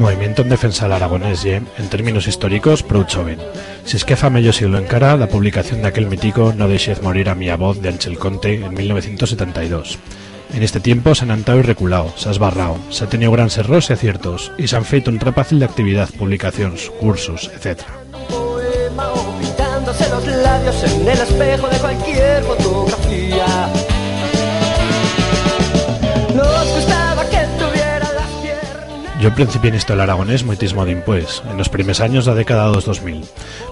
Movimiento en defensa del aragonés y, en términos históricos, prou joven. Si es que fa medio siglo en cara, la publicación de aquel mítico No deixez morir a mi voz de Anchel Conte en 1972. En este tiempo se han antado y reculado, se ha esbarrado, se ha tenido grandes errores y aciertos, y se han feito un trapacil de actividad, publicaciones, cursos, etc. los labios en el espejo de cualquier fotografía. Yo principié en esto del aragonés moitismo de impues, en los primeros años da década dos 2000,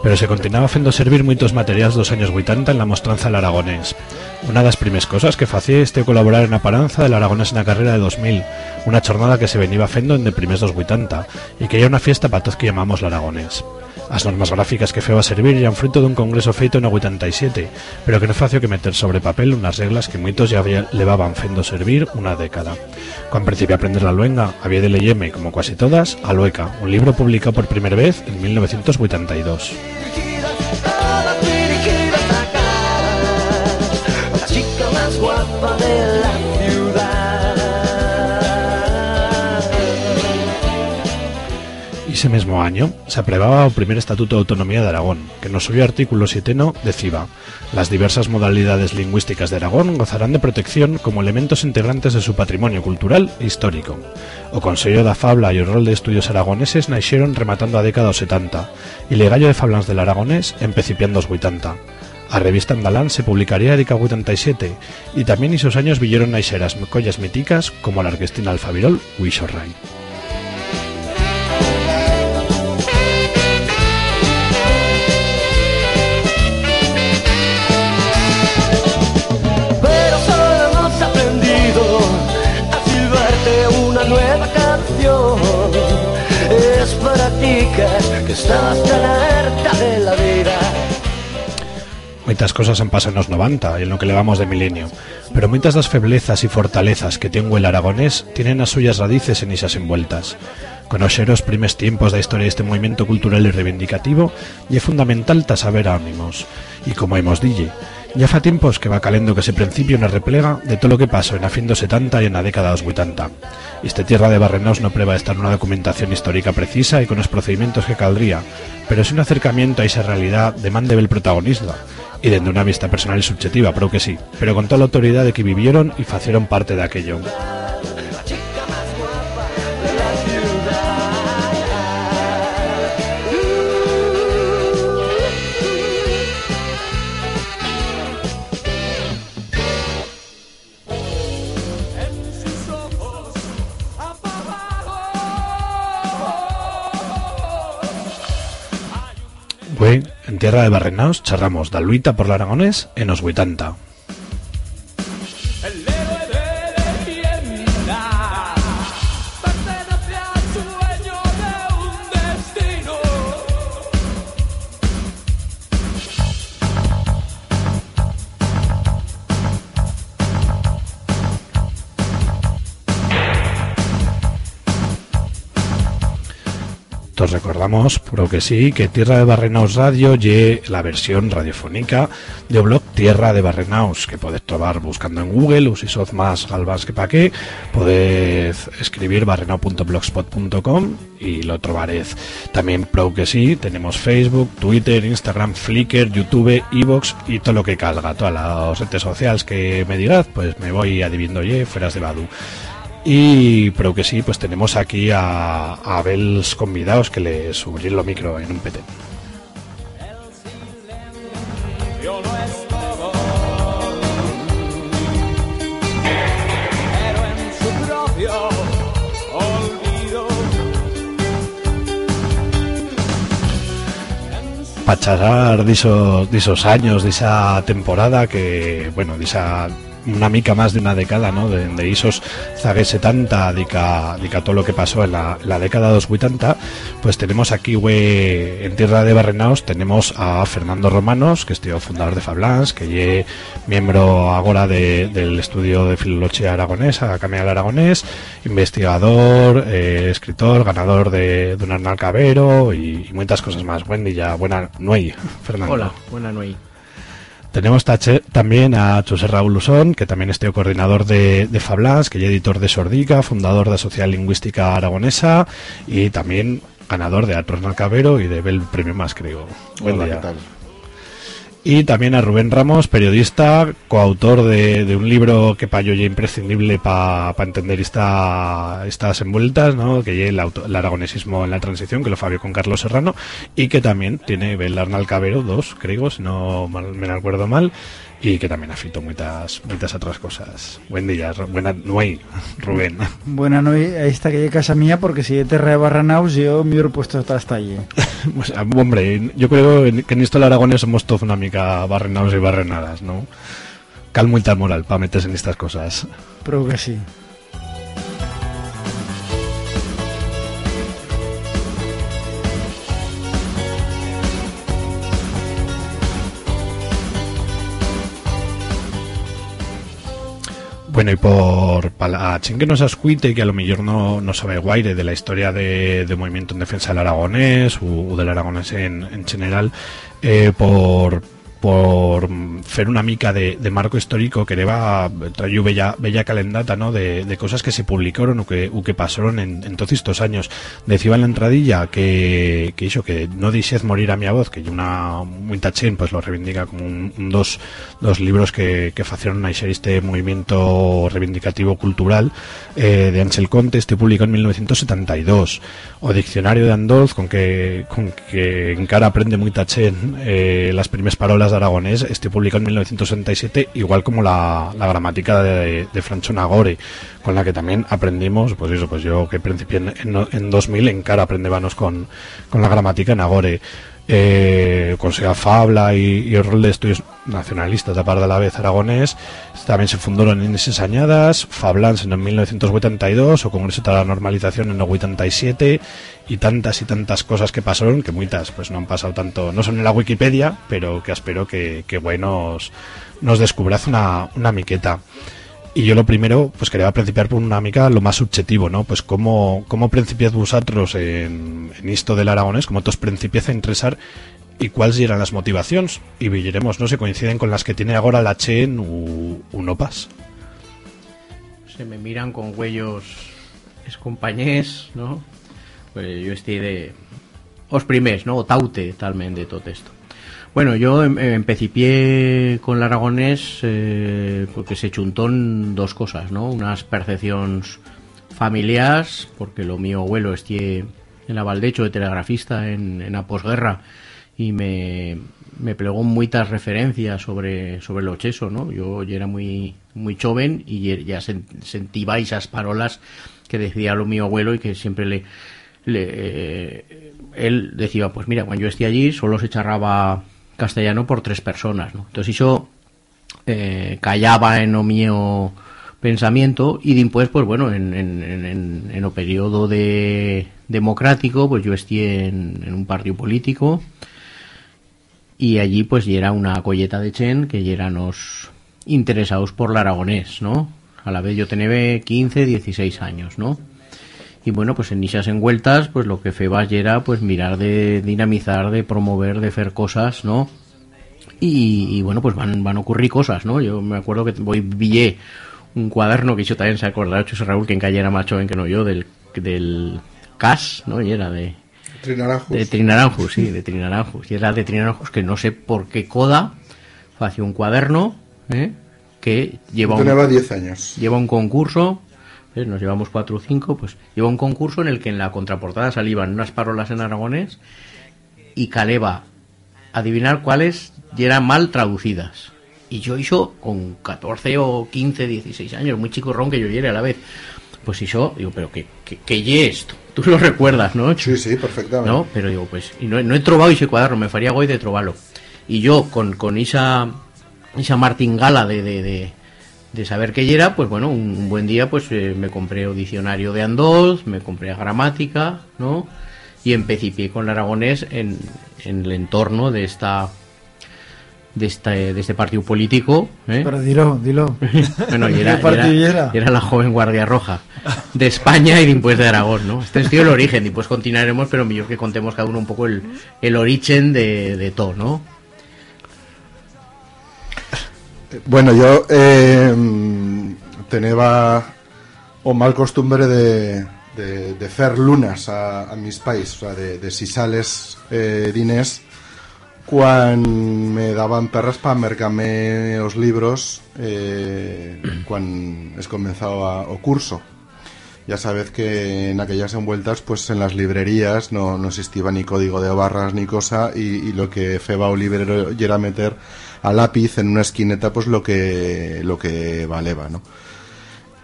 pero se continuaba haciendo servir moitos materiales dos años 80 en la mostranza del aragonés. Una das primeras cosas que facía este colaborar en Aparanza del aragonés en la carrera de 2000, una jornada que se venía haciendo en de primeros dos 80 y que era una fiesta para todos que llamamos el aragonés. As normas gráficas que feba servir eran fruto dun congreso feito no 87, pero que non facio que meter sobre papel unas reglas que moitos ya levaban fendo servir una década. Cuando principio a aprender la luenga, había de leyeme, como casi todas, a Lueca, un libro publicado por primera vez en 1982. Ese mismo año se aprobaba el primer Estatuto de Autonomía de Aragón, que en suyo artículo 7 no decía las diversas modalidades lingüísticas de Aragón gozarán de protección como elementos integrantes de su patrimonio cultural e histórico. O Consello da Fabla y o rol de estudios aragoneses naixeron rematando a década dos 70 y Legallo de Fablans del Aragonés empecipiando os 80. A revista Andalán se publicaría Erika 87 y también esos años villeron naixeras collas míticas como la Orquestina Alfabirol o ti que, estás tan de la vida. Moitas cosas han pasado en los 90 y en lo que levamos de milenio, pero moitas das feblezas y fortalezas que tengo el aragonés tienen as suyas raíces en esas envueltas. Conocer os primes tiempos da historia deste movimiento cultural e reivindicativo e é fundamental ta saber ánimos. E como hemos dille, ya fa tiempos que va calendo que se principio na replega de todo lo que pasó en a fin dos 70 e en a década dos 80. Este tierra de Barrenaos no prueba estar nunha documentación histórica precisa e con os procedimentos que caldría, pero es un acercamiento a esa realidad demande el protagonista y desde una vista personal y subjetiva, pero que sí, pero con toda la autoridad de que vivieron y facieron parte de aquello. Güey, en tierra de Barrenaos charramos da luita por la aragonés en os 80. Recordamos, pero que sí, que Tierra de Barrenaos Radio lle la versión radiofónica de blog Tierra de Barrenaos, que podéis trobar buscando en Google, o más galvas que pa' qué, podéis escribir barrenao.blogspot.com y lo trobaréis. También, pro que sí, tenemos Facebook, Twitter, Instagram, Flickr, YouTube, Evox y todo lo que calga, todas las redes sociales que me digas, pues me voy adivinando ye, fueras de Badu. Y pero que sí, pues tenemos aquí a, a Abels convidados que le subiré los micro en un PT. Charlar de esos, de esos años, de esa temporada que, bueno, de esa una mica más de una década, ¿no? Esos zagues 70, de ca todo lo que pasó en la, la década de los 80, pues tenemos aquí, güey, en Tierra de Barrenaos, tenemos a Fernando Romanos, que es tío fundador de Fablans, que es miembro ahora de, del estudio de filología aragonesa, del Aragonés, investigador, eh, escritor, ganador de, de un Arnal Cabero y, muchas cosas más. Buen día, buena nuey, Fernando. Hola, buena noche. Tenemos tache- también a José Raúl Usón, que tamén este o coordinador de, de que é editor de Sordica, fundador da Sociedad Lingüística Aragonesa y también ganador de Atros Cabero y de Bel Premio Más, creo. Buen Hola, día. ¿qué tal? Y también a Rubén Ramos, periodista, coautor de, de un libro que para yo ya imprescindible para entender esta, estas envueltas, ¿no? que es el, auto- el aragonesismo en la transición, que lo Fabio con Carlos Serrano, y que también tiene Belarnal Cabero, dos, creo, si no mal- me acuerdo mal, y que también afito muchas, muchas otras cosas. Buen día, buena noche, Rubén. Buena noche, ahí está que llegue casa mía porque si es terra de Barranaus yo me hubiera puesto hasta allí. Pues, ah, hombre, yo creo que en esto el aragonés somos todos una mica barrenados y barrenadas, ¿no? Calmo y tal moral para meterse en estas cosas. Pero que sí. Bueno, y por para la que nos ascuite y que a lo mejor no, no sabe guaire de la historia de, de movimiento en defensa del aragonés o, o del aragonés en, en general, eh, por por fer una mica de, marco histórico que va trayo bella, bella calendata ¿no? de, cosas que se publicaron o que, o que pasaron en, en todos estos años. Decía en la entradilla que, que que no dixez morir a mi voz, que una muy tachén pues lo reivindica como un, un dos, dos libros que, que facieron a este movimiento reivindicativo cultural eh, de Ángel Conte, este publicó en 1972. O Diccionario de Andoz, con que, con que encara aprende muy tachén eh, las primeras palabras de aragonés, este publicó en 1967, igual como la, la gramática de, de Francho Nagore, con la que también aprendimos, pues eso, pues yo que principié en, en, en 2000, encara aprendébanos con, con la gramática en Agore eh, con Sea Fabla y, el rol de estudios nacionalistas de parte de la vez aragonés también se fundaron en esas añadas Fablans en el 1982 o Congreso de la Normalización en el 87 y tantas y tantas cosas que pasaron que muchas pues no han pasado tanto no son en la Wikipedia pero que espero que, que buenos nos descubraz una, una miqueta y yo lo primero, pues quería principiar por una mica lo más subjetivo, ¿no? Pues cómo, cómo vosotros en, en esto del aragonés, cómo os principiáis a interesar y cuáles eran las motivaciones y veremos, no se coinciden con las que tiene ahora la Chen u, u no pas. Se me miran con huellos es compañés, ¿no? Pues yo estoy de os primers, ¿no? O taute talmente de todo esto. Bueno, yo em, em, empecipié con el aragonés eh, porque se chuntón dos cosas, ¿no? Unas percepciones familiares, porque lo mío abuelo esté en la Valdecho de telegrafista en, en la posguerra y me, me plegó muchas referencias sobre sobre lo cheso, ¿no? Yo ya era muy muy joven y ya sen- sentía esas parolas que decía lo mío abuelo y que siempre le, le eh, él decía, pues mira, cuando yo esté allí solo se charraba castellano por tres personas, ¿no? Entonces yo eh, callaba en o mío pensamiento y después pues bueno en, en, en, en, periodo de democrático pues yo estuve en, un partido político y allí pues y era una colleta de chen que y éramos interesados por el aragonés, ¿no? A la vez yo tenía 15, 16 años, ¿no? Y bueno, pues en esas envueltas, pues lo que febas era pues mirar de dinamizar, de promover, de hacer cosas, ¿no? Y, y bueno, pues van, van a ocurrir cosas, ¿no? Yo me acuerdo que voy pillé un cuaderno que yo también se acordaba, Chus Raúl, que en calle era más joven que no yo, del, del CAS, ¿no? Y era de, Trinaranjos. de Trinaranjus, sí, de Trinaranjus. Y era de Trinaranjus que no sé por qué coda hacía un cuaderno ¿eh? que lleva Tenía 10 años. lleva un concurso, ¿ves? nos llevamos cuatro o cinco, pues lleva un concurso en el que en la contraportada salían unas parolas en aragonés y caleba adivinar cuáles eran mal traducidas. Y yo hizo con 14 o 15, 16 años, muy chico ron que yo era a la vez. Pues hizo, digo, pero ¿qué, qué, qué ye esto? Tú lo recuerdas, ¿no? Sí, sí, perfectamente. ¿no? Pero digo, pues, y no, no he trovado ese cuaderno, me faría hoy de trobarlo. Y yo, con, con esa, esa martingala de, de, de, de saber qué era, pues bueno, un, un buen día, pues eh, me compré el diccionario de Andoz, me compré gramática, ¿no? Y empecé con el aragonés en, en el entorno de esta de este, de este partido político ¿eh? Pero dilo, dilo. Bueno, y ¿Qué era, era- era? era la joven Guardia Roja de España y después de Aragón, ¿no? Este es el origen, y pues continuaremos, pero mejor que contemos cada uno un poco el, el origen de, de todo, ¿no? Bueno, yo eh, tenía o mal costumbre de, de, de lunas a, mis pais, o sea, de, de si sales eh, diners quan me daban perras para mercarme os libros eh, quan es comenzaba o curso. Ya sabes que en aquellas envueltas, pues en las librerías no, existía ni código de barras ni cosa y, lo que feba o librero era meter a lápiz en una esquineta pues lo que lo que valeba, ¿no?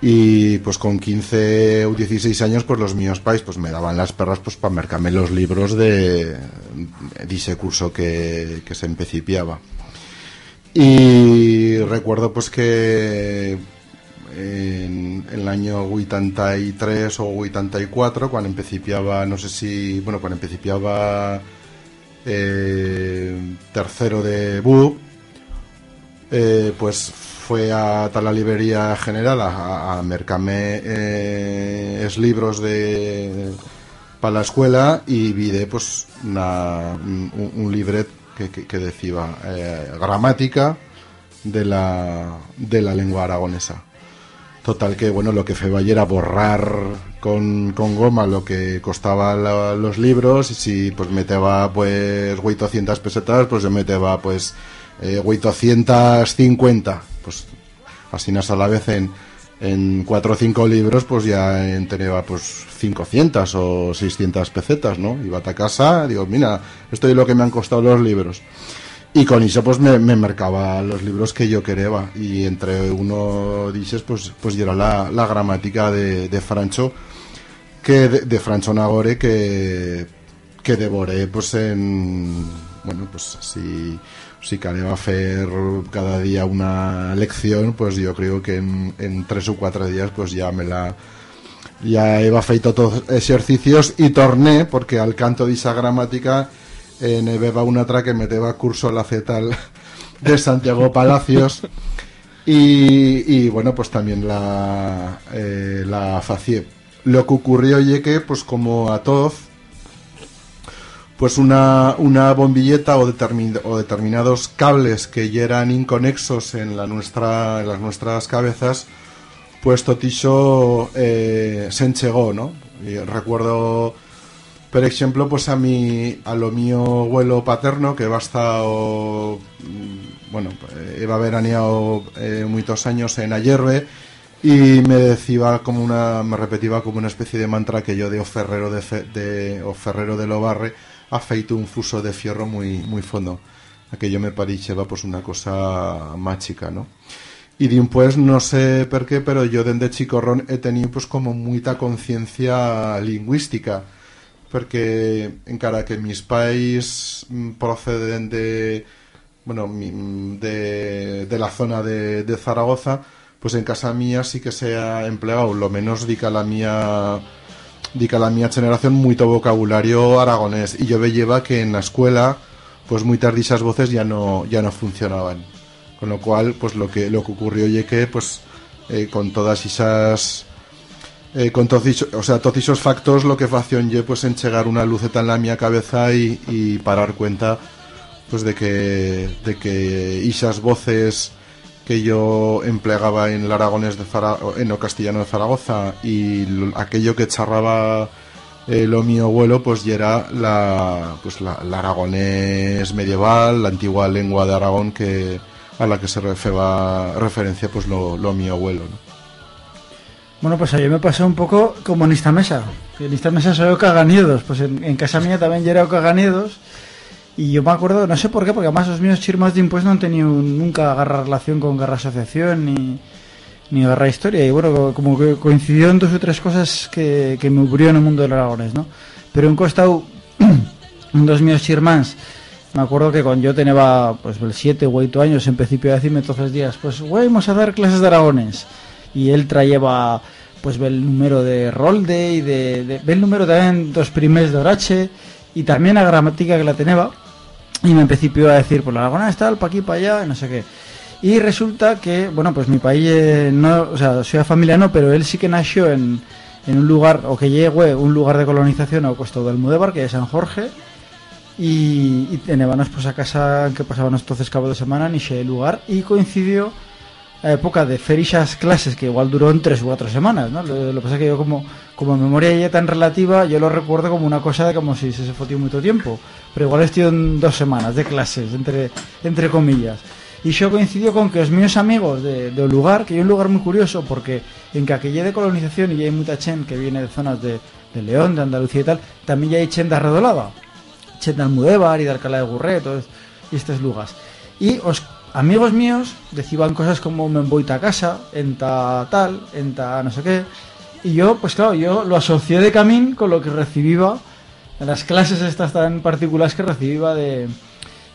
Y pues con 15 o 16 años, pues los míos pais pues me daban las perras pues para mercarme los libros de, de ese curso que, que se empecipiaba. Y recuerdo pues que en, el año 83 o 84, cuando empecipiaba, no sé si, bueno, cuando empecipiaba eh, tercero de BU, eh, pues fue a tal la librería general a, a mercarme eh, es libros de para la escuela y vide pues una- un, libret que, que, decía eh, gramática de la, de la lengua aragonesa. Total que, bueno, lo que fue ayer era borrar con, con goma lo que costaba los libros y si pues meteba pues 800 pesetas, pues yo meteba pues eh, 850, pues así no a la vez en, en 4 o 5 libros pues ya en tenía pues 500 o 600 pesetas, ¿no? Iba a casa, digo, mira, esto es lo que me han costado los libros. Y con eso pues me, me mercaba los libros que yo quería y entre uno dices pues pues era la, la gramática de, de Francho que de, Francho Nagore que que devoré pues en bueno pues si si quería hacer cada día una lección pues yo creo que en, tres o cuatro días pues ya me la ya he feito todos ejercicios y torné porque al canto de esa gramática eh, ne beba una otra que meteba curso la cetal de Santiago Palacios. Y, bueno pues también la eh, la facié lo que ocurrió y que pues como a todos pues una, una bombilleta o, determin- o determinados cables que ya eran inconexos en, la nuestra, en las nuestras cabezas, pues Toticho eh, se enchegó, ¿no? Recuerdo, por ejemplo, pues a mi, a lo mío abuelo paterno, que va estado, mm, bueno, eh, iba veraneado eh, muchos años en Ayerbe, y me decía como una, me repetía como una especie de mantra que yo de o ferrero de, fe- de o ferrero de Lobarre ha feito un fuso de fierro muy, muy fondo. Aquello me parixeba pues una cosa mágica, ¿no? Y pues no sé por qué, pero yo desde chicorrón he tenido pues como mucha conciencia lingüística porque encara que mis pais proceden de bueno de, de la zona de, de Zaragoza pues en casa mía sí que se ha empleado lo menos dica la mía dica la mía generación mucho vocabulario aragonés. Y yo veía que en la escuela pues muchas de esas voces ya no ya no funcionaban. Con lo cual pues lo que lo que ocurrió y que pues eh, con todas esas eh, con todos o sea, todos esos factos lo que facción ye pues enchegar una luceta en la mía cabeza y, y parar cuenta pues de que de que esas voces que yo empleaba en el aragonés de Zara- en el castellano de Zaragoza y lo- aquello que charraba eh, lo mío abuelo pues ya era la pues la, la aragonés medieval la antigua lengua de Aragón que a la que se refeba referencia pues lo, lo mío abuelo ¿no? Bueno, pues a mí me pasó un poco como en esta mesa. En esta mesa soy caganiedos. Pues en, casa mía también ya era. Y yo me acuerdo, no sé por qué, porque además los míos chirmas de impuestos no han tenido nunca garra relación con garra asociación ni, ni garra historia. Y bueno, co- como que coincidió en dos o tres cosas que, que me ocurrió en el mundo del Aragones, ¿no? Pero en costado, un dos míos chirmans, me acuerdo que cuando yo tenía pues el 7 o 8 años, en principio a decirme todos los días, pues güey, vamos a dar clases de Aragones. Y él traía pues el número de Rolde y de, de el número también dos primeros de Orache y también la gramática que la tenía y me principio a decir pues la Aragona está para aquí para allá y no sé qué. Y resulta que bueno pues mi país eh, no o sea soy de familia no pero él sí que nació en, en un lugar o que llegue un lugar de colonización o costo del Mudévar que es San Jorge y, y pues a casa que pasábamos entonces cabo de semana en ese lugar y coincidió época de ferixas clases que igual duró en tres u cuatro semanas, ¿no? Lo, que pasa es que yo como, como memoria ya tan relativa, yo lo recuerdo como una cosa de como si se fotió mucho tiempo, pero igual estoy en dos semanas de clases, entre, entre comillas. Y yo coincidió con que los míos amigos de, de lugar, que hay un lugar muy curioso, porque en que de colonización y hay mucha chen que viene de zonas de, de León, de Andalucía y tal, también ya hay chen de Arredolada, chen de Almudévar y de Alcalá de Gurret, y estos lugares. Y os amigos míos decían cosas como me voy a casa, en ta tal, en ta no sé qué. Y yo, pues claro, yo lo asocié de camino con lo que recibía en las clases estas tan particulares que recibía de,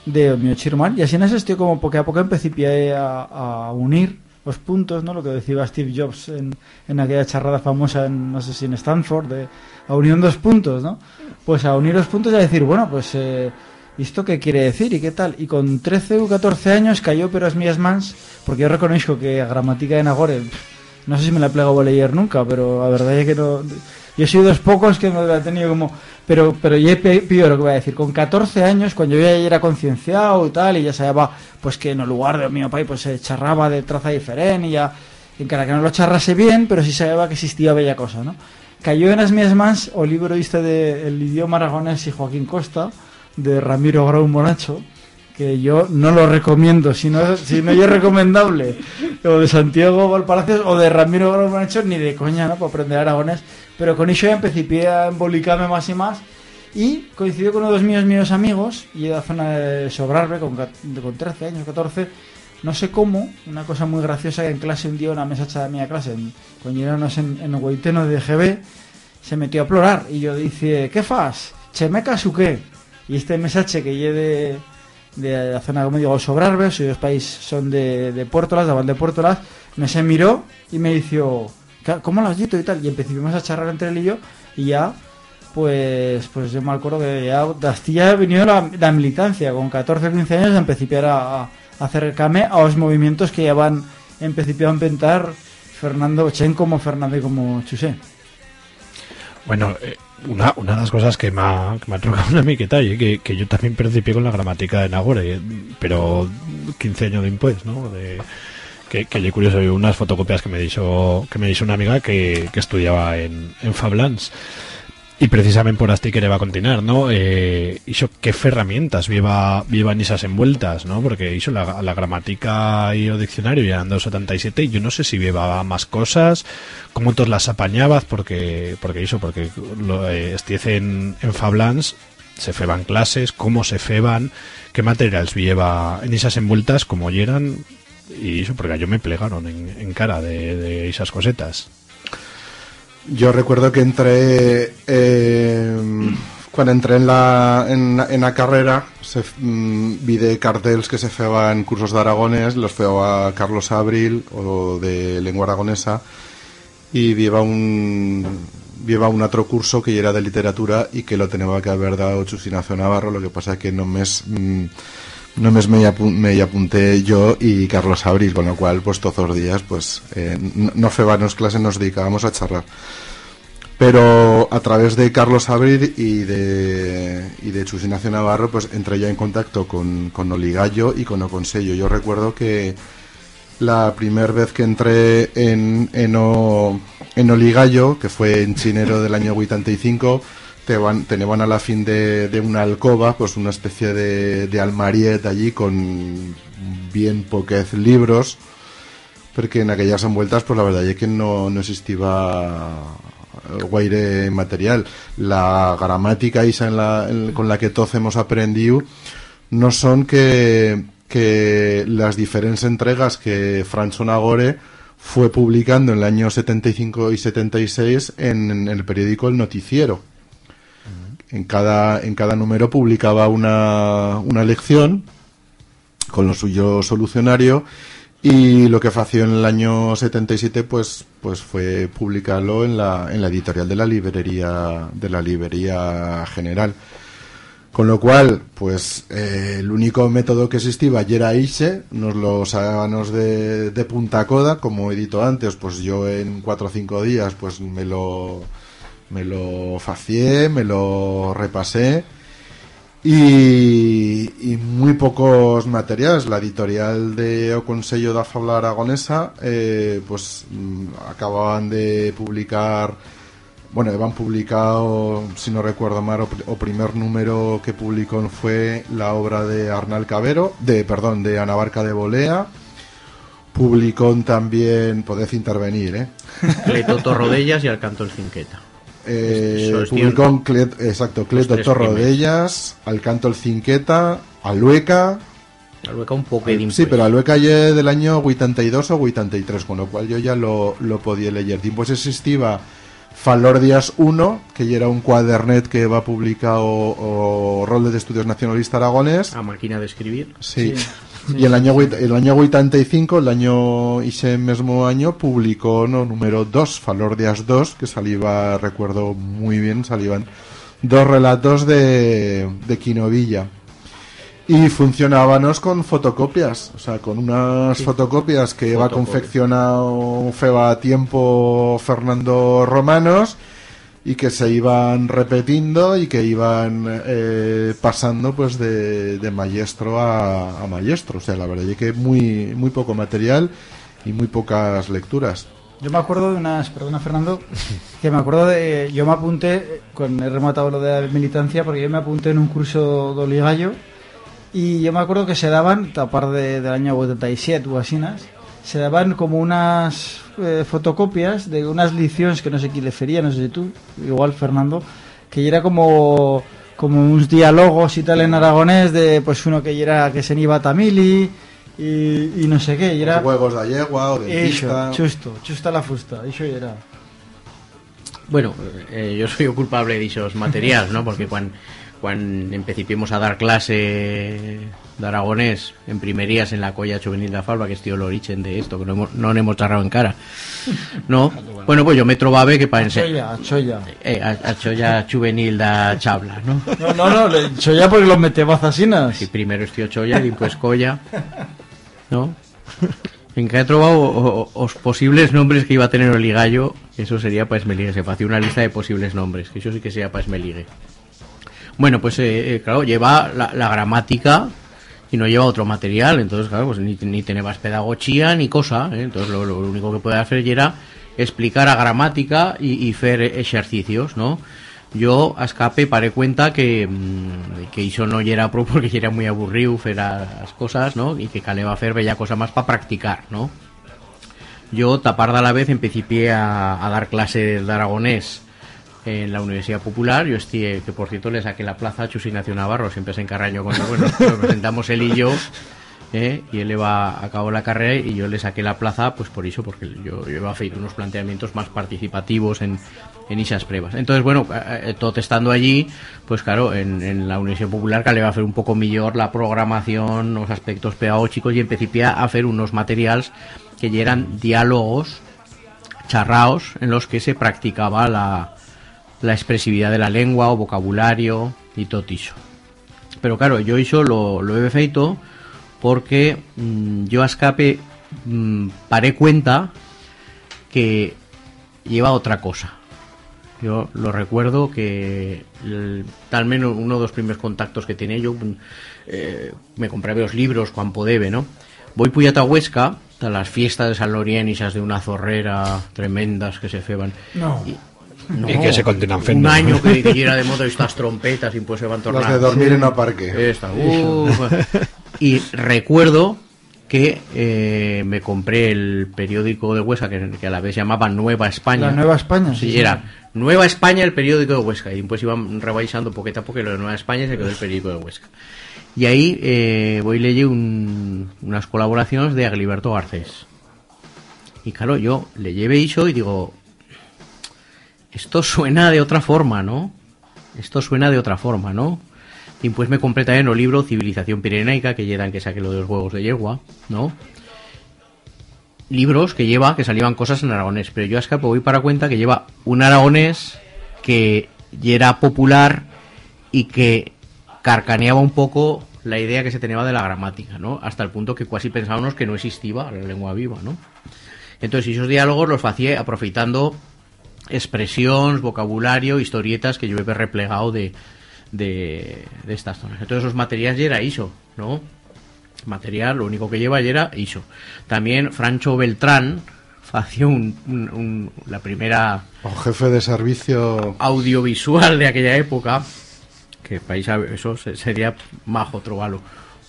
de mi chirman. Y así en ese como poco a poco empecé a, a unir los puntos, ¿no? Lo que decía Steve Jobs en, en aquella charrada famosa, en, no sé si en Stanford, de a unión dos puntos, ¿no? Pues a unir los puntos y a decir, bueno, pues... Eh, ¿Esto qué quiere decir y qué tal? Y con 13 o 14 años cayó pero es mías mans, porque yo reconozco que a gramática de Nagore, no sé si me la he plegado a leer nunca, pero la verdad es que no... Yo soy de los pocos que la he tenido como... Pero, pero yo lo que voy a decir. Con 14 años, cuando yo ya era concienciado y tal, y ya sabía, pues que en el lugar de mi papá pues se charraba de traza diferente y ya... En cara que no lo charrase bien, pero sí sabía que existía bella cosa, ¿no? Cayó en las mías mans o libro este de El idioma aragonés y Joaquín Costa, de Ramiro Grau Monacho, que yo no lo recomiendo, si no, si no es recomendable, o de Santiago Valpalacios o de Ramiro Grau Monacho, ni de coña, ¿no? Para aprender aragonés. Pero con eso ya empecé a embolicarme más y más. Y coincidió con uno de los míos, míos amigos, y de la zona de Sobrarbe, con, con 13 años, 14, no sé cómo, una cosa muy graciosa que en clase un día una mesa de mi clase, cuando llegamos en, en Hueiteno de GB, se metió a plorar y yo dice, ¿qué fas? ¿Chemecas o qué? Y este mensaje que lle de, de la zona, como digo, Sobrarbe, o los países son de, de Puertolas, de Valdepuertolas, me se miró y me dijo, "¿Ca- ¿cómo lo has dicho y tal? Y empezamos a charlar entre él y yo y ya, pues pues yo me acuerdo que ya de Astilla venido la, militancia, con 14 15 años empecé a, a acercarme a los movimientos que ya van empecé a inventar Fernando Chen como Fernando y como Chusé. Bueno, eh, una, una de las cosas que me ha, que me ha una miqueta y que, que yo también principié con la gramática de Nagore, eh, pero 15 años después, ¿no? De, que, que yo curioso, unas fotocopias que me hizo, que me hizo una amiga que, que estudiaba en, en Fablans. Y precisamente por así que le va a continuar, ¿no? Eh, qué herramientas viva, vivan esas envueltas, ¿no? Porque hizo la, la gramática y el diccionario ya en 277 y yo no sé si llevaba más cosas, cómo todos las apañabas, porque, porque hizo, porque lo, eh, en Fablans, se feban clases, cómo se feban, qué materiales lleva en esas envueltas, como eran, y eso, porque yo me plegaron en, en cara de, de esas cosetas. Yo recuerdo que entré eh, cuando entré en la, en, en la carrera se, mm, vi de cartels que se feaban cursos de aragonés los feaba Carlos Abril o de lengua aragonesa y viva un viva un otro curso que era de literatura y que lo tenía que haber dado Chusinazo Navarro. Lo que pasa que no me es mm, no me, apu- me apunté yo y Carlos Abril, con lo cual, pues todos los días, pues eh, no, febanos clase, nos dedicábamos a charlar. Pero a través de Carlos Abril y de, y de Chus Ignacio Navarro, pues entré ya en contacto con, con Oligallo y con Oconsello. Yo recuerdo que la primera vez que entré en, en, o, en Oligallo, que fue en chinero del año 85, te a la fin de, una alcoba, pues una especie de, de almariet allí con bien poquez libros, porque en aquellas envueltas, pues la verdad es que no, no existía guaire material. La gramática esa en con la que todos hemos aprendido no son que, las diferentes entregas que François Nagore fue publicando en el año 75 y 76 en, en el periódico El Noticiero. En cada, en cada número publicaba una, una lección con lo suyo solucionario y lo que hacía en el año 77 pues pues fue publicarlo en la, en la editorial de la librería de la librería general. Con lo cual pues eh, el único método que existía ya era ISE nos lo sacábamos de, de punta coda como he dicho antes pues yo en cuatro o cinco días pues me lo me lo facié me lo repasé y, muy pocos materiales. La editorial de O Consello da Fabla Aragonesa eh, pues mm, acababan de publicar bueno, han publicado, si no recuerdo mal, o, pr- o primer número que publicó fue la obra de Arnal Cabero, de, perdón, de Ana Barca de Bolea. Publicó también, podéis intervenir, ¿eh? Cleto Torrodellas y Alcanto el Cinqueta. Eh, publicó Clet- exacto, Cleto Torro de ellas, Alcanto el Cinqueta, Alueca. Alueca un poquedín. Sí, pues. pero Alueca ya del año 82 o 83, con lo cual yo ya lo, lo podía leer. Después existía Falordias 1, que ya era un cuadernet que va publicado o Rol de Estudios Nacionalista Aragonés. A máquina de escribir. Sí. Y el año, el año 85, el año ese mismo año, publicó no número 2, Falordias 2, que salía, recuerdo muy bien, salían dos relatos de, de Quinovilla. Y funcionábamos con fotocopias, o sea, con unas fotocopias que va Fotocopias. confeccionado feba a tiempo Fernando Romanos y que se iban repetiendo y que iban eh, pasando pues de, maestro a, maestro. O sea, la verdad es que muy, muy poco material y muy pocas lecturas. Yo me acuerdo de unas, perdona Fernando, que me acuerdo de, yo me apunté, con he rematado lo de la militancia, porque yo me apunté en un curso de Oligallo y yo me acuerdo que se daban, a par de, del año 87 o así, ¿nas? Se daban como unas eh, fotocopias de unas lecciones que no sé quién le fería, no sé si tú, igual Fernando, que era como como unos diálogos y tal en aragonés de pues uno que era que se iba a Tamili y, y no sé qué, y era Juegos de yegua o de Eso, justo, justa la fusta, eso era. Bueno, eh, yo soy o culpable de esos materiales, ¿no? Porque cuando cuando empecipimos a dar clase de aragonés en primerías en la colla juvenil de Falva, que es tío el origen de esto, que no hemos, no hemos charrado en cara, ¿no? Bueno, pues yo me trobaba que para enseñar... Choya, choya. Eh, a, a cholla juvenil da chabla, ¿no? No, no, no, le- choya porque los metemos asesinas. Si primero es tío cholla y después colla, ¿no? En que he trobado o- o- os posibles nombres que iba a tener el ligallo, eso sería para Esmeligue, se hacía una lista de posibles nombres, que eso sí que sería para Esmeligue. Bueno, pues eh, eh, claro, lleva la, gramática y no lleva otro material, entonces claro, pues ni, ni tenebas pedagogía ni cosa, ¿eh? entonces lo, único que puede hacer era explicar a gramática y, hacer ejercicios, ¿no? Yo a escape paré cuenta que, mm, que eso no era pro porque era muy aburrido hacer las cosas, ¿no? Y que caleba hacer bella cosa más para practicar, ¿no? Yo, tapar a la vez, empecé a, a dar clases de aragonés en la Universidad Popular. Yo estoy, que por cierto le saqué la plaza a Chus Navarro, siempre se encarrañó él. Bueno, nos presentamos él y yo, ¿eh? y él le va a cabo la carrera y yo le saqué la plaza, pues por eso, porque yo, yo iba a hacer unos planteamientos más participativos en, en esas pruebas. Entonces, bueno, eh, todo estando allí, pues claro, en, en la Universidad Popular que le va a hacer un poco mejor la programación, los aspectos pedagógicos y empecé a hacer unos materiales que eran diálogos charraos en los que se practicaba la, la expresividad de la lengua o vocabulario y todo eso. Pero claro, yo eso lo, lo he feito porque mm, yo a escape mm, paré cuenta que lleva otra cosa. Yo lo recuerdo que el- tal menos uno de los primeros contactos que tenía yo mm, eh, me compré los libros cuando podebe, ¿no? Voy puyata a Huesca, a las fiestas de San Lorien y esas de una zorrera tremendas que se feban. No. No, Y que se continúan Un año que, que era de moda estas trompetas y pues se van tornando. Las de dormir en un parque. Esta, uf. y recuerdo que eh, me compré el periódico de Huesca, que, que a la vez llamaban Nueva España. La Nueva España, Sí, sí, era Nueva España, el periódico de Huesca. Y después iban rebaixando poquito a poco y lo de Nueva España se quedó el periódico de Huesca. Y ahí eh, voy leí un, unas colaboraciones de Agliberto Garcés. Y claro, yo le llevé eso y digo, esto suena de otra forma, ¿no? Esto suena de otra forma, ¿no? Y pues me compré también el libro Civilización Pirenaica, que llevan que saque lo de los huevos de yegua, ¿no? Libros que lleva, que salían cosas en aragonés, pero yo a escape voy para cuenta que lleva un aragonés que ya era popular y que carcaneaba un poco la idea que se tenía de la gramática, ¿no? Hasta el punto que casi pensábamos que no existía la lengua viva, ¿no? Entonces, esos diálogos los hacía aprovechando expresiones, vocabulario, historietas que yo he replegado de, de, de estas zonas. Entonces esos materiales ya era ISO, ¿no? Material, lo único que lleva ya era ISO. También Francho Beltrán hacía un, un- un- la primera O jefe de servicio. audiovisual de aquella época, que país eso se- sería majo trobarlo,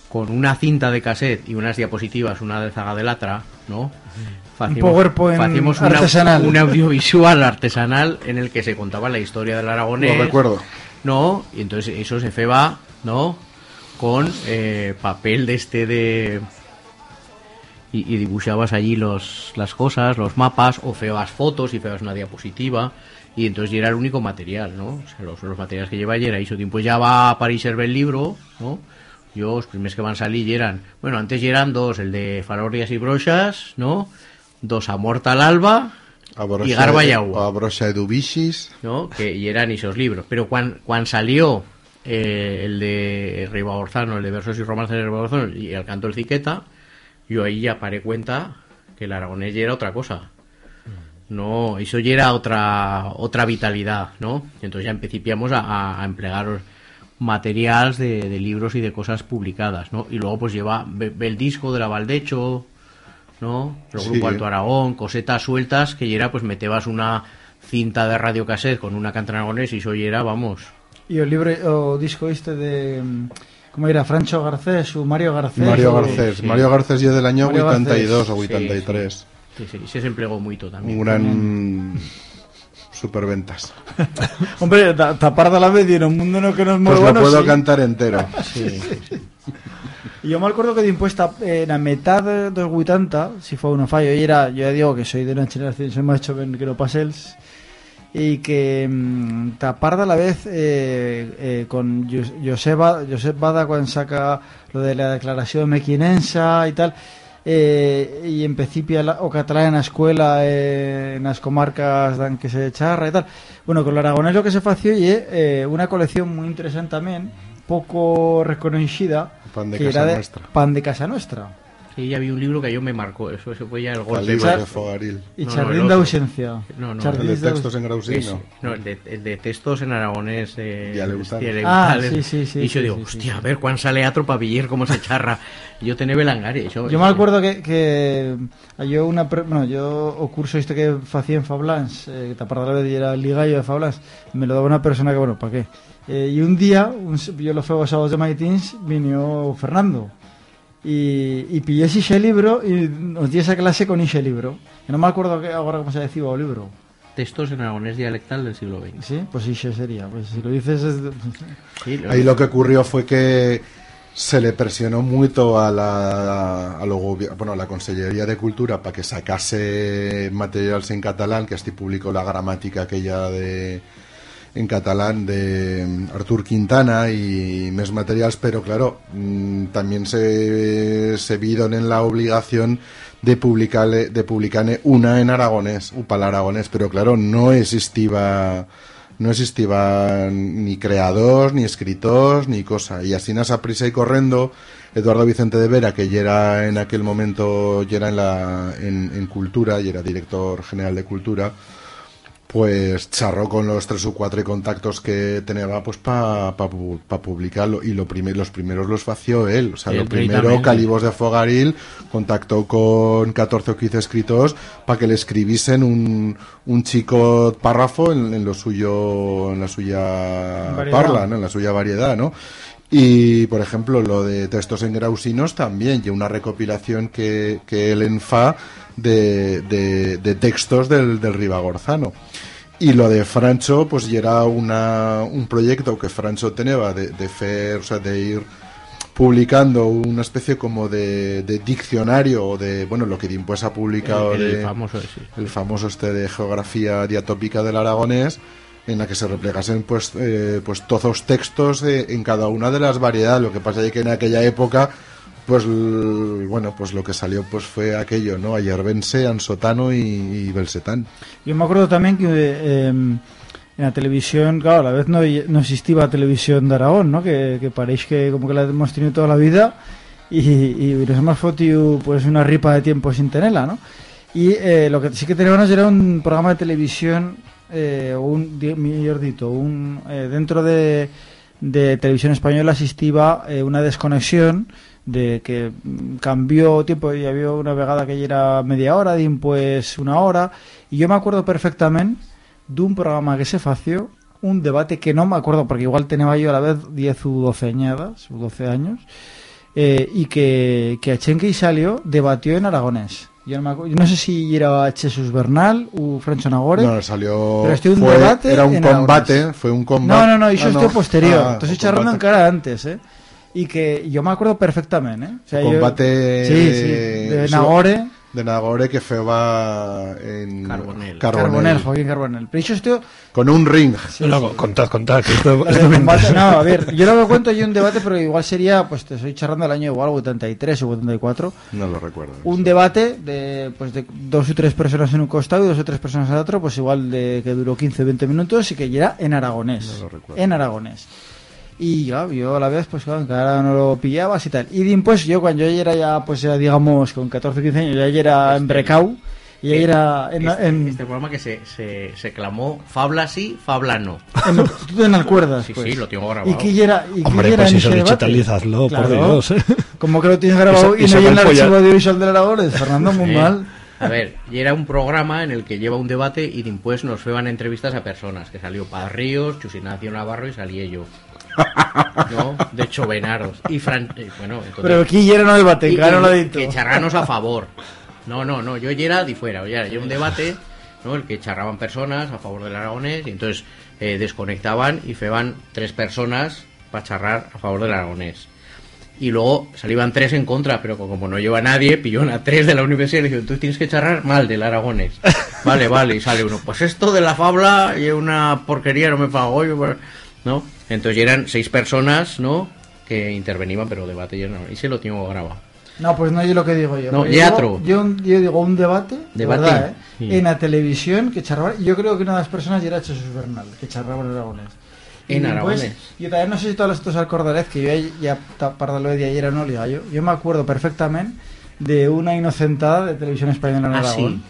con una cinta de cassette y unas diapositivas, una de zaga de latra, ¿no? PowerPoint hacíamos una- artesanal. un audiovisual artesanal en el que se contaba la historia del aragonés. Lo recuerdo. ¿no? Y entonces eso se feba, ¿no? Con eh, papel de este de... Y, y dibujabas allí los, las cosas, los mapas, o feabas fotos y feabas una diapositiva. Y entonces ya era el único material, ¿no? O sea, los, los materiales que lleva ya era eso. Tiempo ya va a París el libro, ¿no? Yo, los primeros que van a salir ya eran... Bueno, antes ya eran dos, el de Falorias y Brochas, ¿no? Dos a Mortal Alba A y Garba y Agua. A. ¿no? Que y eran esos libros. Pero cuando, cuando salió eh, el de Ribagorzano, el de versos y romances de Ribagorzano y el canto del Ciqueta, yo ahí ya paré cuenta que el aragonés ya era otra cosa. No, eso ya era otra otra vitalidad, ¿no? Entonces ya empecipiamos a, a, a emplear materiales de, de libros y de cosas publicadas, ¿no? Y luego pues lleva ve, ve el disco de la Valdecho, ¿no? El Sí. grupo Alto Aragón, cosetas sueltas, que ya era pues metebas una cinta de radio cassette con una canta aragonés y eso ya era, vamos, Y o libro o disco este de mm, como era Francho Garcés o Mario Garcés. Mario o- Garcés. sí. Mario Garcés ya del año Mario 82 o Sí, 83. sí, sí, se empleó mucho también. Un gran superventas. Hombre, ta- tapar de la vez y en un mundo no que no es muy Pues bueno. lo puedo sí. cantar entero. Sí, Y yo me acuerdo que d'impuesta en la mitad de- dels 80, si fue uno fallo, y era, yo ya digo que soy de una generación, más joven que no pasels, y que mm, tapar de la vez eh, eh, con Jos- Josep, Ba- Josep Bada cuando saca lo de la declaración mequinensa y tal, eh, y en principio o catalán en la escuela eh, en las comarcas dan que se charra y tal. Bueno, con el aragonés lo que se fació y eh, una colección muy interesante también poco reconocida Pan de que casa era nuestra. Pan de Casa Nuestra sí, ya vi un libro que yo me marcó, eso, eso fue ya el golpe. Calibos Char- de Fogaril. y No, no, Chardín el de ausencia No, no, Chardín El de de textos en grausino. no, el de, el de textos en aragonés eh, dialeutales. Ah, sí, sí, sí, y yo sí, digo, sí, hostia, sí. a ver, ¿cuán sale atro para pillar cómo se charra? Y yo tenía belangari. Yo, Yo me acuerdo que, que yo una pre- bueno, yo o curso este que hacía en Fablans, eh, que tapar de la vez y era el ligallo de Fablans, me lo daba una persona que bueno, ¿para qué? Eh, y un día, un, yo lo fue los sábados de Maitins, vino Fernando y, y pillé ese libro y nos di esa clase con ese libro. Que no me acuerdo que, ahora cómo se decía el libro. Textos en aragonés dialectal del siglo XX. ¿Sí? Pues ese sería. Pues si lo dices es... Sí, lo- Ahí lo que ocurrió fue que se le presionó mucho a la, a lo bueno, a la Consellería de Cultura para que sacase materials en catalán, que así publicó la gramática aquella de en catalán de mm, Artur Quintana y más materials, pero claro, mm, también se, se vieron en la obligación de publicarle, de publicarle una en aragonés, un pal aragonés, pero claro, no existía no existían ni creadores, ni escritores, ni cosa. Y así a prisa y corriendo, Eduardo Vicente de Vera, que ya era en aquel momento, ya era en, la, en Cultura, y era director general de Cultura, pues charró con los tres o cuatro contactos que tenía pues para pa, pu- pa publicarlo y lo primer, los primeros los fació él o sea Él lo primero. Calibos de Fogaril contactó con 14 o 15 escritores para que le escribiesen un, un chico párrafo en, en lo suyo en la suya Variedad. parla ¿no? en la suya variedad no y por ejemplo lo de textos en grausinos también y una recopilación que, que él enfa de, de, de textos del, del Ribagorzano y lo de Francho pues ya era una, un proyecto que Francho tenía de, de fer, o sea, de ir publicando una especie como de, de diccionario o de bueno lo que después ha publicado el, el de- famoso sí. el famoso este de geografía diatópica del aragonés en la que se replegasen pues eh, pues todos los textos eh, en cada una de las variedades lo que pasa es que en aquella época pues bueno pues lo que salió pues fue aquello no ayerbense ansotano y, y belsetán Yo me acuerdo también que eh, en la televisión, claro, a la vez no, no existía televisión de Aragón, ¿no? Que, que parece que como que la hemos tenido toda la vida y, y nos hemos fotido pues una ripa de tiempo sin tenerla, ¿no? Y eh, lo que sí que teníamos era un programa de televisión, eh, un, mejor un, eh, dentro de, de televisión española asistía eh, una desconexión de que mm, cambió tiempo y había una vegada que ya era media hora, din pues una hora, y yo me acuerdo perfectamente de un programa que se fació, un debate que no me acuerdo, porque igual tenía yo a la vez 10 u 12 añadas, u 12 años, eh, y que, que Achenque salió, debatió en aragonés. Yo no, me acu- yo no sé si era Jesús Bernal o Francho Nagore. No, salió. Pero un fue- debate era un combate, fue un combate. No, no, no, eso Ah, estuvo posterior. Ah, Entonces charlando en cara antes, ¿eh? Y que yo me acuerdo perfectamente, ¿eh? O sea, yo- combate Sí, sí, de Nagore, De Nagore que feba en Carbonell. Carbonell, Joaquín Carbonell. Pero. Con un ring. No, contad, contad, que esto, lo esto del me combate- interesa. no, a ver, yo lo que cuento yo un debate, pero igual sería, pues te estoy charlando del año igual 83 o 84, No lo recuerdo. un debate de pues de dos o tres personas en un costado y dos o tres personas en otro, pues igual de que duró 15 o 20 minutos y que ya era en aragonés. No lo recuerdo. en aragonés. Y ya, yo a la vez, pues claro, en cara no lo pillabas y tal. Y din, pues yo cuando yo ya era ya, pues ya digamos, con 14 15 años, ya ya era en Brecau, y ya era en, Este, en, este programa que se, se, se clamó Fabla sí, Fabla no. en- tú te acuerdas, Sí, pues. sí, lo tengo grabado. ¿Y ya era? ¿Y Hombre, ya era pues en eso debate? digitalizadlo, por Claro. Dios. ¿eh? Como que lo tienes grabado Y y, no hay en el archivo audiovisual del Aragones, Fernando, muy Eh, mal. A ver, y era un programa en el que lleva un debate y después nos feban entrevistas a personas, que salió Paz Ríos, Chusinacio Navarro y salí yo. ¿No? De hecho, Benaros. Y Fran... eh, bueno, entonces... Pero aquí ya no debate, y- claro, lo dicho. que charranos a favor. No, no, no, yo ya era de fuera, ya era un debate, ¿no? El que charraban personas a favor del aragonés y entonces eh, desconectaban y feban tres personas para charrar a favor del aragonés. Y luego salían tres en contra, pero como no lleva nadie, pilló a tres de la universidad y le dijo, tú tienes que charrar mal del aragonés. Vale, vale, y sale uno, pues esto de la fabla y una porquería, no me pago yo, pues", ¿no? Entonces ya eran seis personas, ¿no? Que intervenían, pero debate ya no, y se lo tengo grabado. No, pues no es lo que digo yo. No, Porque teatro. Yo, yo, yo digo un debate, de Debate, verdad, ¿eh? sí. en la televisión que charraba. Yo creo que una de las personas ya era Jesús Bernal, que charraba en aragonés. Y En después, aragonés. Yo también no sé si todos estos acordaréis que yo ya, ya para lo de ayer no liga yo. Yo me acuerdo perfectamente de una inocentada de televisión española en Ah, Aragón.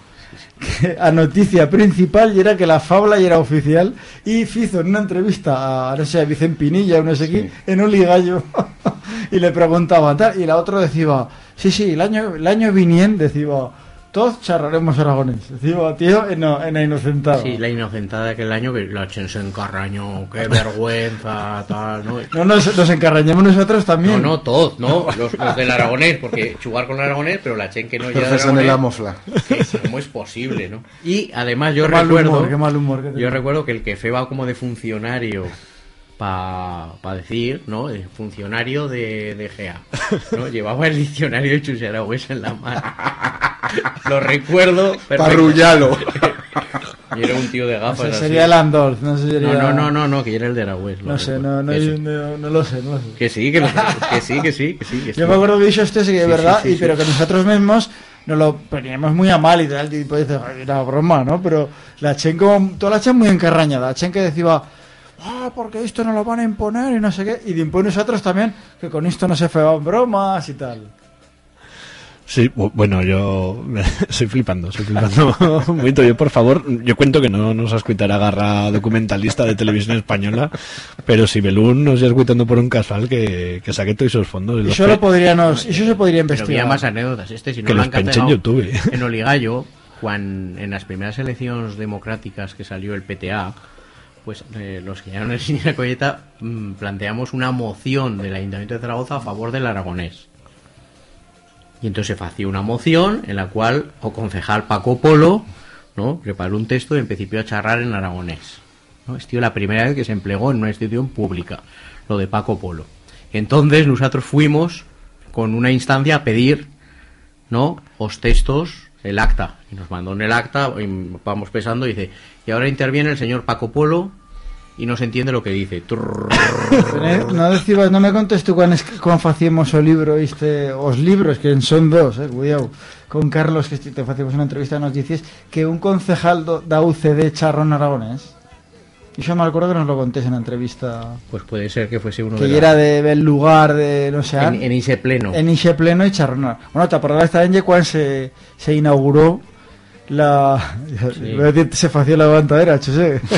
A noticia principal y era que la ya era oficial y hizo en una entrevista a, no sé, a Vicente Pinilla o no sé quién, en un ligallo y le preguntaba tal y la otra decía, sí, sí, el año, el año viniente decía, todos charraremos aragonés. Decía, tío, en, en la inocentada. Sí, la inocentada de aquel año que la Chen se encarrañó, qué vergüenza, tal, ¿no? No nos, nos encarrañamos nosotros No, también. no, todos, ¿no? Los, los del aragonés, porque jugar con el aragonés, pero la Chen que no llega del Profesión en la mofla. ¿cómo es posible, no? Y además yo Qué mal recuerdo, humor, qué mal humor que yo recuerdo que el que feba como de funcionario para decir, ¿no? El funcionario de, de GA, ¿no? Llevaba el diccionario de Chus Aragüés en la mano. Lo recuerdo. Parrullalo. Y era un tío de No gafas. sé, así. sería Landolf, no sé sería... No, no, no, no, no, que yo era el de Aragüés. lo No sé, no, no, sí. no, no lo sé, no lo sé. Que sí, que, lo- que sí, que sí, que sí. que. Yo me acuerdo que dicho este sí que de Sí, verdad, sí, sí, y, pero que nosotros mismos nos lo poníamos muy a mal y tal, y pues dices, "Ay, era broma, ¿no? Pero la Chen como, toda la Chen muy encarrañada, la Chen que decía, ah, porque esto no lo van a imponer y no sé qué, y después nosotros también, que con esto no se feaban bromas y tal. Sí, bu- bueno, yo me- estoy flipando, estoy flipando un momento. Yo, por favor, yo cuento que no nos escuchará garra documentalista de televisión española, pero si Belún nos ya escuchando por un casual que, que saque todos esos fondos. y eso lo y eso se podría Pero había investigar. más anécdotas. Este, si no Que lo los han en YouTube. En Oligallo, cuando en las primeras elecciones democráticas que salió el PTA, pues eh, los que llegaron el Señor Colleta mm, planteamos una moción del Ayuntamiento de Zaragoza a favor del aragonés. Y entonces se hacía una moción en la cual o concejal Paco Polo ¿no? preparó un texto y empezó a charrar en aragonés. ¿no? Es la primera vez que se empleó en una institución pública, lo de Paco Polo. Entonces nosotros fuimos con una instancia a pedir ¿no? Os textos, el acta. Y nos mandó en el acta, y vamos pesando, y dice, y ahora interviene el señor Paco Polo y no se entiende lo que dice. No decía, no me contestó cuando, es, cuando facíamos o libro este, os libros, que son dos, eh, cuidado, con Carlos, que te facíamos una entrevista nos dices que un concejal do, da UCD charrón aragonés. Y yo me acuerdo que nos lo contés en la entrevista, Pues puede ser que fuese uno que de ya la- era de del lugar de, no sé, en, en ese pleno. en Ixe Pleno y charrón. ar- Bueno, te acordarás también de cuando se, se inauguró la... Sí. Voy a decir, se fació la levantadera, chuse.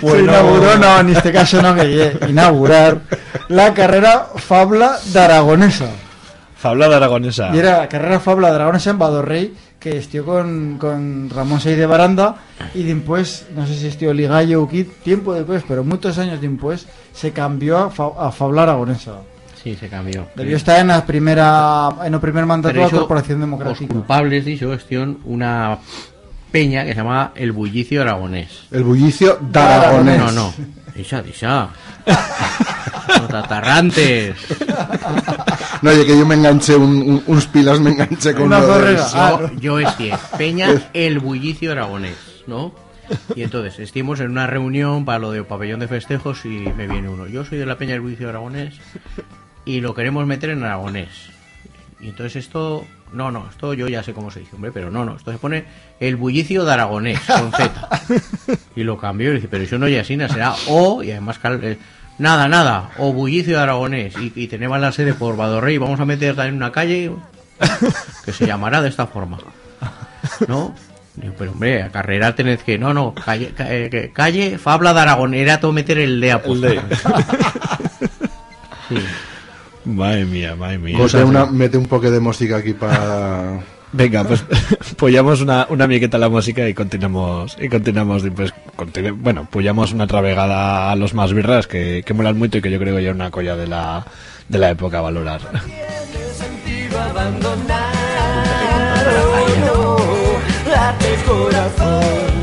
se inauguró, no, en este caso no que inaugurar la carrera Fabla de Aragonesa. Fabla de Aragonesa. Y era la carrera Fabla de Aragonesa en Badorrey, que estió con, con Ramón Sey de Baranda, y después, no sé si estió Ligallo o Kid, tiempo después, pero muchos años después, se cambió a, Fa- a Fabla Aragonesa. Sí, se cambió. Debió estar en la primera en el primer mandato de la Corporación Los Democrática. culpables dicho cuestión una peña que se llama El Bullicio Aragonés. El bullicio de Aragonés. No, no. Dixa, dixa. Los tatarrantes. No, oye, que yo me enganché, un, un- uns pilas me enganché con Una de zorrera. Ah, Yo, yo esté. Peña El Bullicio Aragonés, ¿no? Y entonces, estuvimos en una reunión para lo de pabellón de festejos y me viene uno. Yo soy de la Peña El Bullicio Aragonés y lo queremos meter en aragonés. Y entonces esto, no, no, esto yo ya sé cómo se dice, hombre, pero no, no, esto se pone el bullicio de aragonés, con Z. Y lo cambió y dice, pero eso no es así, será O, y además, eh, nada, nada, o bullicio de aragonés. Y, y tenemos la sede por Badorrey, vamos a meter también una calle que se llamará de esta forma. ¿No? Pero hombre, a carrera tenés que, no, no, calle, ca- eh, calle Fabla de Aragón, era todo meter el de de- Sí. Madre mía, madre mía. Mete, una, mete un poco de música aquí para... Venga, pues puyamos una, una miqueta a la música y continuamos y continuamos. Continu- bueno, puyamos una travegada a los más birras que, que molan mucho y que yo creo que ya es una colla de la, de la época a valorar. Tiene sentido abandonar o no, late el corazón.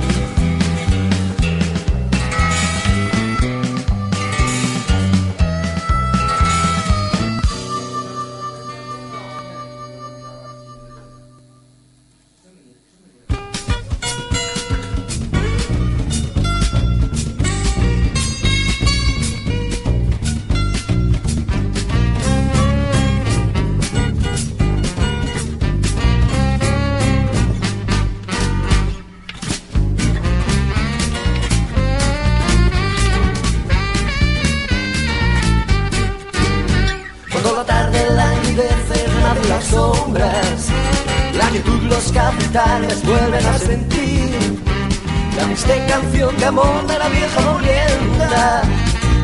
De amor de la vieja molienda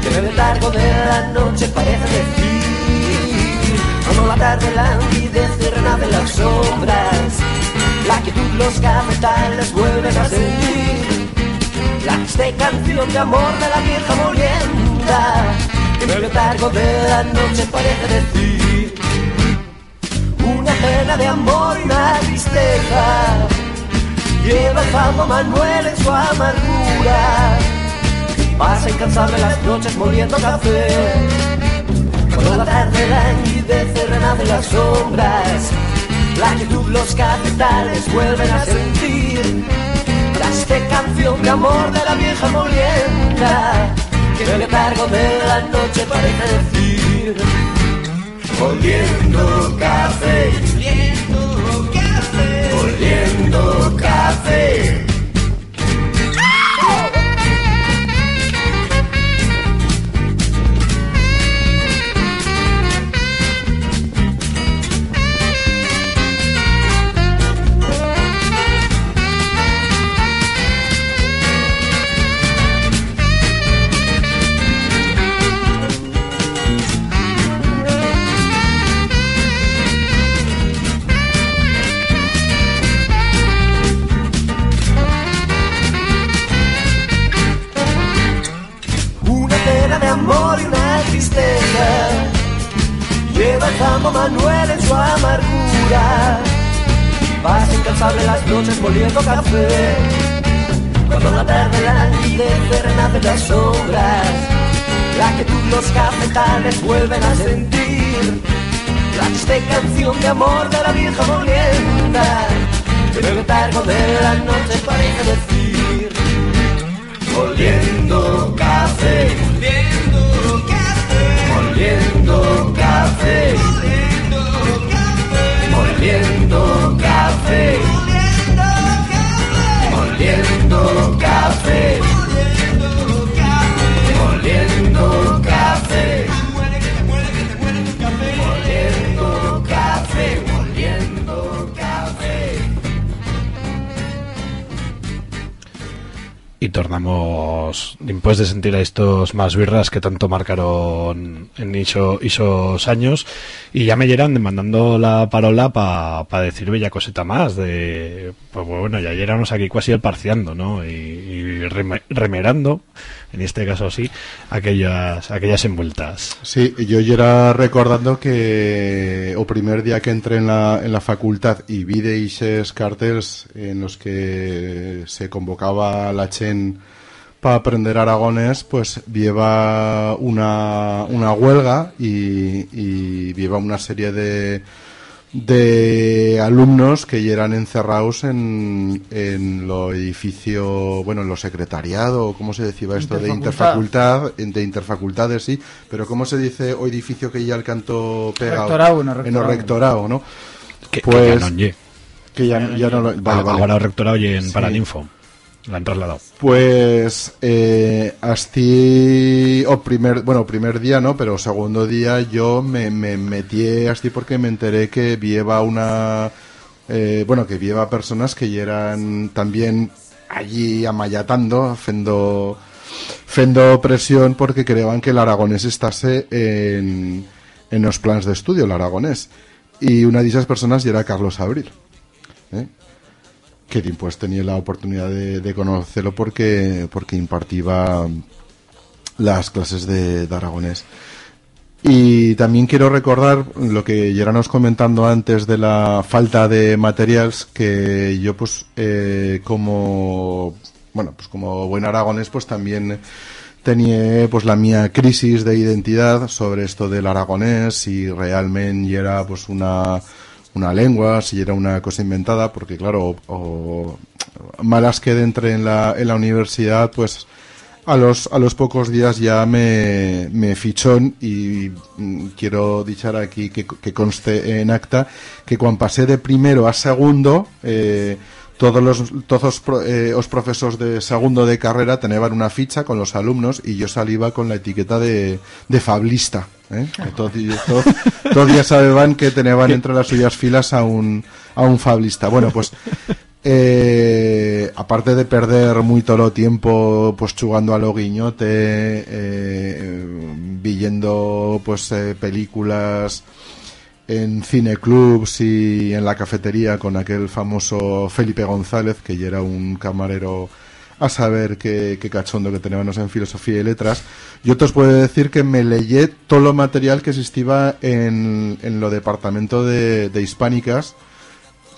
que en el letargo de la noche parece decir. Cuando la tarde languidece renace las sombras, la quietud los capitales vuelven a sentir la triste canción de amor de la vieja molienda que en el letargo de la noche parece decir una pena de amor y una tristeza lleva famo Manuel en su amargura. Pasa incansable las noches moliendo café. Cuando la tarde languidece renacen las sombras la quietud los capitales vuelven a sentir. La triste canción de amor de la vieja molienda que el letargo de la noche parece decir oliendo café oliendo café oliendo café Famo Manuel en su amargura. Pasa incansable las noches moliendo café. Cuando la tarde languidece renacen las sombras. La quietud los cafetales vuelven a sentir. La triste canción de amor de la vieja molienda. Que el letargo de la noche parece decir oliendo café, café, oliendo café, oliendo café, y tornamos después de sentir a estos más birras que tanto marcaron en esos años y ya me llegan demandando la parola para pa decir bella coseta más de pues bueno ya éramos aquí casi el parciando no y, remerando en este caso sí aquellas aquellas envueltas. Sí yo ya era recordando que o primer día que entré en la, en la facultad y vi de esos carteles en los que se convocaba la Chen para aprender aragonés, pues lleva una, una huelga y, y lleva una serie de, de alumnos que ya eran encerrados en, en lo edificio, bueno, en lo secretariado, ¿cómo se decía esto? De interfacultad, de interfacultades, sí, pero ¿cómo se dice o edificio que ya el canto pegado? Rectorado, no, rectorado. En el rectorado, ¿no? Que, pues, que ya no, ya, no lo... Vale, vale. Ahora rectorado y en Paraninfo. La han trasladado. Pues eh, así, o primer, bueno, primer día no, pero segundo día yo me, me metí así porque me enteré que vieva una, eh, bueno, que vieva personas que eran también allí amayatando, fendo, fendo presión porque creían que el aragonés estase en, en los planes de estudio, el aragonés. Y una de esas personas era Carlos Abril. ¿eh? Que pues tenía la oportunidad de, conocerlo porque, porque impartía las clases de, aragonés. Y también quiero recordar lo que ya éramos comentando antes de la falta de materiales que yo pues eh, como bueno pues como buen aragonés pues también tenía pues la mía crisis de identidad sobre esto del aragonés si realmente era pues una una lengua, si era una cosa inventada, porque claro, o, malas que entre en la, en la universidad, pues a los, a los pocos días ya me, me fichón y mm, quiero dichar aquí que, que, conste en acta que cuando pasé de primero a segundo, eh, todos los todos eh, los profesores de segundo de carrera tenían una ficha con los alumnos y yo salía con la etiqueta de, de fablista. ¿eh? Todos todo, ya sabían que tenían entre las suyas filas a un, a un fablista. Bueno, pues eh, aparte de perder muy todo tiempo pues jugando a lo guiñote, eh, viendo pues eh, películas en cineclubs y en la cafetería con aquel famoso Felipe González, que ya era un camarero a saber qué, cachondo que teníamos en filosofía y letras. Yo te os puedo decir que me leí todo lo material que existía en, en lo departamento de, de hispánicas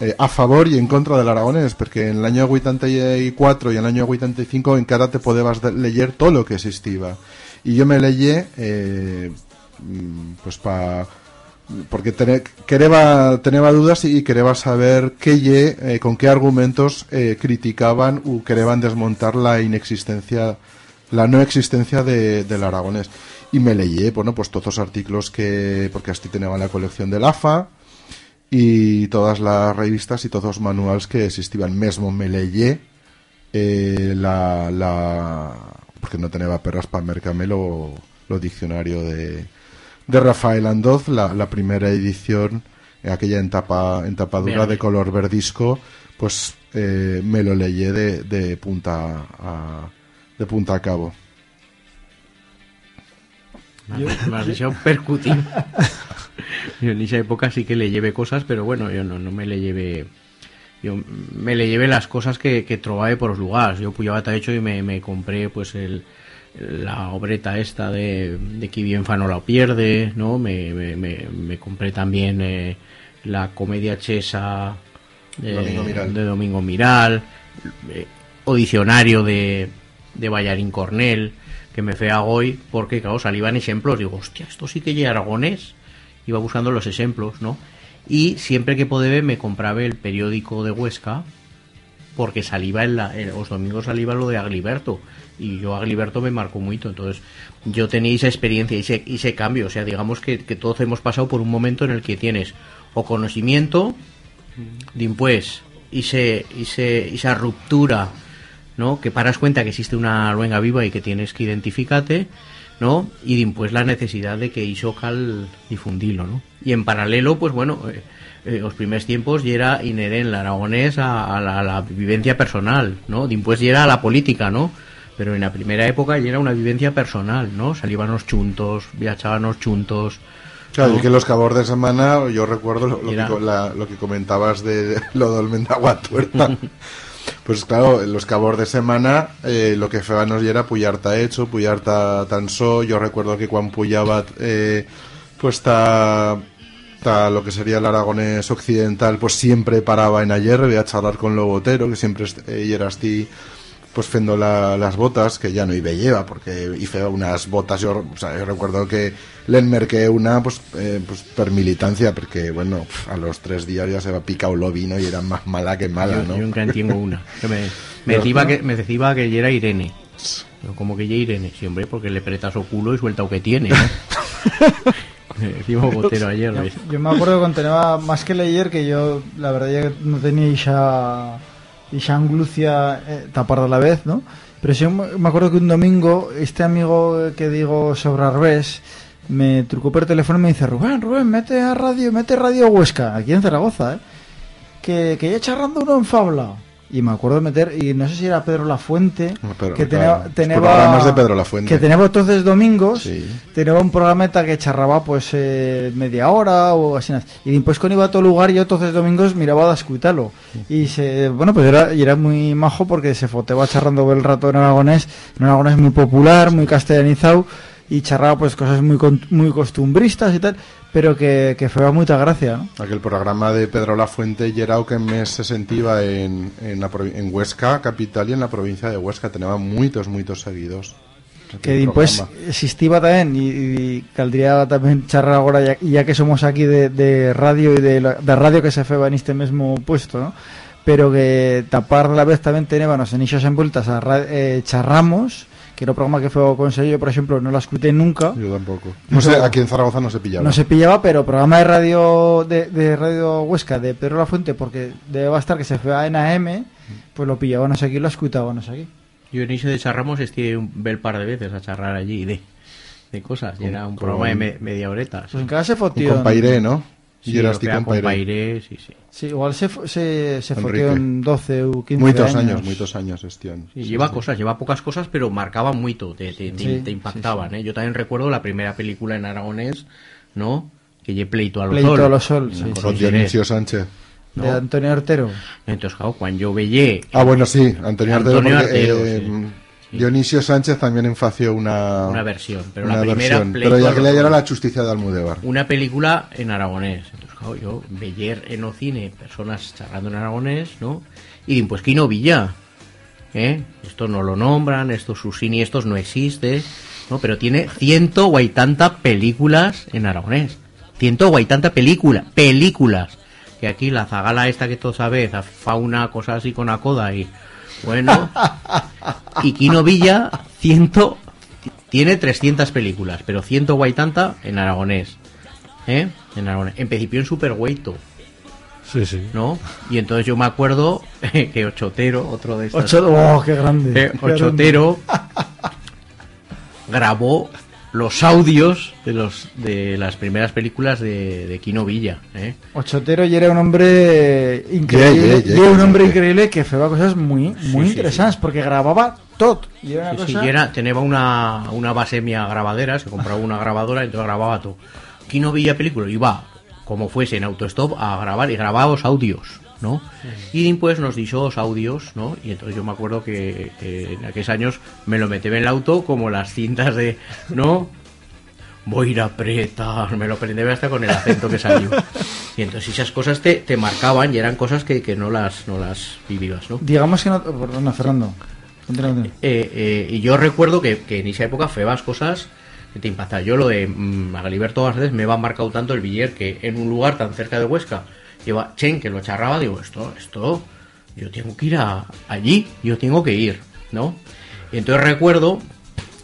eh, a favor y en contra del aragonés, porque en el año 84 y en el año 85 en cada te podías leer todo lo que existía. Y yo me leí, eh, mm, pues para porque quería, tenía dudas y quería saber qué eh, con qué argumentos eh, criticaban o querían desmontar la inexistencia, la no existencia de, del aragonés. Y me leí, bueno, pues todos los artículos que, porque así tenía la colección del AFA y todas las revistas y todos los manuales que existían. Mesmo me leí eh, la, la, porque no tenía perras para mercarme lo, lo diccionario de de Rafael Andoz, la, primera edición, aquella en, tapa, en tapadura de color verdisco, pues eh, me lo leí de, de, punta a, de punta a cabo. Me has dejado percutir. yo en esa época sí que le llevé cosas, pero bueno, yo no, no me le llevé. Yo me le llevé las cosas que, que por los lugares. Yo puyaba hecho y me, me compré pues el, la obreta esta de, de que bien no la pierde, ¿no? Me, me, me, compré también eh, la comedia chesa de Domingo Miral, de eh, o diccionario de, de Ballarín Cornell, que me fue a hoy porque, claro, salían ejemplos. Digo, hostia, esto sí que ya aragonés. Iba buscando los ejemplos, ¿no? Y siempre que podía me compraba el periódico de Huesca, porque salía en, la, en los domingos salía lo de Agliberto y yo a Agliberto me marcó mucho, entonces yo tenía esa experiencia y ese, ese cambio, o sea, digamos que, todos hemos pasado por un momento en el que tienes o conocimiento de impuestos y, se, y, se, esa ruptura, ¿no? Que paras cuenta que existe una luenga viva y que tienes que identificarte, ¿no? Y pues la necesidad de que iso cal difundilo, ¿no? Y en paralelo, pues bueno, eh, eh, los primeros tiempos ya era inherente aragonés a, la, vivencia personal, ¿no? Después ya era a la política, ¿no? Pero en la primera época ya era una vivencia personal, ¿no? Salíbanos chuntos, viajábamos chuntos, Claro, ¿no? y que los cabos de semana, yo recuerdo lo, lo que, la- lo que comentabas de lo del Mendagua Tuerta. Pues claro, los cabos de semana eh, lo que febanos ya era puyarta hecho, puyarta tan so. Yo recuerdo que cuando puyaba eh, pues ta, ta lo que sería el aragonés occidental, pues siempre paraba en ayer, voy a charlar con Lobotero, que siempre eh, era así pues fendo la- las botas que ya no iba lleva porque hice unas botas yo, o sea, yo recuerdo que le merqué una pues, eh, pues per militancia porque bueno a los tres días ya se va picado lo vino y era más mala que mala yo, ¿no? yo nunca entiendo una. Que me, me Yo- decía que me decía que ya era Irene. Yo, como que ya Irene, sí, hombre, porque le pretas o culo y suelta o que tiene, ¿no? Botero ayer, ¿no? Yo me acuerdo cuando tenía más que leer que yo, la verdad, ya no tenía esa, esa anglucia eh, tapar de la vez, ¿no? Pero sí me acuerdo que un domingo, este amigo que digo sobre Arbés, me trucó por teléfono y me dice, Rubén, Rubén, mete a radio, mete radio Huesca, aquí en Zaragoza, ¿eh? Que, que ya charrando uno en Fabla. Y me acuerdo de meter, y no sé si era Pedro La Fuente, No, pero, que claro, tenía, los tenía programas de Pedro Lafuente. que tenía entonces domingos, Sí. tenía un programeta que charraba pues eh, media hora o así y después cuando iba a todo lugar yo entonces domingos miraba a escutarlo y se bueno pues era, y era muy majo porque se foteaba charrando el rato en aragonés en aragonés muy popular muy castellanizado y charraba pues cosas muy muy costumbristas y tal pero que, que fue mucha gracia ¿no? Aquel programa de Pedro Lafuente y era o que mes se sentía en, en, la, en Huesca, capital, y en la provincia de Huesca. Tenía muchos, muchos seguidos. que después existía también y, y caldría también charrar ahora ya, ya que somos aquí de, de radio y de, la- de radio que se feba en este mismo puesto ¿no? pero que tapar a la vez también teníamos en isas envueltas a eh, charramos que era un programa que fue con sello por ejemplo no la escuché nunca Yo tampoco. No sé, aquí en Zaragoza no se pillaba. no se pillaba pero programa de radio de, de radio Huesca de Pedro La Fuente porque debe estar que se fue en AM pues lo pillábamos aquí y lo escuchábamos aquí Yo en ese de charramos estuve un bel par de veces a charrar allí de, de cosas. Y era un con- programa de me- media horeta. pues en cada se Un fotió compairé, ¿no? Sí, y eras lo ti que era compairé. compairé, sí, sí. Sí, igual se, se, se en 12 o 15 Muchos años. años, muchos años, Estión. Sí, lleva cosas, lleva pocas cosas, pero marcaban mucho, te, te, te- Sí, te impactaban, ¿eh? Yo también recuerdo la primera película en aragonés, ¿no? Que lle Pleito a los Pleito Sol. a los Sol, sí, Con sí. Con José Dionisio Sánchez. ¿no? De Antonio Ortero. Entonces, claro, cuando yo veía... Ah, bueno, sí, Antonio Artero. Antonio porque, Artero, eh, sí. Dionisio Sánchez también enfació una, Una versión, pero una la primera versión. Pero ya que le era la justicia de Almudévar. una película en aragonés. Entonces, claro, yo veía en o cine personas charlando en aragonés, ¿no? Y pues Kino Villa, ¿eh? Esto no lo nombran, estos Susini, estos no existe, ¿no? Pero tiene ciento guaitanta películas en aragonés. Ciento guaitanta película, películas. Que aquí la zagala esta que todos sabéis, fauna, cosas así con acoda y... Bueno, y Kino Villa, ciento, tiene 300 películas, pero ciento guaitanta en aragonés. ¿Eh? En aragonés. En principio en Superhueito, Sí, sí. ¿no? Y entonces yo me acuerdo que Ochotero, otro de estos... Ocho, ¡Oh, qué grande! eh, Qué grande. Ochotero grabó los audios de los de las primeras películas de, de Kino Villa, ¿eh? Ochotero y era un hombre increíble. Yeah, yeah, yeah, y era un hombre yeah. increíble que hacía cosas muy, muy sí, interesantes porque grababa todo. Y era una Sí, sí, cosa... y era, tenía una, una basemia grabadera, se compraba una grabadora y entonces grababa todo. Kino Villa película, iba como fuese en autostop a grabar y grababa los audios, ¿no? Y después nos dijo los audios, ¿no? Y entonces yo me acuerdo que, que en aquellos años me lo metí en el auto como las cintas de, ¿no? Voy a ir a apretar, me lo aprendí hasta con el acento que salió. Y entonces esas cosas te, te marcaban y eran cosas que, que no las no las vivías, ¿no? Digamos que no... Perdona, Fernando. Eh, eh, y yo recuerdo que, que en esa época febas cosas que te impactaban. Yo lo de mm, Agaliberto Garcés me va marcado tanto el biller que en un lugar tan cerca de Huesca lleva Chen que lo charraba, digo, esto, esto, yo tengo que ir a, allí, yo tengo que ir, ¿no? Y entonces recuerdo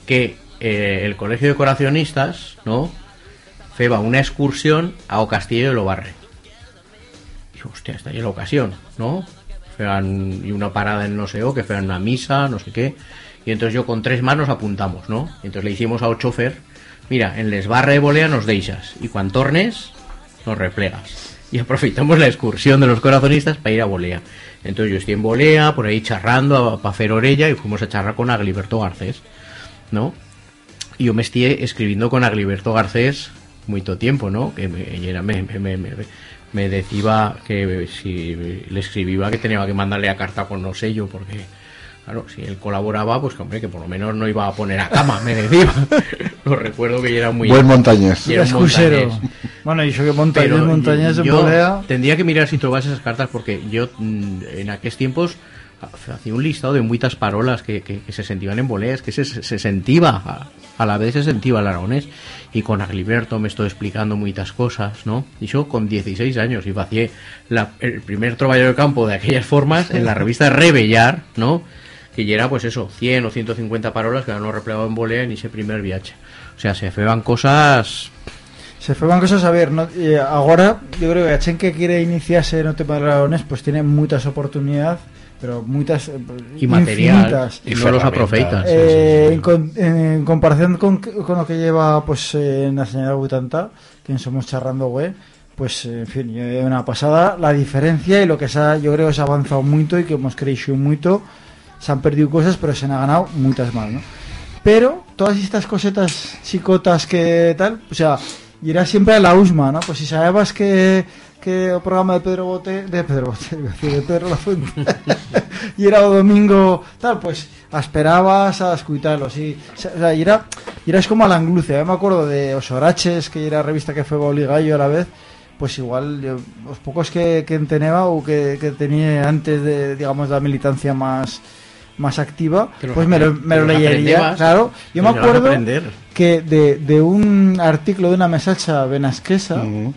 que eh, el colegio de corazonistas, ¿no? Feba una excursión a O Castillo de Lobarre. Digo, hostia, está ahí la ocasión, ¿no? Fean, y una parada en no sé o, que fean una misa, no sé qué. Y entonces yo con tres manos apuntamos, ¿no? Entonces le hicimos al chofer, mira, en les barra de volea nos deixas y cuando tornes nos replegas. Y aprovechamos la excursión de los corazonistas para ir a volea. Entonces yo estoy en volea, por ahí charrando para hacer orella y fuimos a charrar con Agliberto Garcés, ¿no? Y yo me estoy escribiendo con Agliberto Garcés mucho tiempo, ¿no? Que me, me, me, me- me decía que si le escribía que tenía que mandarle a carta con no sello porque claro si él colaboraba pues que hombre que por lo menos no iba a poner a cama me decía lo recuerdo que era muy Buen montañés. Y era montañés. Bueno, y yo que montañés, montañés en yo volea. tendría que mirar si trobas esas cartas porque yo mm, en aquellos tiempos ha- hacía un listado de muchas parolas que, que, que se sentían en voleas, que se, se sentiva, a, a la vez se sentiva el aragonés. Y con Agliberto me estoy explicando muchas cosas, ¿no? Y yo con 16 años y hacía la, el primer trabajo de campo de aquellas formas en la revista Rebellar, ¿no? Que ya era pues eso, 100 o 150 parolas que no replegado en volea en ese primer viaje. O sea, se feban cosas Se fueron cosas a ver, ¿no? Y ahora yo creo que a Chen que quiere iniciarse en el tema de dragones, pues tiene muchas oportunidades, pero muchas eh, y material infinitas. y no los. Eh, en, comparación con, con lo que lleva pues eh, la señora 80 que somos charrando güey pues eh, en fin eh, una pasada la diferencia y lo que se ha, yo creo que se ha avanzado mucho y que hemos crecido mucho se han perdido cosas pero se han ganado muchas más ¿no? pero todas estas cosetas chicotas que tal o sea era siempre a la USMA ¿no? pues si sabías que que el programa de Pedro Bote de Pedro Bote de Pedro La Fuente y era o domingo tal pues esperabas a escucharlo sí o sea y eras como a la angluce yo me acuerdo de Osoraches que era revista que fue Boligallo a la vez pues igual yo, los pocos que, que o que, que tenía antes de digamos la militancia más más activa pues me lo, me lo aprendebas, claro yo me acuerdo que de, de un artículo de una mesacha benasquesa Ujú.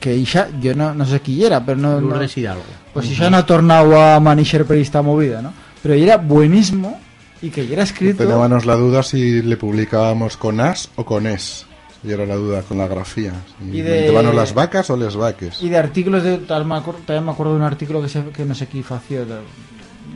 que Isha, yo no, no sé quién era pero no, no Hidalgo. pues Isha no ha tornado a manixer per esta movida ¿no? pero era buenísimo y que ya era escrito Teníamos la duda si le publicábamos con as o con es. Y era la duda con la grafía. Y de- ¿Te las vacas o les vaques? y de artículos de tal me acuerdo, también me acuerdo de un artículo que, se, que no sé qué fació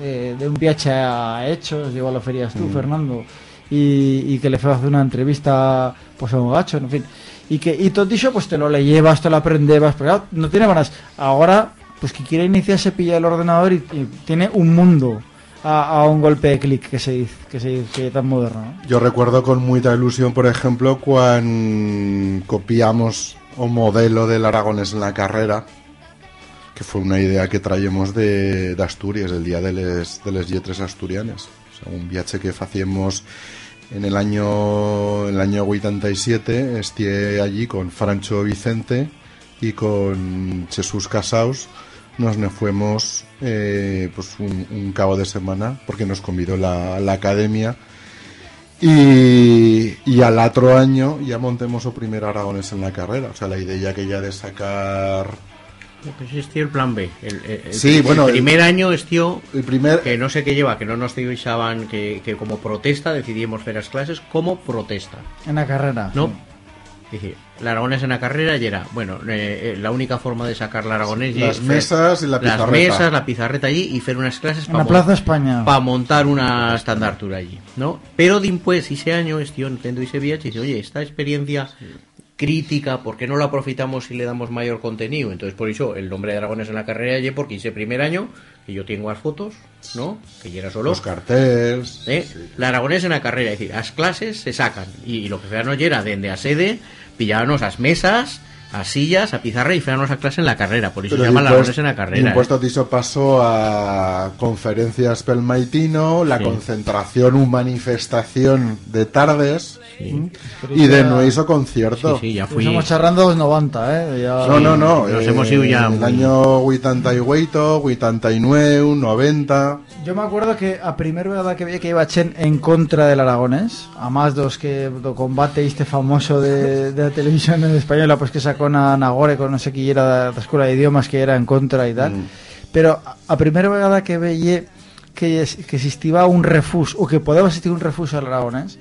de, un viaje a Hechos igual lo ferías tú Fernando y, y que le fue a hacer una entrevista pues a un gacho en fin. Y que y todo eso pues te lo le llevas te lo aprendebas pero claro, no tiene ganas. Ahora pues que quiere iniciarse pilla el ordenador y, y tiene un mundo a, a un golpe de clic que se dice que se dice que tan moderno ¿no? Yo recuerdo con mucha ilusión, por ejemplo, cuando copiamos un modelo del Aragones en la carrera, que fue una idea que traíamos de, de Asturias, el día de les, de les yetres asturianes. O sea, un viaje que hacíamos en el año, el año 87, esté allí con Francho Vicente y con Jesús Casaus. Nos ne fuimos eh, pues un, un cabo de semana porque nos convidó la, la academia y, y al otro año ya montemos o primer Aragones en la carrera. O sea, la idea que ya de sacar Pues este el plan B. El, el- el- Sí, el bueno, el- primer año estío el primer... que no sé qué lleva, que no nos divisaban que, que como protesta decidimos hacer las clases como protesta, en la carrera ¿no? sí. Es decir, la aragonés en la carrera y era, bueno, eh, eh, la única forma de sacar la aragonés y Las es mesas y la las pizarreta. mesas, la pizarreta allí y hacer unas clases en la Plaza España para montar una estandartura allí, ¿no? Pero después, ese año, este entiendo ese viaje, dice, oye, esta experiencia crítica, ¿por qué no la aprovechamos si le damos mayor contenido? Entonces, por eso, el nombre de Dragones en la carrera, allí, porque ese primer año, que yo tengo las fotos, ¿no? Que ya era solo... Los carteles. ¿eh? La Aragonés en la carrera, es decir, las clases se sacan y, y lo que feanos era dende a sede, pillábamos las mesas, a sillas, a pizarra y feanos a clase en la carrera, por eso se llama la Aragonés en la carrera. Impuesto ¿eh? dicho pasó a conferencias pel maitino, la Sí. concentración o manifestación de tardes Sí. y de no hizo concierto. Sí, sí, ya fui... Estamos charrando los 90, ¿eh? Ya- No, no, no. Nos eh, hemos ido ya En el muy- año 88, 89, 90. Yo me acuerdo que a primer verdad que veía que iba Chen en contra del Aragonés, a más dos que do combate este famoso de, de la televisión en española, pues que sacó a Nagore con no sé quién era de la escuela de idiomas que era en contra y tal. Mm. Pero a, a primer verdad que veía que, es- que existía un refus, o que podía existir un refus al Aragonés,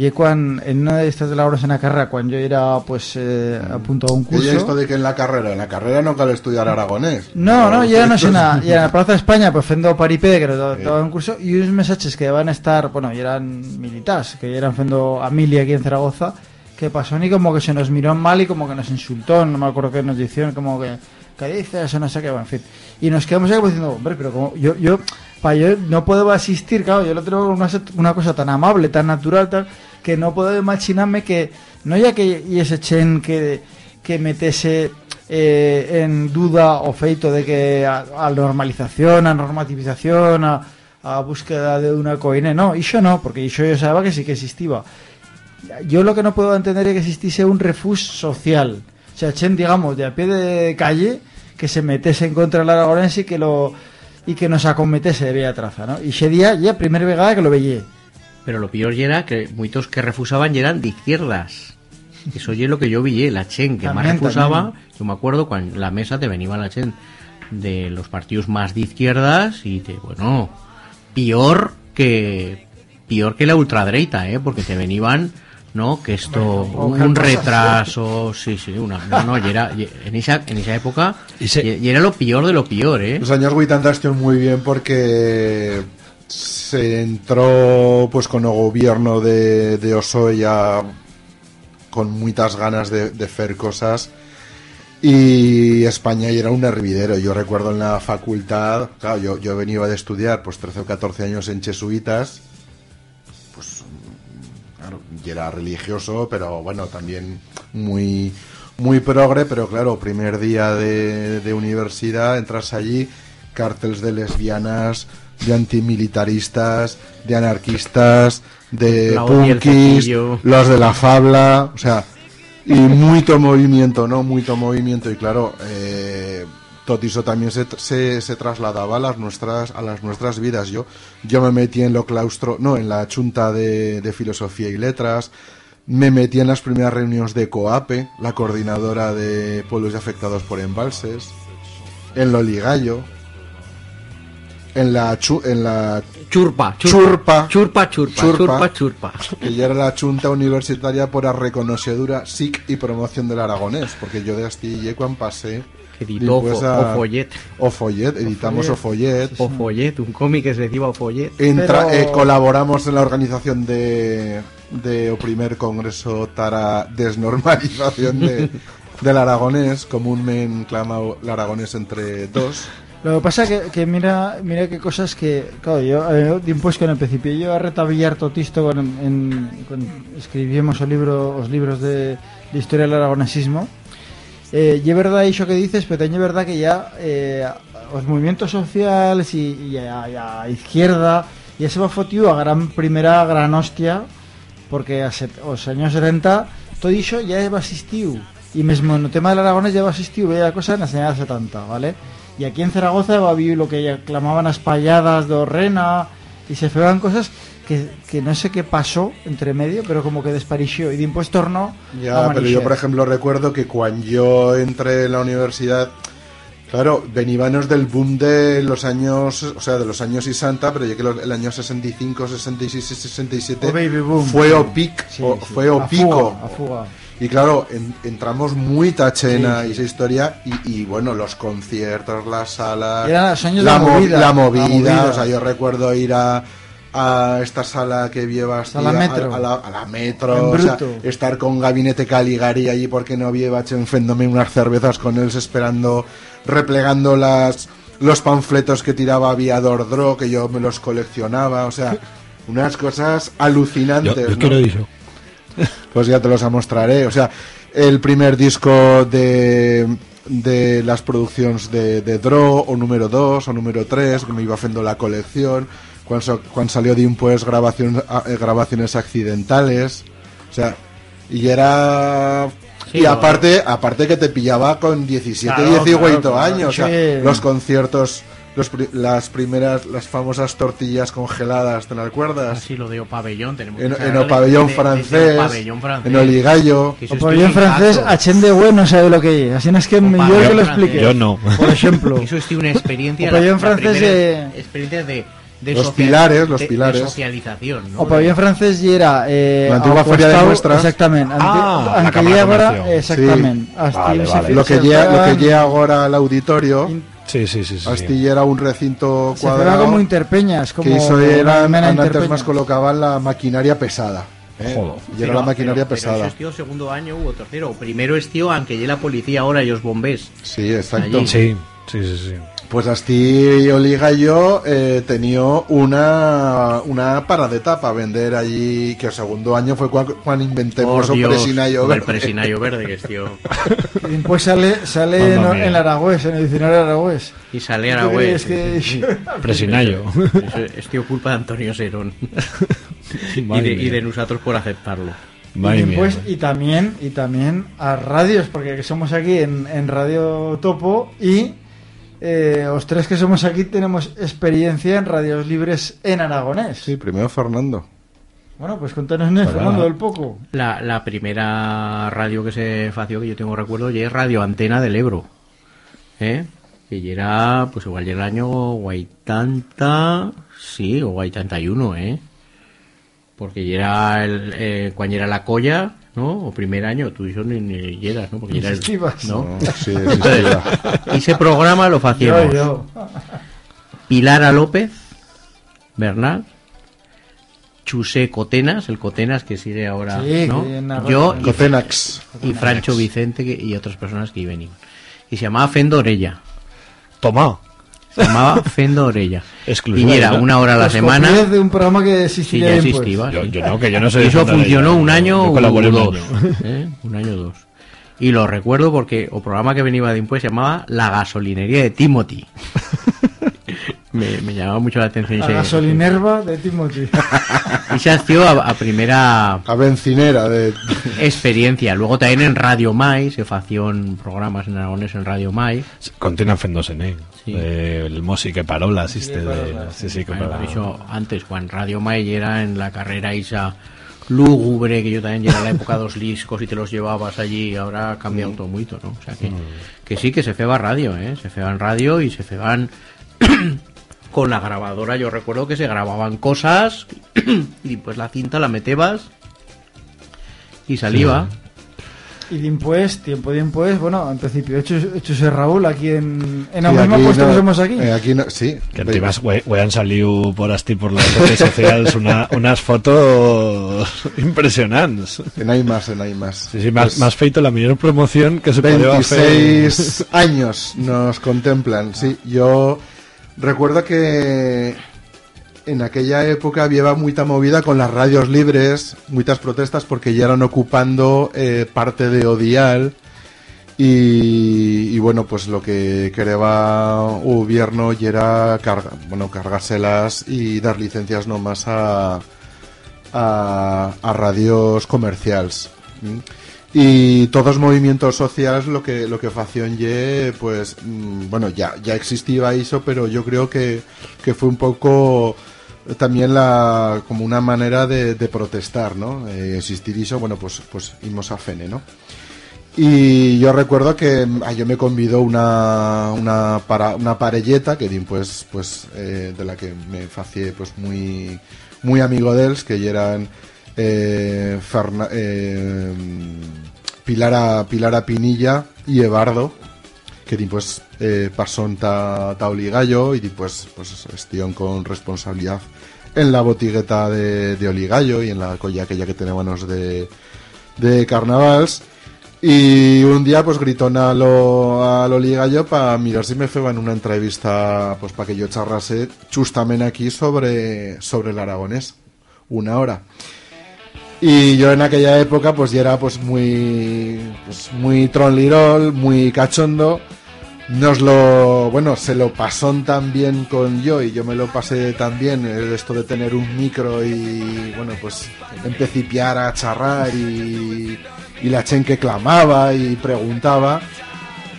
Y cuando en una de estas de labores en la carrera, cuando yo era pues eh, a punto a un curso... Y esto de que en la carrera, en la carrera no cal estudiar aragonés. No, no, ya no sé nada. Y en la Plaza de España, pues fendo paripé, que era todo un curso, y unos mensajes que van a estar, bueno, y eran militares, que eran fendo a Mili aquí en Zaragoza, que pasó ni como que se nos miró mal y como que nos insultó, no me acuerdo qué nos dijeron, como que, ¿qué dices? Eso no sé qué, bueno, en fin. Y nos quedamos ahí como diciendo, hombre, pero como yo, yo, para yo no puedo asistir, claro, yo lo tengo una, una cosa tan amable, tan natural, tal, que no puedo imaginarme que, no ya que chen que, que metese eh, en duda o feito de que a, normalización, a normativización, a, búsqueda de una coine, no, yo no, porque yo, sabía que sí que existía. Yo lo que no puedo entender es que existiese un refus social. O sea, chen, digamos, de a pie de calle, que se metese en contra del aragonés y que lo y que nos acometese de vía traza, ¿no? Y ese día, ya, primera vegada que lo veía. Pero lo peor ya era que muchos que refusaban ya eran de izquierdas. Eso es lo que yo vi, la Chen que más refusaba. también. Yo me acuerdo cuando en la mesa te venía la Chen de los partidos más de izquierdas y te, bueno, peor que peor que la ultradereita, ¿eh? Porque te venían, ¿no? Que esto, Bueno, un retraso, sí, sí, una, no, no, y era, y en esa, en esa época, Y se- y, y era lo peor de lo peor, ¿eh? Los años 80 estuvieron muy bien porque se entró pues con el gobierno de, Osoya con muchas ganas de, hacer cosas. Y España era un hervidero. Yo recuerdo en la facultad, claro, yo, yo venía de estudiar pues 13 o 14 años en Jesuitas, pues claro, era religioso, pero bueno, también muy muy progre, pero claro, primer día de, de universidad, entras allí, cárteles de lesbianas, de antimilitaristas, de anarquistas, de punkis, los de la Fabla, o sea, y mucho movimiento, ¿no? Mucho movimiento, y claro, eh, todo eso también se, se, se trasladaba a las nuestras a las nuestras vidas. Yo yo me metí en lo claustro, no, en la chunta de, de filosofía y letras, me metí en las primeras reuniones de COAPE, la coordinadora de pueblos afectados por embalses, en lo ligallo, en la chu- en la Churpa, Churpa. churpa, churpa, Churpa. churpa, churpa. que ya era la chunta universitaria por la reconocedura SIC y promoción del aragonés, porque yo de Astilla cuando pasé Que editó a- O Follet. o Follet, editamos o Follet, O Follet, un cómic que se decía O Follet. Entra, Pero- eh, colaboramos en la organización de, de o primer congreso para desnormalización de, del aragonés, comúnmente clama el aragonés entre dos. Lo que pasa que, que mira mira qué cosas que claro yo eh, después con el principio. Yo a retabillar totisto con, en, con escribimos o libro os libros de, de historia del aragonesismo. Eh, y es verdad eso que dices pero también es verdad que ya eh, los movimientos sociales y, y a, a izquierda ya se va fotiu a gran primera gran hostia porque a set, os años 70 todo iso ya va asistiu y mesmo no tema del Aragones ya va asistiu veía cosa en la señal 70 ¿vale? Y aquí en Zaragoza va a vivir lo que clamaban las payadas de Orrena y se feban cosas que, que no sé qué pasó entre medio pero como que despareció y de impuesto tornó Ya, pero yo por ejemplo recuerdo que cuando yo entré en la universidad, claro, veníbamos del boom de los años, o sea, de los años 60, pero ya que los- el año 65, 66 y 67 O baby boom. fue o pic, Sí, o- sí. fue o A pico. fuga, a fuga. Y claro, en- entramos muy tachena Sí, y esa historia y, y, bueno, los conciertos, las salas, de la, la mo- movida, la la movida, movida. o sea, yo recuerdo ir a, a esta sala que lleva A la Metro. a, la, a la metro, o sea, estar con Gabinete Caligari allí porque no había enféndome unas cervezas con él esperando, replegando las los panfletos que tiraba Aviador Dro, que yo me los coleccionaba, o sea, unas cosas Yo, alucinantes. yo ¿no? quiero eso. Pues ya te los mostraré. O sea, el primer disco de, de las producciones de, de Dro, o número 2, o número 3, que me iba haciendo la colección. Cuando, cuando salió de pues grabaciones, a- eh, grabaciones accidentales. O sea, y era... Sí, y aparte, aparte que te pillaba con 17, Claro, 18 claro, claro. años. O sea, los conciertos, los pri- las primeras, las famosas tortillas congeladas, ¿te las acuerdas? Así lo de O Pabellón tenemos en, en pabellón de- de- de francés, O Pabellón francés. en Oligallo. Que eso O estuvo pabellón en francés, a chen de bueno sabe lo que es. Así no es que yo pabellón que lo explique. Yo no. Por ejemplo. Eso es una experiencia. O pabellón la- la francés de- Experiencia de de Los pilares, los de- de pilares. socialización, ¿no? O bien francés y era eh, La antigua feria de muestras. Exactamente. Ah, la de Comercio. exactamente. Hasta Vale, vale. Lo que llega, lo que llega ahora al auditorio, Sí, sí, sí. sí. Asti era un recinto Se cuadrado fean como interpeñas, como que hizo una era, mena antes más colocaban la maquinaria pesada. ¿eh? Joder. Y era Pero- la maquinaria pero- pero pesada. eso es tío segundo año o tercero. Primero es tío, aunque llegue la policía ahora ellos bombés. Sí, exacto. Allí. Sí, sí, sí, sí. Pues Asti Oliga y yo eh, tenía una, una paradeta para vender allí, que el segundo año fue cuando, cuando inventemos Por o Dios, presinayo el verde. presinayo verde que es tío. Y después sale, sale en, en el Aragüés, en el diccionario Aragüés. Y sale ¿Tú Aragüez. crees que- Presinayo. Es tío culpa de Antonio Serón. y, de, y de nosotros por aceptarlo. Y, después, y también y también a radios porque somos aquí en, en Radio Topo y eh, los tres que somos aquí tenemos experiencia en radios libres en aragonés Sí, primero Fernando. bueno pues contanos Fernando del poco La, la primera radio que se fació, que yo tengo recuerdo, ya es Radio Antena del Ebro. ¿Eh? Que ya era, pues igual ya el año Guaitanta, sí, o Guaitantañuno, ¿eh? Porque ya era el, eh, cuando era la colla, ¿no? O primer año, tú y yo ni, ni llegas, ¿no? Porque Estivas. ¿no? No, sí, Entonces, existía. ese programa lo yo, hacíamos yo. Pilara López, Bernal, Chusé Cotenas, el Cotenas que sigue ahora, Sí, ¿no? que Yo y, Cotenax. y Francho Vicente que- y otras personas que iban. Y se llamaba Fendo Orella. Toma. Se llamaba Fendo Orella. Exclusiva, y era ¿no? una hora a la Los semana. de un programa que Sí, existiría ya existía. Yo, sí. yo no, que yo no sé. Y de eso funcionó un año o dos. año. ¿eh? Un año o dos. Y lo recuerdo porque el programa que venía de impuestos se llamaba La gasolinería de Timothy. me, me llamaba mucho la atención La ese- gasolinerva de Timothy. Y se hació a, a primera A bencinera de... experiencia. Luego también en Radio Mai, se facían programas en aragonés en Radio Mai. Contiene Fendosene. Sí. El que parola, asiste de. Sí, sí, que eso antes, cuando Radio Mai era en la carrera esa lúgubre, que yo también llegué a la época de los discos y te los llevabas allí, ahora ha cambiado todo mucho, ¿no? O sea que, que sí, que se feba radio, ¿eh? Se feban radio y se feban con la grabadora. Yo recuerdo que se grababan cosas y pues la cinta la metebas y salía. Y después, tiempo después, bueno, en principio, hecho, hecho ese Raúl aquí en, en el Sí, puesto no- que somos aquí. eh, aquí no- sí. Que we han salido por así por las redes sociales una, unas fotos impresionantes. En hay más, en hay más. Sí, sí, más, Pues más feito la mayor promoción que se podía hacer. 26 años nos contemplan, sí. Yo recuerdo que en aquella época había mucha movida con las radios libres, muchas protestas porque ya eran ocupando eh, parte de Odial y, y bueno, pues lo que quería el gobierno ya era bueno, cargárselas y dar licencias nomás a, a, a radios comerciales. Y todos movimientos sociales lo que lo que facían ye, pues mm, bueno, ya ya existía eso, pero yo creo que, que fue un poco también la como una manera de, de protestar, ¿no? Eh, existir eso, bueno, pues pues imos a Fene, ¿no? Y yo recuerdo que a yo me convidó una, una, para, una parelleta que pues, pues eh, de la que me facié pues muy, muy amigo de ellos, que eran eh, eh, Pilara, Pilara Pinilla y Ebardo, que pues eh, pasó ta, ta Oligallo y pues, pues estían con responsabilidad en la botigueta de, de Oligallo y en la colla aquella que teníamos de, de carnavals. Y un día pues gritó a lo, a lo para mirar si me feban una entrevista pues para que yo charrase justamente aquí sobre, sobre el aragonés una hora. Y yo en aquella época pues ya era pues muy pues muy tronlirol muy cachondo nos lo bueno se lo pasó tan bien con yo y yo me lo pasé tan bien esto de tener un micro y bueno pues empecipiar a charrar y, y la chen que clamaba y preguntaba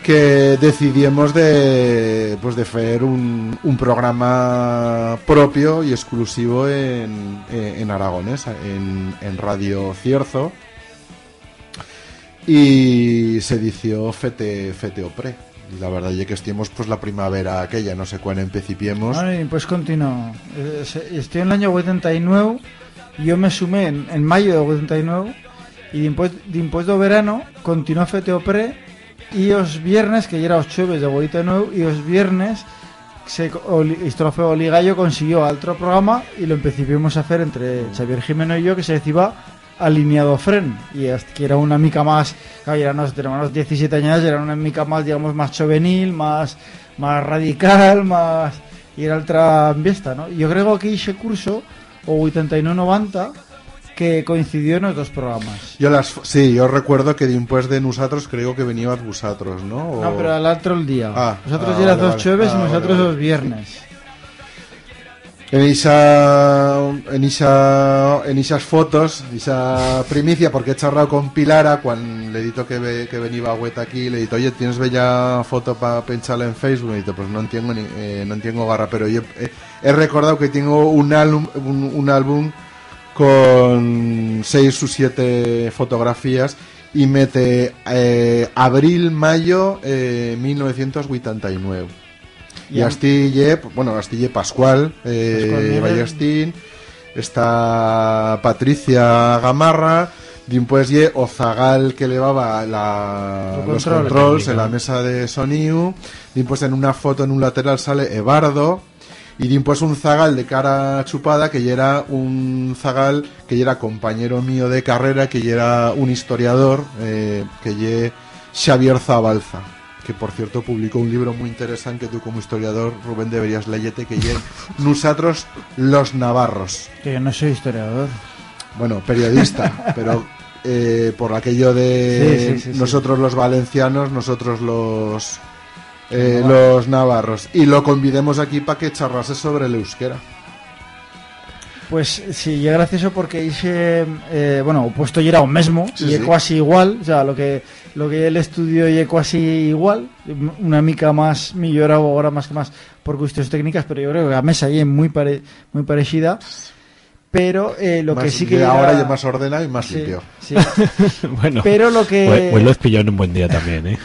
que decidimos de pues de hacer un, programa propio y exclusivo en, en, en Aragones en, Radio Cierzo. Y se dició Fete, Fete Opre la verdad es que estuvimos pues la primavera aquella, no sé cuándo empecipiemos. Y pues continuo. Estoy en el año 89 y yo me sumé en, mayo de 89 y después, después do verano continuó Feteo Pre y os viernes, que ya era os jueves de 89 y os viernes se, Oli, Estrofe Oligallo consiguió otro programa y lo empecipimos a hacer entre Xavier Jimeno y yo que se decía alineado fren y hasta que era una mica más claro, ya éramos, teníamos 17 años era una mica más digamos más juvenil más más radical más y era otra ambiesta ¿no? yo creo que ese curso o 89-90 que coincidió en los dos programas Yo las, sí, yo recuerdo que después de nosotros creo que veníais vosotros, ¿no? O- no pero al otro el día Ah, nosotros ah, eran vale, dos jueves Ah, y nosotros vale. los viernes En esa, en esa, en esas fotos, esa primicia, porque he charlado con Pilara cuando le dito que, que venía Hueta aquí, le dito, oye, ¿tienes bella foto para pincharla en Facebook? Y dito, pues no entiendo, ni, eh, no entiendo garra, pero yo he, recordado que tengo un álbum, un, un álbum con seis o siete fotografías y mete eh, abril-mayo eh, 1989. Y Ya. Astille, bueno, Astille Pascual, eh, está Patricia Gamarra, después ye Ozagal que llevaba la, Los controls en la mesa de sonido, después en una foto en un lateral sale Ebardo, y después un zagal de cara chupada que ya era un zagal que ya era compañero mío de carrera, que ya era un historiador, eh, que ye Xavier Zabalza que por cierto publicó un libro muy interesante que tú como historiador, Rubén, deberías leerte, que ye Nosotros los Navarros. que yo no soy historiador Bueno, periodista, pero eh, por aquello de Sí, sí, sí, sí. nosotros los valencianos, nosotros los eh, los navarros. Y lo convidemos aquí para que charrase sobre el euskera. Pues sí, es gracioso porque hice, eh, bueno, o puesto ya era o mismo, Sí, y es sí. casi igual, o sea, lo que lo que el estudio y casi igual, una mica más millorado ahora más que más por cuestiones técnicas, pero yo creo que la mesa ya es muy pare, muy parecida, pero eh, lo Más- que sí que era- ahora ya más ordenado y más sí, limpio. sí. bueno, pero lo que pues, pues lo has pillado en un buen día también, ¿eh?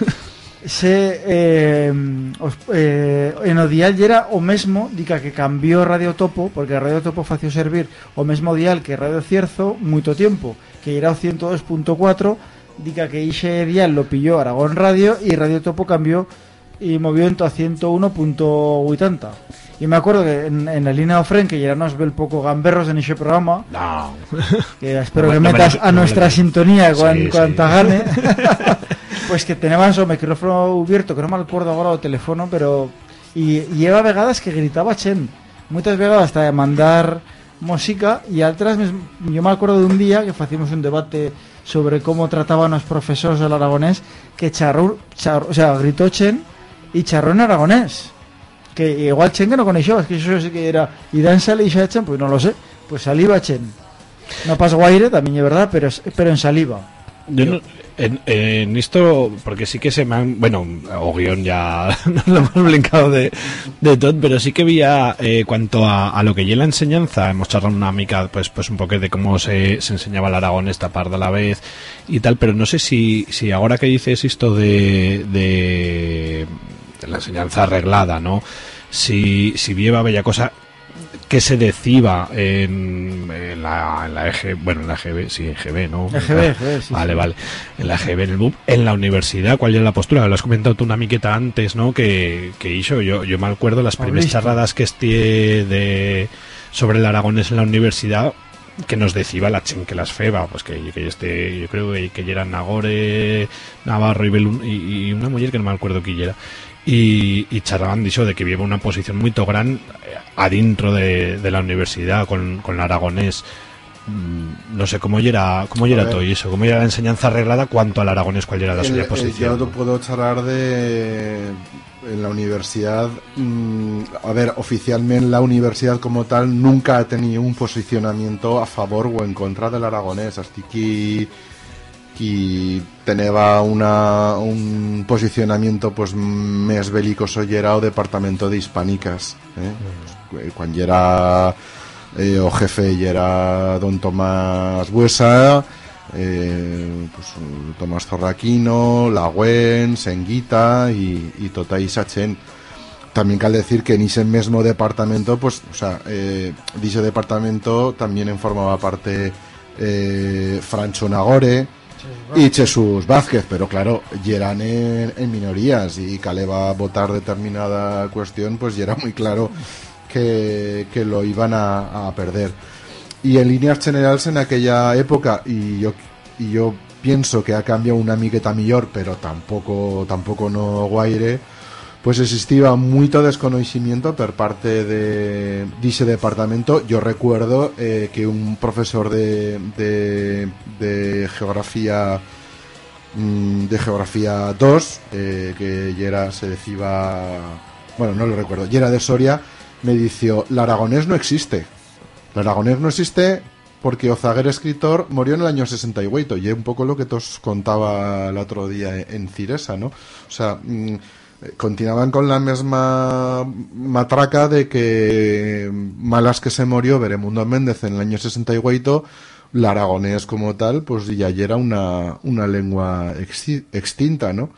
se eh, os, eh, en o dial ya era o mesmo dica que cambió Radio Topo porque Radio Topo fació servir o mesmo dial que Radio Cierzo moito tiempo que era o 102.4 dica que ese dial lo pilló Aragón Radio y Radio Topo cambió y movió en a 101.80 y me acuerdo que en, en la línea de Ofren que ya nos ve el poco gamberros en ese programa No. que espero No que no me metas a no nuestra lo- sintonía Sí, cuan, sí. gane pues que teníamos o micrófono abierto que no me acuerdo ahora o teléfono pero y lleva vegadas que gritaba Chen muchas vegadas hasta de mandar música y otras yo me acuerdo de un día que hacíamos un debate sobre cómo trataban los profesores del aragonés que charró, charró- o sea gritó Chen y charró en aragonés. Que igual Chen que no coneixó, es que eso sí que era y dan saliva a Chen, pues no lo sé. Pues saliva Chen. No pasa guaire, también es verdad, pero, pero en saliva en, esto, porque sí que se me han. Bueno, o guion ya nos lo hemos brincado de, de todo, pero sí que veía eh, cuanto a, a lo que lleva la enseñanza, hemos charlado una mica, pues, pues un poco de cómo se, se enseñaba el Aragón esta parte a la vez y tal, pero no sé si, si ahora que dices esto de, de, de la enseñanza arreglada, ¿no? Si, si lleva bella cosa que se decía en, en la, en la EG, bueno, en la EGB, sí, EGB, ¿no? EGB, EGB, sí, Vale, sí. vale. En la EGB, en el en la universidad, ¿cuál es la postura? Lo has comentado tú una miqueta antes, ¿no? Que, que hizo, yo, yo me acuerdo las primeras charradas que esté de, sobre el aragonés en la universidad, que nos decía la chen que las feba, pues que, que este, yo creo que, que eran Nagore, Navarro y, Belun, y, y una mujer que no me acuerdo quién era. Y, y charraban dicho de que lleva una posición muy gran eh, adentro de, de la universidad con, con el aragonés. Mm, no sé cómo era cómo era todo eso cómo era la enseñanza arreglada cuanto al aragonés cuál era la El- suya posición. yo te puedo charlar de en la universidad mm, a ver oficialmente la universidad como tal nunca ha tenido un posicionamiento a favor o en contra del aragonés. Así que que tenía una, un posicionamiento pues más belicoso y era o departamento de hispánicas eh? cuando era eh, o jefe y era don Tomás Buesa eh, pues, Tomás Zorraquino, Lagüen, Senguita y, y tota Isachen. También cal decir que en ese mismo departamento, pues, o sea, eh, ese departamento también formaba parte eh, Francho Nagore y Jesús Vázquez, pero claro, ya eran en, en minorías y Cale va a votar determinada cuestión, pues ya era muy claro que, que lo iban a, perder. Y en líneas generales en aquella época, y yo, y yo pienso que ha cambiado una miqueta mejor, pero tampoco, tampoco no guaire, pues existía mucho desconocimiento por parte de ese departamento. Yo recuerdo eh, que un profesor de, de, de geografía mm, de geografía 2 eh, que ya era se decía bueno no lo recuerdo era de Soria me dijo el aragonés no existe. El aragonés no existe porque Ozaguer escritor murió en el año 68 y es un poco lo que os contaba el otro día en Ciresa no o sea mm, continuaban con la misma matraca de que malas que se murió Beremundo Méndez en el año 68 el aragonés como tal pues ya era una, una lengua extinta no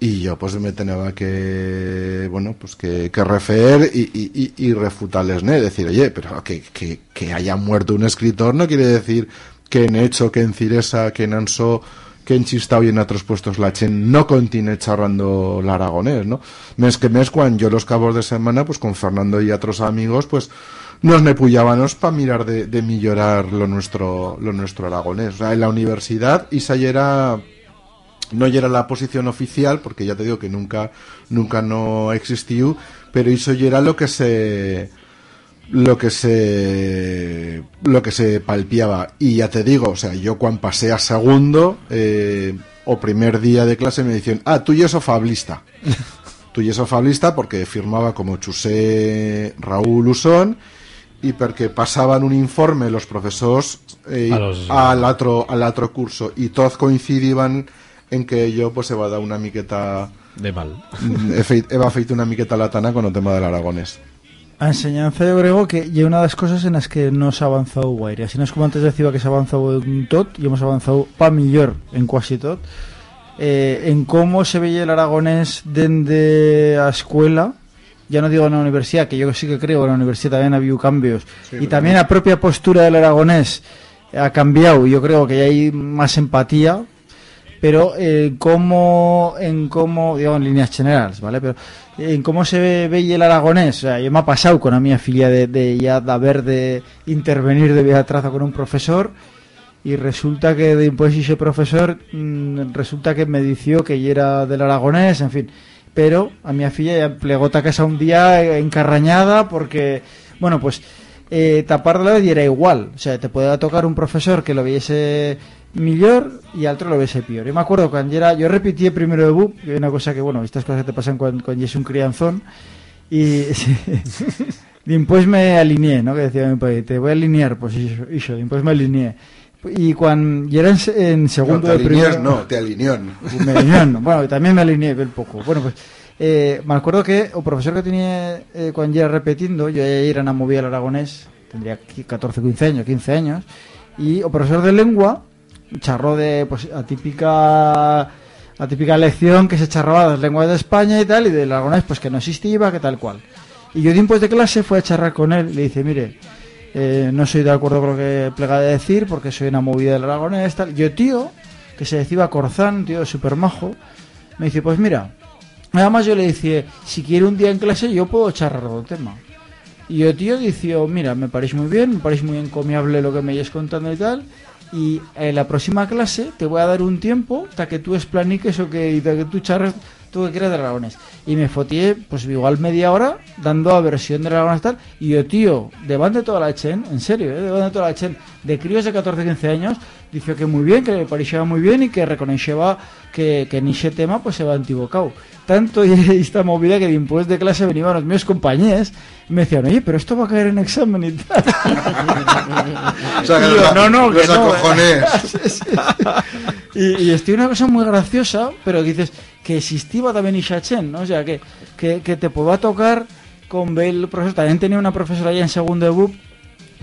y yo pues me tenía que bueno pues que, que refer y, refutarles ¿no? decir oye pero que, que, que haya muerto un escritor no quiere decir que en hecho que en Ciresa que en Ansó que en Chistau y en otros puestos la chen no continúe charrando el aragonés, ¿no? Mes que mes, cuando yo los cabos de semana, pues con Fernando y otros amigos, pues nos nepullábamos para mirar de, de millorar lo nuestro, lo nuestro aragonés. O sea, en la universidad, Isa era no era la posición oficial, porque ya te digo que nunca, nunca no existió, pero eso era lo que se, lo que se, lo que se palpiaba. Y ya te digo, o sea, yo cuando pasé a segundo, eh, o primer día de clase me decían, ah, tú ya sos fablista. tú ya sos fablista porque firmaba como Chusé Raúl Usón, y porque pasaban un informe los profesores eh, los- al otro al otro curso y todos coincidían en que yo pues se va a dar una miqueta De mal. he una miqueta latana con el tema del aragonés A enseñanza de grego que y una de las cosas en las que no se ha avanzado guaire. Así no es como antes decía que se ha avanzado en tot y hemos avanzado pa millor en casi tot. Eh, en cómo se veía el aragonés desde a escuela, ya no digo en la universidad, que yo sí que creo que en la universidad también ha habido cambios, y también la propia postura del aragonés ha cambiado, yo creo que ya hay más empatía, pero eh, cómo, en cómo, digo en líneas generales, ¿vale? Pero en cómo se ve, veía el aragonés, o sea, yo me ha pasado con a mi filia de, ya de haber de intervenir de vía traza con un profesor y resulta que después ese profesor mm, resulta que me dició que ya era del aragonés, en fin, pero a mi filla ya plegó a casa un día encarrañada porque, bueno, pues eh, tapar la vez y era igual, o sea, te podía tocar un profesor que lo viese mejor y otro lo viese peor. Yo me acuerdo cuando yo era, yo repetí el primero de BUP, que es una cosa que, bueno, estas cosas que te pasan cuando, cuando es un crianzón, y después me alineé, ¿no? Que decía mi padre, te voy a alinear, pues eso, eso, después me alineé. Y cuando yo era en, en no, segundo te de alineas, primero... no, te alineó Me alineó, bueno, también me alineé un poco. Bueno, pues eh, me acuerdo que el profesor que tenía eh, cuando ya repetiendo, yo ya era una movida al aragonés, tendría qui- 14, 15 años, 15 años, y el profesor de lengua charró de pues a típica a típica lección que se charraba de las lenguas de España y tal, y del aragonés pues que no existía, que tal cual. Y yo después de clase fui a charrar con él le dice, mire, eh, no soy de acuerdo con lo que plega de decir porque soy una movida del aragonés tal. Yo tío, que se decía Corzán, tío súper majo, me dice, pues mira, además yo le decía, si quiere un día en clase yo puedo charrar del tema. Y yo tío dice, mira, me parece muy bien, me parece muy encomiable lo que me hayas contando y tal, y en la próxima clase te voy a dar un tiempo hasta que tú explaniques o que, que tú charres tú que quieras de dragones. Y me fotié, pues igual media hora, dando a versión de dragones tal, y yo, tío, de toda la chen, en serio, ¿eh? de toda la chen, de críos de 14-15 años, dice que muy bien, que le parecía muy bien y que reconocía que, que en ese tema pues se va equivocado. Tanto y esta movida que después de clase venían los míos compañeros y me decían, oye, pero esto va a caer en examen y tal. O sea, que los- no, no, que los no. acojones. y, y estoy una cosa muy graciosa, pero que dices que existía también Ishachen, ¿no? O sea, que, que, que te podía tocar con el profesor. También tenía una profesora allá en segundo de BUP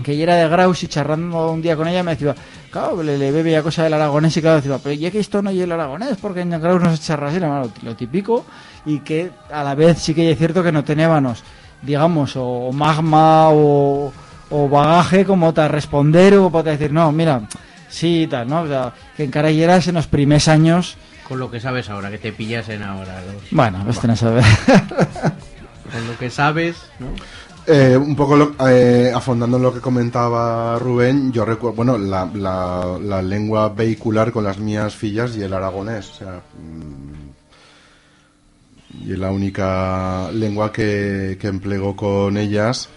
que ella era de Graus y charlando un día con ella me decía, claro, le, le bebe ya cosa del aragonés y claro, decía, pero ya que esto no es el aragonés, porque en Graus no se charra así, lo típico, y que a la vez sí que es cierto que no teníamos, digamos, o magma o, o bagaje como para responder o para decir, no, mira, sí y tal, ¿no? O sea, que en Caralleras en los primeros años, Con lo que sabes ahora, que te pillas en ahora. los- bueno, pues tenés a ver. Con lo que sabes, ¿no? Eh, un poco lo- eh, afondando en lo que comentaba Rubén, yo recuerdo, bueno, la, lengua vehicular con las mías fillas y el aragonés, o sea, mm, y la única lengua que, empleo con ellas.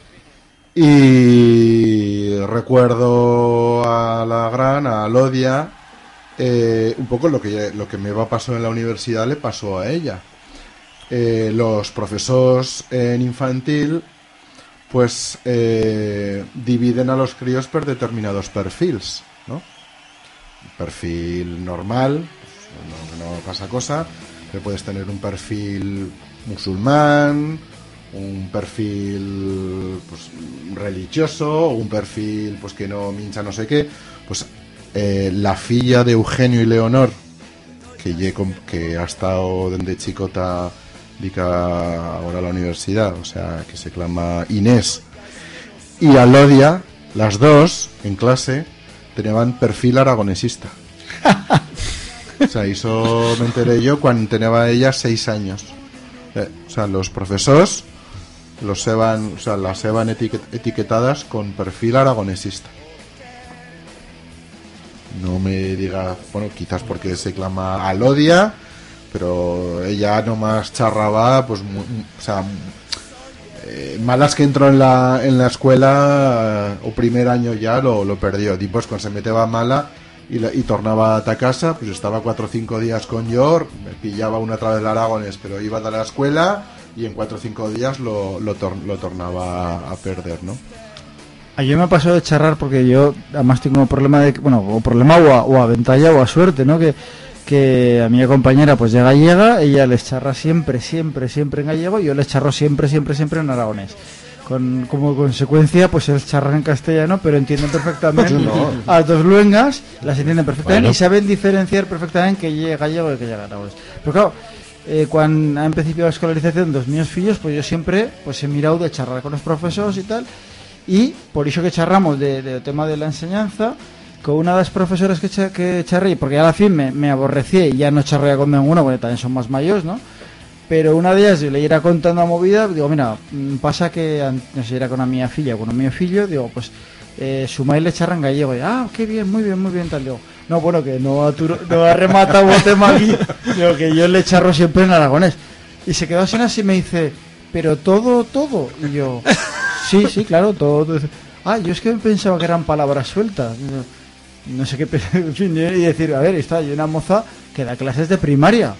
Y recuerdo a la gran, a Lodia, eh, un poco lo que, lo que me va a pasar en la universidad le pasó a ella. Eh, los profesores en infantil pues eh, dividen a los críos por determinados perfiles, ¿no? Perfil normal, no, pasa cosa, que puedes tener un perfil musulmán, un perfil pues, religioso, un perfil pues que no mincha no sé qué, pues eh, la filla de Eugenio y Leonor, que, que ha estado desde chicota dica ahora la universidad, o sea, que se clama Inés, y Alodia, las dos, en clase, tenían perfil aragonesista. o sea, eso me enteré yo cuando tenía ella seis años. Eh, o sea, los profesores los seban, o sea, las seban etiquet- etiquetadas con perfil aragonesista. No me diga, bueno, quizás porque se clama Alodia, pero ella nomás charraba, pues, o sea, eh, malas que entró en la, en la escuela eh, o primer año ya lo, lo perdió. Y pues cuando se meteba mala y, la- y tornaba a casa, pues estaba cuatro o cinco días con Yor, me pillaba una otra vez Aragones, pero iba de la escuela y en cuatro o cinco días lo, lo, tor- lo tornaba a perder, ¿no? A yo me ha pasado de charrar porque yo además tengo un problema de bueno o problema o a, o a ventalla o a suerte no que que a mi compañera pues de gallega ella les charra siempre siempre siempre en gallego y yo les charro siempre siempre siempre en aragonés. Con como consecuencia pues ellos charran en castellano pero entienden perfectamente a dos luengas las entienden perfectamente Bueno. y saben diferenciar perfectamente que llega gallego y que llega aragonés. Pero claro eh, cuando ha empezado la escolarización dos míos fillos pues yo siempre pues he mirado de charrar con los profesores y tal y por iso que charramos de, de tema de la enseñanza con una de las profesoras que, cha- que charré porque a la fin me, me aborrecí y ya no charré con ninguno porque también son más mayores ¿no? pero una de ellas yo le iba contando a movida digo mira mm, pasa que no sé era con a mi filla con a mi fillo digo pues eh, su maíz le charran gallego y, ah qué bien muy bien muy bien tal digo no bueno que no ha, no ha rematado el tema aquí digo que yo le charro siempre en aragonés y se quedó así así y me dice pero todo todo y yo Sí, sí, claro, todo. Ah, yo es que pensaba que eran palabras sueltas. No, no sé qué. En fin, y decir, a ver, está, hay una moza que da clases de primaria.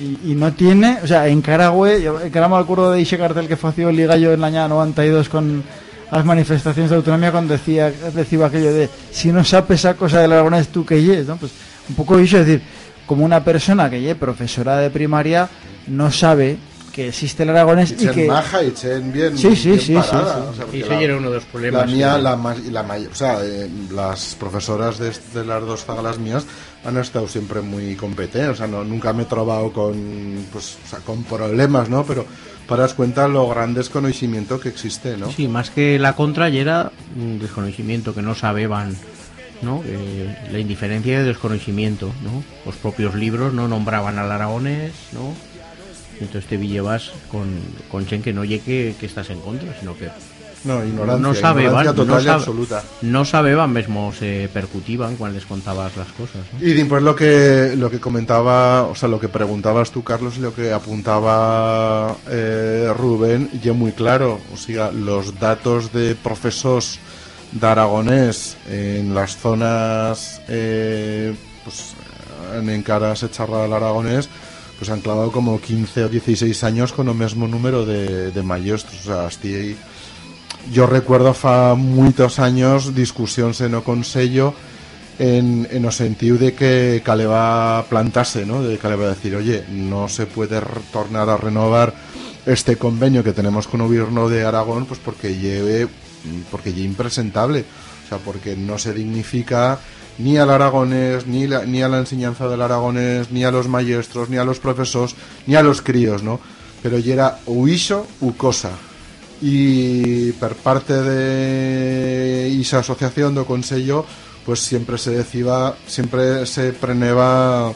Y, y no tiene, o sea, en Caragüe, yo Caragüe me acuerdo de ese cartel que fació el Ligallo en el año 92 con las manifestaciones de autonomía cuando decía, decía aquello de si no sabes esa cosa de la aragonés tú que yes, ¿no? Pues un poco eso, es decir, como una persona que ye profesora de primaria no sabe que existe el aragonés y Echen que maja y echen bien, Sí, sí, bien sí, parada, sí, sí. o sea, Y eso la- ya era uno de los problemas. La mía, la, ma- y la o sea, eh, las profesoras de, de las dos zagalas mías han estado siempre muy competentes, o sea, no, nunca me he trovado con, pues, o sea, con problemas, ¿no? Pero para das cuenta lo gran desconocimiento que existe, ¿no? Sí, más que la contra ya era un desconocimiento, que no sabían, ¿no? Eh, la indiferencia y el desconocimiento, ¿no? Los propios libros no nombraban al aragonés, ¿no? Entonces te llevas con, con Chen que no llegue que estás en contra, sino que No, ignorancia, no sabe, ignorancia ¿vale? total no y sabe- absoluta. No sabeban mismo se percutiban cuando les contabas las cosas, ¿no? Y después lo que lo que comentaba, o sea, lo que preguntabas tú, Carlos, y lo que apuntaba eh, Rubén, ya muy claro. O sea, los datos de profesores de aragonés en las zonas eh, pues, en encara se charra el aragonés, pues han clavado como 15 o 16 años con el mismo número de, de maestros. O sea, estoy yo recuerdo fa muchos años discusiones en o Consello en, en o sentido de que caleba a plantarse, ¿no? De caleba a decir, oye, no se puede tornar a renovar este convenio que tenemos con el gobierno de Aragón, pues porque lleve porque ya impresentable, o sea, porque no se dignifica ni al aragonés, ni, ni a la enseñanza del aragonés, ni a los maestros, ni a los profesores, ni a los críos, ¿no? Pero ya era u iso u cosa. Y por parte de esa asociación do Consello, pues siempre se decía, siempre se preneba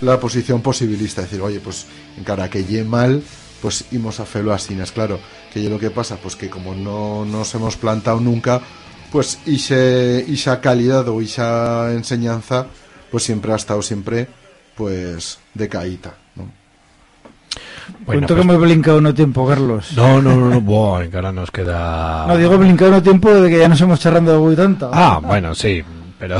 la posición posibilista, decir, oye, pues en cara que lle mal, pues imos a felo así, es claro, que lle lo que pasa, pues que como no nos hemos plantado nunca, pues ise, esa calidad o esa enseñanza, pues siempre ha estado siempre, pues, decaída, ¿no? Bueno, Cuento pues- que me he blincado no tiempo, Carlos. No, no, no, no, buah, encara nos queda... No, digo blincado no tiempo de que ya nos hemos charrando de Wii tanta. Ah, bueno, sí, pero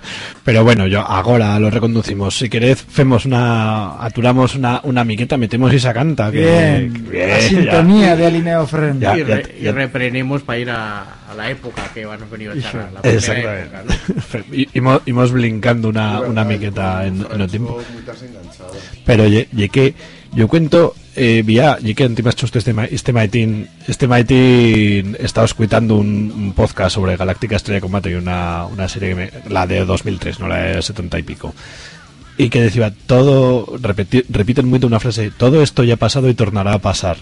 pero bueno, yo agora lo reconducimos. Si queréis, femos una aturamos una, una miqueta, metemos esa canta que Bien, que bien, la ya. sintonía de Alineo Fren. Ya, y, re- ya- y ya- reprenemos para ir a, a la época que hemos venido a charlar. La primera época, ¿no? Exactamente. Y- imos blincando una, una miqueta en, en el tiempo. Pero ye, ye que yo cuento ye que antes chusto este ma- este maitín, este maitín estaba escuchando un, podcast sobre Galáctica Estrella de Combate y una, una serie que me- la de 2003, no la de 70 y pico. Y que decía, todo, repiten mucho una frase, todo esto ya ha pasado y tornará a pasar.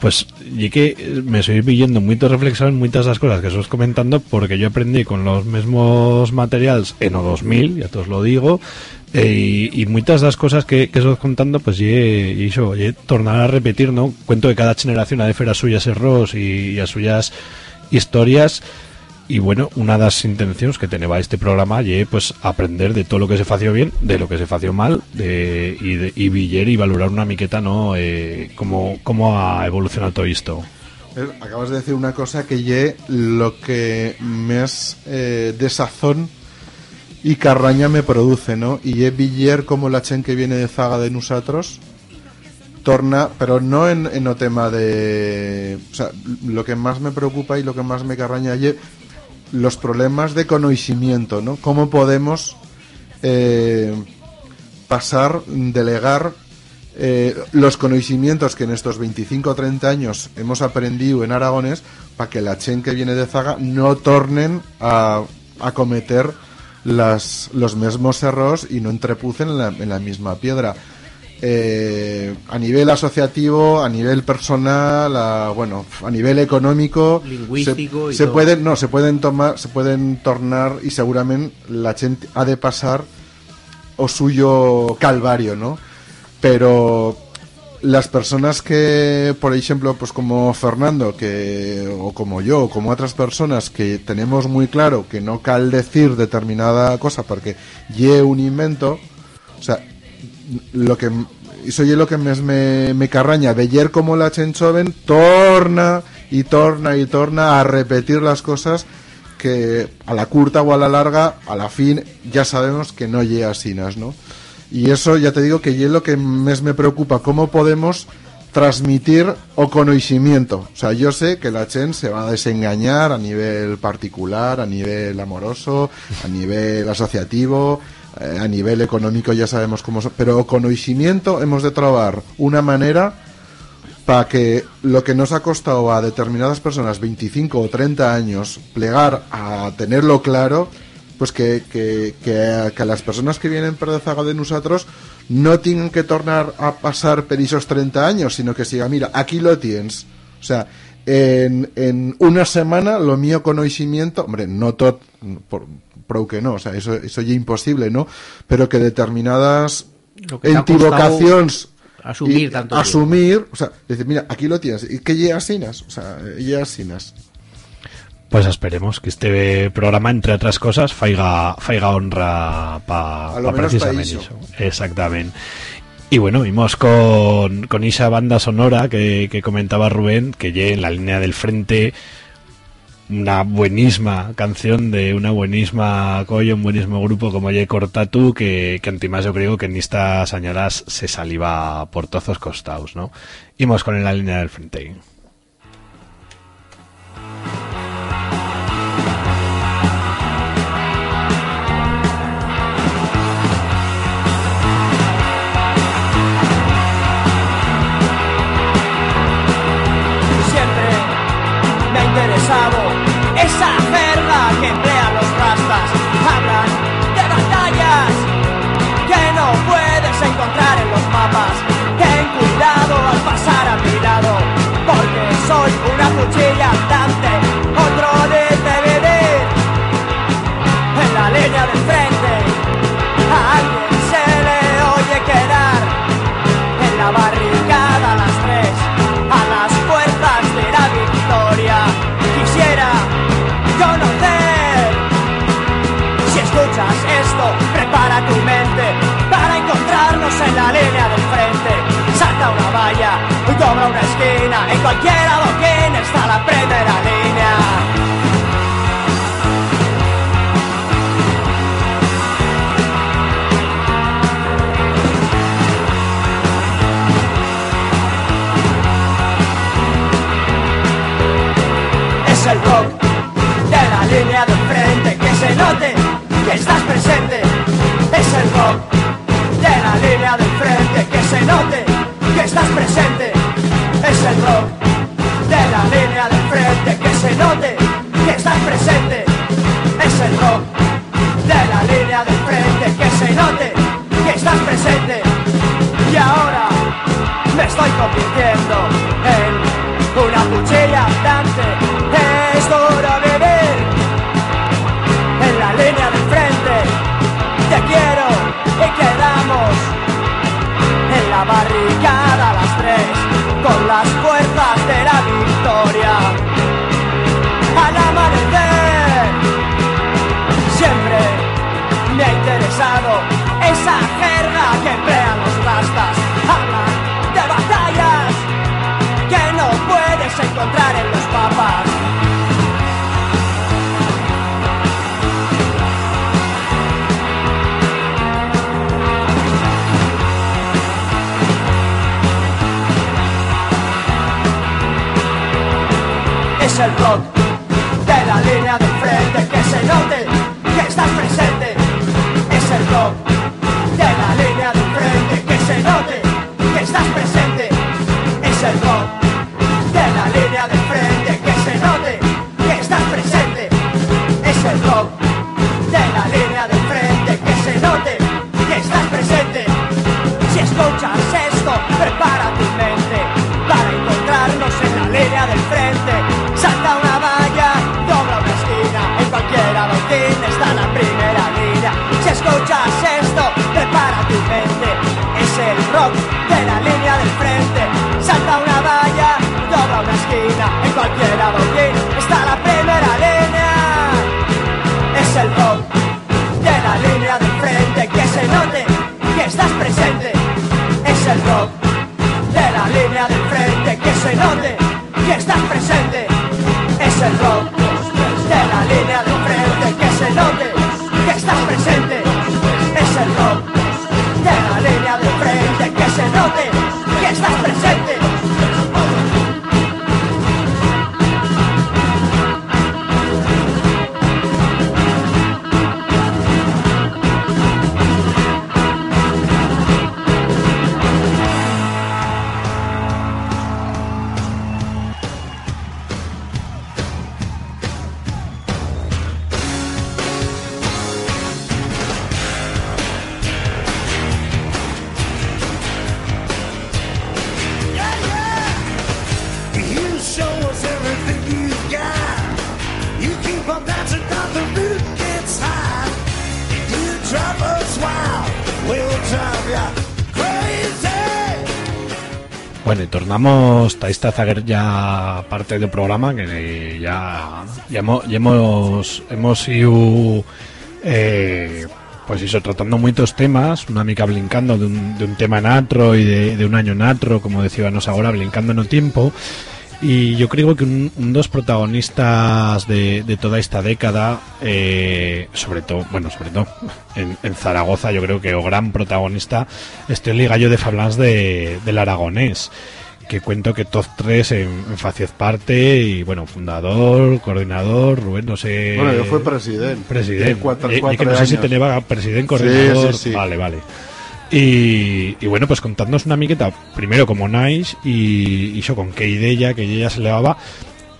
Pues, y que me estoy viendo mucho reflexión en muchas de las cosas que os comentando, porque yo aprendí con los mismos materiales en o 2000, ya todos lo digo, eh, y, y muchas de las cosas que, que os contando, pues, y eso, ye, tornar a repetir, ¿no? Cuento que cada generación ha de hacer a suyas errores y, y a suyas historias, y bueno, una de las intenciones que tenía este programa y pues aprender de todo lo que se fació bien, de lo que se fació mal, de, y, de, y y valorar una miqueta, ¿no? Eh, cómo, cómo ha evolucionado todo esto. Eh, Acabas de decir una cosa que lle lo que más eh, desazón y carraña me produce, ¿no? Y lle Villar como la chen que viene de zaga de nosotros torna, pero no en, en o tema de... O sea, lo que más me preocupa y lo que más me carraña lle los problemas de conocimiento, ¿no? Cómo podemos eh, pasar, delegar eh, los conocimientos que en estos 25 o 30 años hemos aprendido en Aragones para que la chen que viene de Zaga no tornen a, a cometer las, los mismos errores y no entrepucen en la, en la misma piedra. Eh, a nivel asociativo, a nivel personal, a, bueno, a nivel económico, Lingüístico se, y se todo. pueden, no, se pueden tomar, se pueden tornar y seguramente la gente ha de pasar o suyo calvario, ¿no? Pero las personas que, por ejemplo, pues como Fernando, que o como yo, o como otras personas que tenemos muy claro que no cal decir determinada cosa porque lle un invento, o sea, lo que eso ye lo que me, me carraña veyer como la Chenchoven torna y torna y torna a repetir las cosas que a la curta o a la larga, a la fin, ya sabemos que no llega asinas, ¿no? Y eso ya te digo que es lo que más me preocupa, cómo podemos transmitir o conocimiento. O sea, yo sé que la Chen se va a desengañar a nivel particular, a nivel amoroso, a nivel asociativo, eh, a nivel económico ya sabemos cómo son, pero conocimiento hemos de trabar una manera para que lo que nos ha costado a determinadas personas 25 o 30 años plegar a tenerlo claro, pues que, que, que, que las personas que vienen per de zaga de nosotros no tengan que tornar a pasar per esos 30 años, sino que siga, mira, aquí lo tienes. O sea, en, en una semana lo mío conocimiento, hombre, no todo, por, prou que no, o sea, eso, eso ya imposible, ¿no? Pero que determinadas entivocaciones asumir y tanto asumir, o sea, decir, mira, aquí lo tienes, y que llegas sinas, o sea, llegas sinas. Pues esperemos que este programa, entre otras cosas, faiga, faiga honra para pa precisamente pa eso. Exactamente. Y bueno, vimos con, con esa banda sonora que, que comentaba Rubén, que ya en la línea del frente una buenísima canción de una buenísima colla, un buenísimo grupo como Ye Cortatu, que, que antimás yo creo que en estas añadas se saliva por todos los costados, ¿no? Imos con en la línea del frente. Cualquier adoquín está la primera línea. Es el rock de la línea del frente, que se note que estás presente. Es el rock de la línea del frente, que se note que estás presente. Es el rock de la línea del frente, que se note que estás presente. Es el rock de la línea del frente, que se note que estás presente. Y ahora me estoy convirtiendo en una cuchilla. Note que estás presente. Es el rock de la línea del Bueno, y tornamos taista a fazer ya parte do programa que ya ya hemos ya hemos, hemos ido eh, pues iso tratando moitos temas, una mica blincando de un, de un tema natro e de, de un año natro, como decíamos agora, blincando no tiempo. Y yo creo que un, un dos protagonistas de, de toda esta década, eh, sobre todo, bueno, sobre todo en, en Zaragoza, yo creo que o gran protagonista este el gallo de Fablans de, del Aragonés, que cuento que todos tres en, en faciez parte y bueno, fundador, coordinador, Rubén, no sé. Bueno, yo fui presidente. Presidente. De cuatro- Y- y cuatro que no sé si tenía presidente, coordinador. sí, sí. Vale, vale. Y, y bueno, pues contadnos una miqueta, primero como Nice y, y yo con qué idea que ella se le daba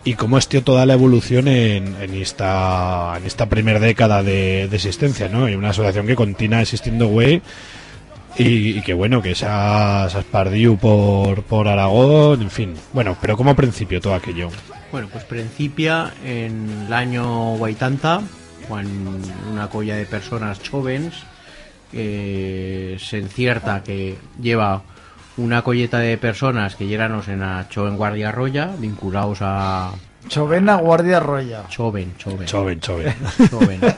y cómo estió toda la evolución en, en esta en esta primera década de, de existencia, ¿no? Y una asociación que continúa existiendo, güey, y, y que bueno, que se ha, se ha espardido por, por Aragón, en fin. Bueno, pero como principio todo aquello. Bueno, pues principia en el año 80, cuando una colla de personas jóvenes eh, se encierta que lleva una colleta de personas que lleganos en la Choven Guardia Roya, vinculados a Chovena Guardia Roya. Choven, Choven. Choven, choven. Choven.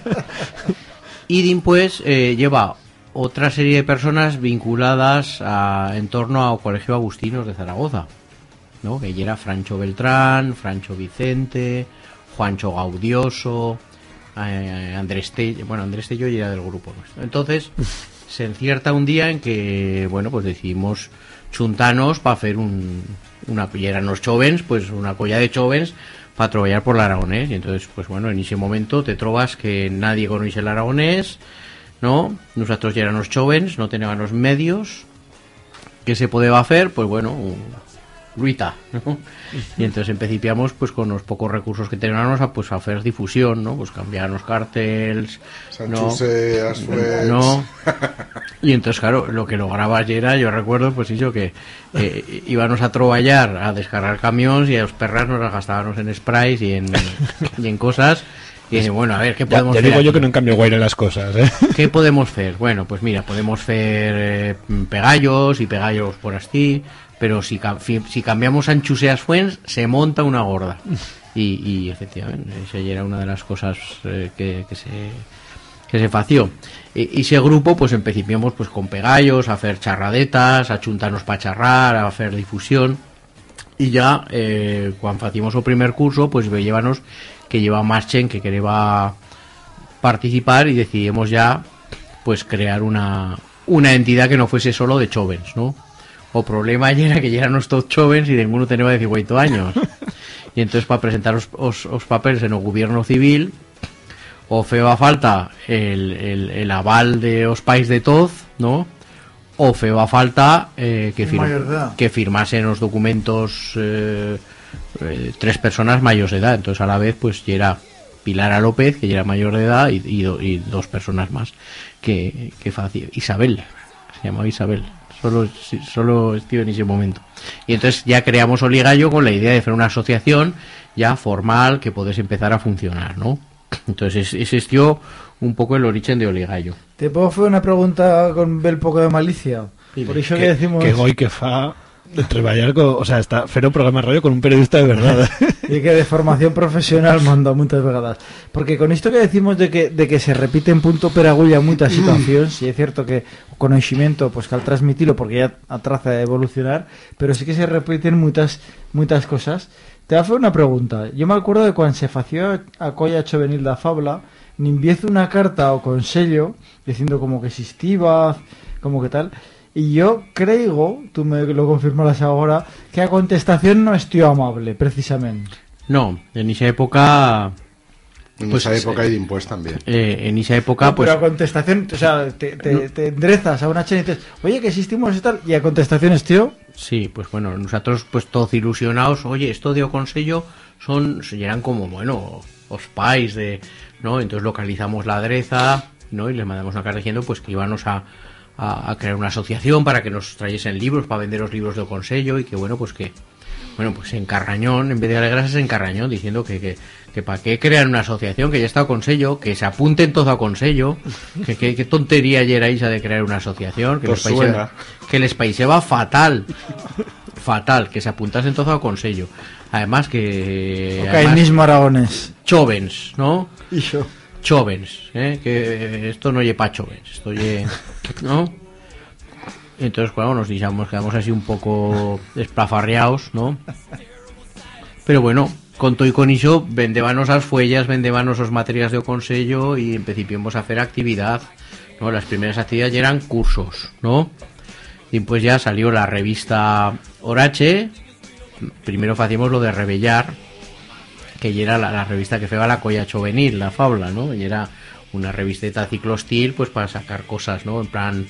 Y después eh, lleva otra serie de personas vinculadas a, en torno al Colegio Agustinos de Zaragoza, ¿no? Que era Francho Beltrán, Francho Vicente, Juancho Gaudioso, eh, Andrés Tello, bueno, Andrés Tello ya era del grupo nuestro. Entonces, se encierta un día en que, bueno, pues decidimos chuntanos para hacer un, una, y eran los chovens, pues una colla de chovens para troballar por el aragonés. Y entonces, pues bueno, en ese momento te trovas que nadie conoce el aragonés, ¿no? Nosotros ya éramos chovens, no teníamos los medios. ¿Qué se podía hacer? Pues bueno, ruita, ¿no? Y entonces empecipiamos pues con los pocos recursos que teníamos a pues a hacer difusión, ¿no? Pues cambiar los cartels, ¿no? Sanchuse. No. Y entonces, claro, lo que lograba ayer era, yo recuerdo, pues eso, que eh, íbamos a troballar, a descargar camiones y a los perras nos las gastábamos en sprays y en, y en cosas. Y bueno, a ver, ¿qué podemos ya hacer digo yo aquí? que no en cambio guaire las cosas, ¿eh? ¿Qué podemos hacer? Bueno, pues mira, podemos hacer eh, pegallos y pegallos por así, pero si, si cambiamos anchuseas fuens, se monta una gorda. Y, y efectivamente, esa ya era una de las cosas eh, que, que se que se fació. Y, ese grupo, pues empecipamos pues con pegallos, a hacer charradetas, a chuntarnos para charrar, a hacer difusión. Y ya, eh, cuando facimos el primer curso, pues veíamos que lleva Marchen, que quería participar y decidimos ya pues crear una, una entidad que no fuese solo de chovens, ¿no? O problema era que ya éramos todos chovens y ninguno tenía 18 años. Y entonces para presentar los, os- os papeles en el gobierno civil o feo a falta el, el, el aval de os país de toz, ¿no? O feo a falta eh, que, fir- que firmasen los documentos eh, eh, tres personas mayores de edad. Entonces a la vez pues ya era Pilar A. López, que ya era mayor de edad, y, y do- y dos personas más que, que facía. Isabel, se llamaba Isabel. Solo, solo estuve en ese momento. Y entonces ya creamos Oligallo con la idea de hacer una asociación ya formal que puedes empezar a funcionar, ¿no? Entonces es- existió un poco el origen de Oligallo. Te puedo hacer una pregunta con un poco de malicia. Dime. Por eso que, que, decimos que goy que fa treballar co, o sea, está fer un programa de radio con un periodista de verdad. y que de formación profesional manda muchas vegadas. Porque con esto que decimos de que, de que se repite en punto per agulla muchas situaciones, y es cierto que o conocimiento pues que al transmitirlo porque ya atraza a evolucionar, pero sí que se repiten muchas muchas cosas. Te hacer una pregunta. Yo me acuerdo de cuando se fació a colla chovenil da fabla, ni enviez una carta o consello diciendo como que existía, como que tal. Y yo creo, tú me lo confirmarás ahora, que a contestación no estuvo amable, precisamente. No, en esa época, En Pues, esa época hay de impuestos también. eh, en esa época, No, pues pero a contestación, o sea, te, te, te enderezas a una chena y dices, oye, que existimos y tal, y a contestaciones, tío, Sí, pues bueno, nosotros pues todos ilusionados, oye, esto de Oconsello son, eran como, bueno, os pais de, ¿no? Entonces localizamos la adreza, ¿no? Y les mandamos una carta diciendo pues que íbamos a, a, a crear una asociación para que nos trayesen libros, para vender los libros de Oconsello y que bueno, pues que, bueno, pues en Carrañón, en vez de alegrarse en Carrañón, diciendo que, que, que para qué crear una asociación, que ya está Oconsello, que se apunten todos a Oconsello, que, que, que tontería ya era esa de crear una asociación, que Pues les paiseba, que les paiseba fatal fatal que se apuntasen todos a Consello. Además que además, cainismo aragonés. chovens, ¿no? Y yo. Chovens, ¿eh? que esto no lleva chovens, esto lle- ¿no? Entonces, claro, nos dijimos, quedamos así un poco desplafarreados, ¿no? Pero bueno, con todo y con eso, vendébanos las fuellas, vendébanos los materiales de Consello y empecipimos a hacer actividad, ¿no? Las primeras actividades ya eran cursos, ¿no? Y pues ya salió la revista Orache. Primero hacíamos lo de Rebellar, que ya era la, la revista que feba la colla chovenil, la fabla, ¿no? Y era una revisteta ciclostil, pues para sacar cosas, ¿no? En plan...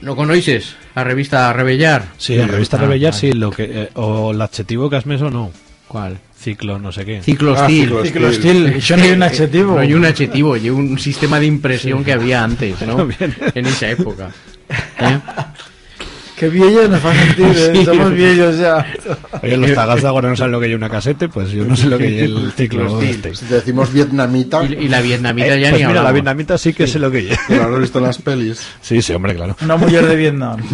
¿No conoces la revista Rebellar? Sí, la revista Ah, Rebellar sí, lo que eh, o el adjetivo que has meso no. ¿Cuál? Ciclo, no sé qué. Ciclostil. Ah, Ciclostil, yo no hay un adjetivo. No hay un adjetivo, y un sistema de impresión que había antes, ¿no? En esa época. ¿Eh? Que viejos nos va a sentir, eh, Sí. somos viejos ya. Oye, los tagas ahora no saben lo que hay una casete, pues yo no sé lo que hay el ciclo este. Si decimos vietnamita, Y, y la vietnamita Eh, ya pues ni mira, la vietnamita sí que sé lo que hay. lo habrás visto en las pelis. Sí, sí, hombre, claro. Una mujer de Vietnam.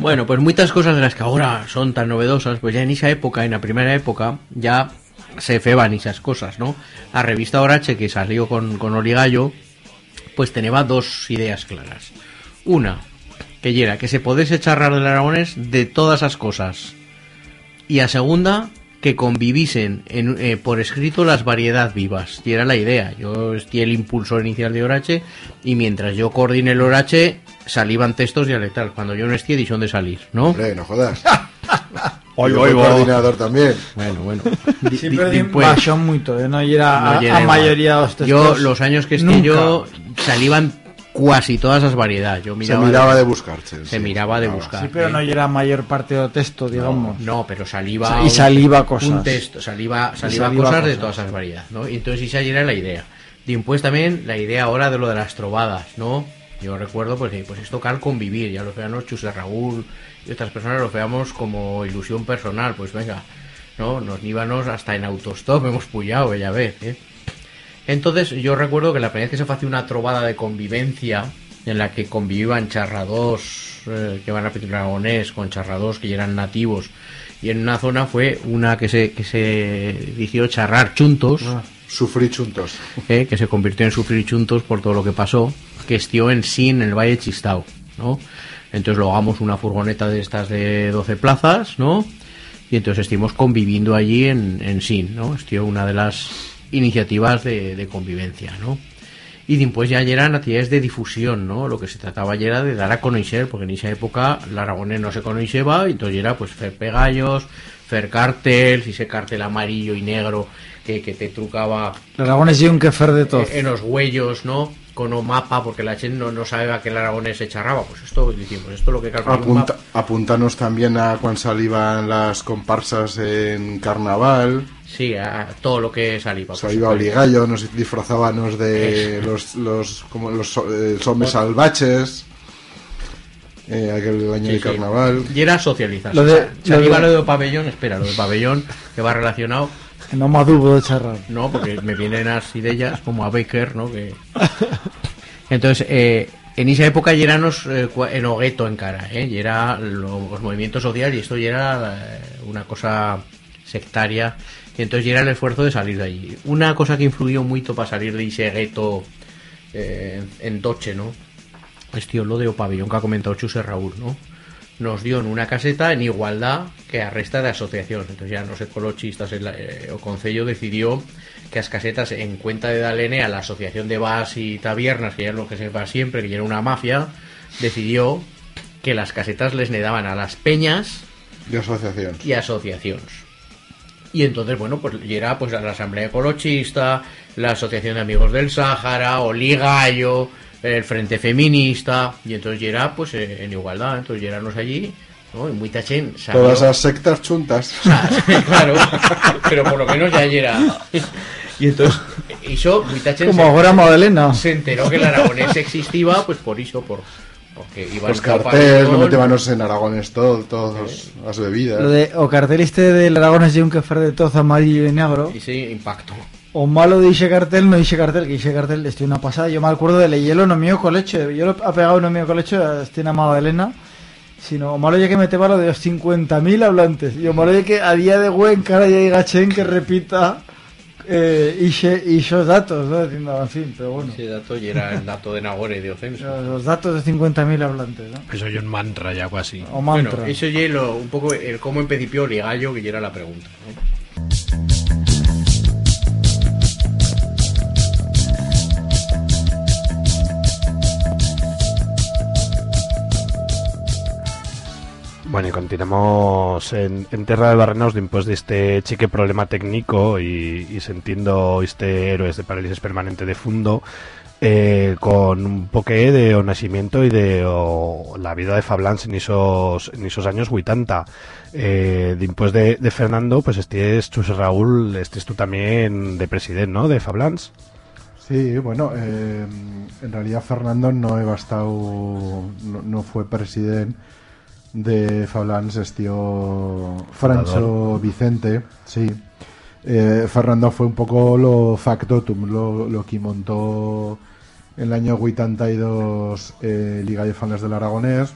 Bueno, pues muchas cosas de las que ahora son tan novedosas, pues ya en esa época, en la primera época, ya se feban esas cosas, ¿no? La revista Orache que salió con, con Origallo, pues tenía dos ideas claras. Una, que era que se podese charrar del aragonés de todas esas cosas. Y a segunda, que convivisen en, eh, por escrito las variedades vivas. Y era la idea. Yo estoy el impulsor inicial de Orache y mientras yo coordine el Orache, salivan textos dialectales. Cuando yo no esté, edición de salir, ¿no? Hombre, no jodas. Oy, Yo oy, fui oy. coordinador también. Bueno, bueno. Sí, di- pues, mucho, eh, no era no a, llega a mayoría os textos. Yo, los años que esté nunca. yo, salían casi todas esas variedades. Yo Se miraba, miraba de buscarse. se sí. miraba de Miraba. buscar. Sí, pero ¿eh? no era mayor parte del texto, digamos. No, pero saliva. Y saliva cosas. Un texto, saliva, saliva, saliva cosas, de todas esas variedades, ¿no? Y entonces esa era la idea. Y después también la idea ahora de lo de las trovadas, ¿no? Yo recuerdo, pues, que, pues es tocar convivir, ya lo veamos Chuse Raúl y otras personas lo veamos como ilusión personal, pues venga, ¿no? Nos íbamos hasta en autostop, hemos pullado, ya ves, ¿eh? Entonces yo recuerdo que la primera vez que se hacía una trovada de convivencia en la que convivían charrados eh, que van a repetir aragonés con charrados que ya eran nativos y en una zona fue una que se que se decidió charrar chuntos Sufrí chuntos. eh, que se convirtió en sufrir chuntos por todo lo que pasó que estió en Sin en el Valle Chistao ¿no? entonces lo hagamos una furgoneta de estas de 12 plazas ¿no? y entonces estuvimos conviviendo allí en, en Sin ¿no? estió una de las iniciativas de, de convivencia ¿no? y después ya eran actividades de difusión, ¿no? Lo que se trataba ya era de dar a conocer, porque en esa época el aragonés no se conoceba, y entonces era pues fer pegallos, fer cartels, y ese cartel amarillo y negro que, que te trucaba El Aragón y un quefer de todo. en los huellos, ¿no? Con un mapa, porque la gente no, no sabía que el aragonés se charraba, pues esto, decimos, esto es lo que Apunta, apuntanos también a cuando salían las comparsas en carnaval. Sí, a todo lo que salía. pues, Salía Oligallo, nos disfrazábamos de los, los, como los so- eh, hombres salvajes. Eh, aquel año Sí, de sí. carnaval. Y era socializar. Lo de- O sea, se lo de- lo de pabellón, espera, lo de pabellón, que va relacionado No me adubo de charrar. No, porque me vienen las ideas como a Baker, ¿no? Que... Entonces, eh, en esa época ya éramos eh, en hogueto en cara, ¿eh? Y era lo- los movimientos sociales y esto ya era eh, una cosa sectaria y entonces ya era el esfuerzo de salir de allí. Una cosa que influyó mucho para salir de ese gueto eh, en Doche, ¿no? Es tío lo de o pabellón que ha comentado Chuse Raúl, ¿no? Nos dio en una caseta en igualdad que a resta de asociación. Entonces ya no sé colochistas el, eh, o Concello decidió que las casetas en cuenta de Dalene a la asociación de bars y tabernas, que ya es lo que se va siempre, que ya era una mafia, decidió que las casetas les daban a las peñas De asociación. y asociaciones. Y entonces, bueno, pues era pues la Asamblea Ecolochista, la Asociación de Amigos del Sáhara, Oligallo, el Frente Feminista, y entonces era pues eh, en igualdad, entonces éramos allí, ¿no? Y muy tachén salió- Todas esas sectas chuntas. claro, pero por lo menos ya era. Y entonces, hizo muy tachén Como se- ahora Magdalena. se enteró que el aragonés existía, pues por eso, por porque iba Los carteles, de no sol. metébanos en Aragones todo, todas las bebidas. Lo de, o cartel este del Aragón y un quefer de todo amarillo y negro. y sí, impacto. O malo de ese cartel, no ese cartel, que ese cartel estoy una pasada. Yo me acuerdo de hielo no mío colecho. Yo lo ha pegado no mío colecho, estoy en Magdalena. Sino, o malo ya que me te lo de los 50.000 hablantes. Y o malo ya que a día de buen cara ya hay gachen que repita eh, ise- esos datos, ¿no? Diciendo, en fin, pero bueno. Ese dato ya era el dato de Nagore de Ocenso. Los, datos de 50.000 hablantes, ¿no? Eso yo un mantra ya algo así. O mantra. Bueno, eso ya lo, un poco el cómo empecipió Ligallo, que ya era la pregunta. ¿no? Bueno, y continuamos en, en Terra de Barrenos después de este chique problema técnico y, y sintiendo este héroes de parálisis permanente de fondo eh, con un poqué de o nacimiento y de la vida de Fablans en esos, en esos años 80. Eh, después de, Fernando, pues este es Chus Raúl, este es tú también de presidente, ¿no? De Fablans. Sí, bueno, eh, en realidad Fernando no he bastado, no fue presidente de Fablans, es tío Francho. Vicente, sí. Eh, Fernando fue un poco lo factotum, lo, lo que montó en el año 82 eh, Liga de Fans del Aragonés.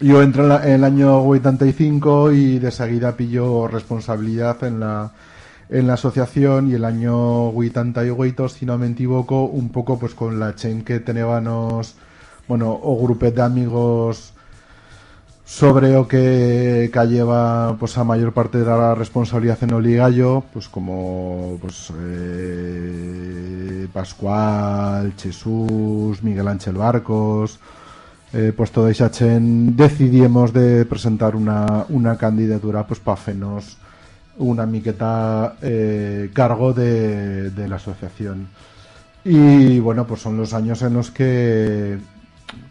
Yo entré en, la- en el año 85 y de seguida pillo responsabilidad en la en la asociación y el año 88, si no me equivoco, un poco pues con la chen que teníamos, bueno, o grupet de amigos sobre o que calleva pues a mayor parte de la responsabilidad en Oligallo, pues como pues eh, Pascual, Jesús, Miguel Ángel Barcos, eh, pues toda esa decidimos de presentar una, una candidatura pues para hacernos una miqueta eh, cargo de, de la asociación. Y bueno, pues son los años en los que,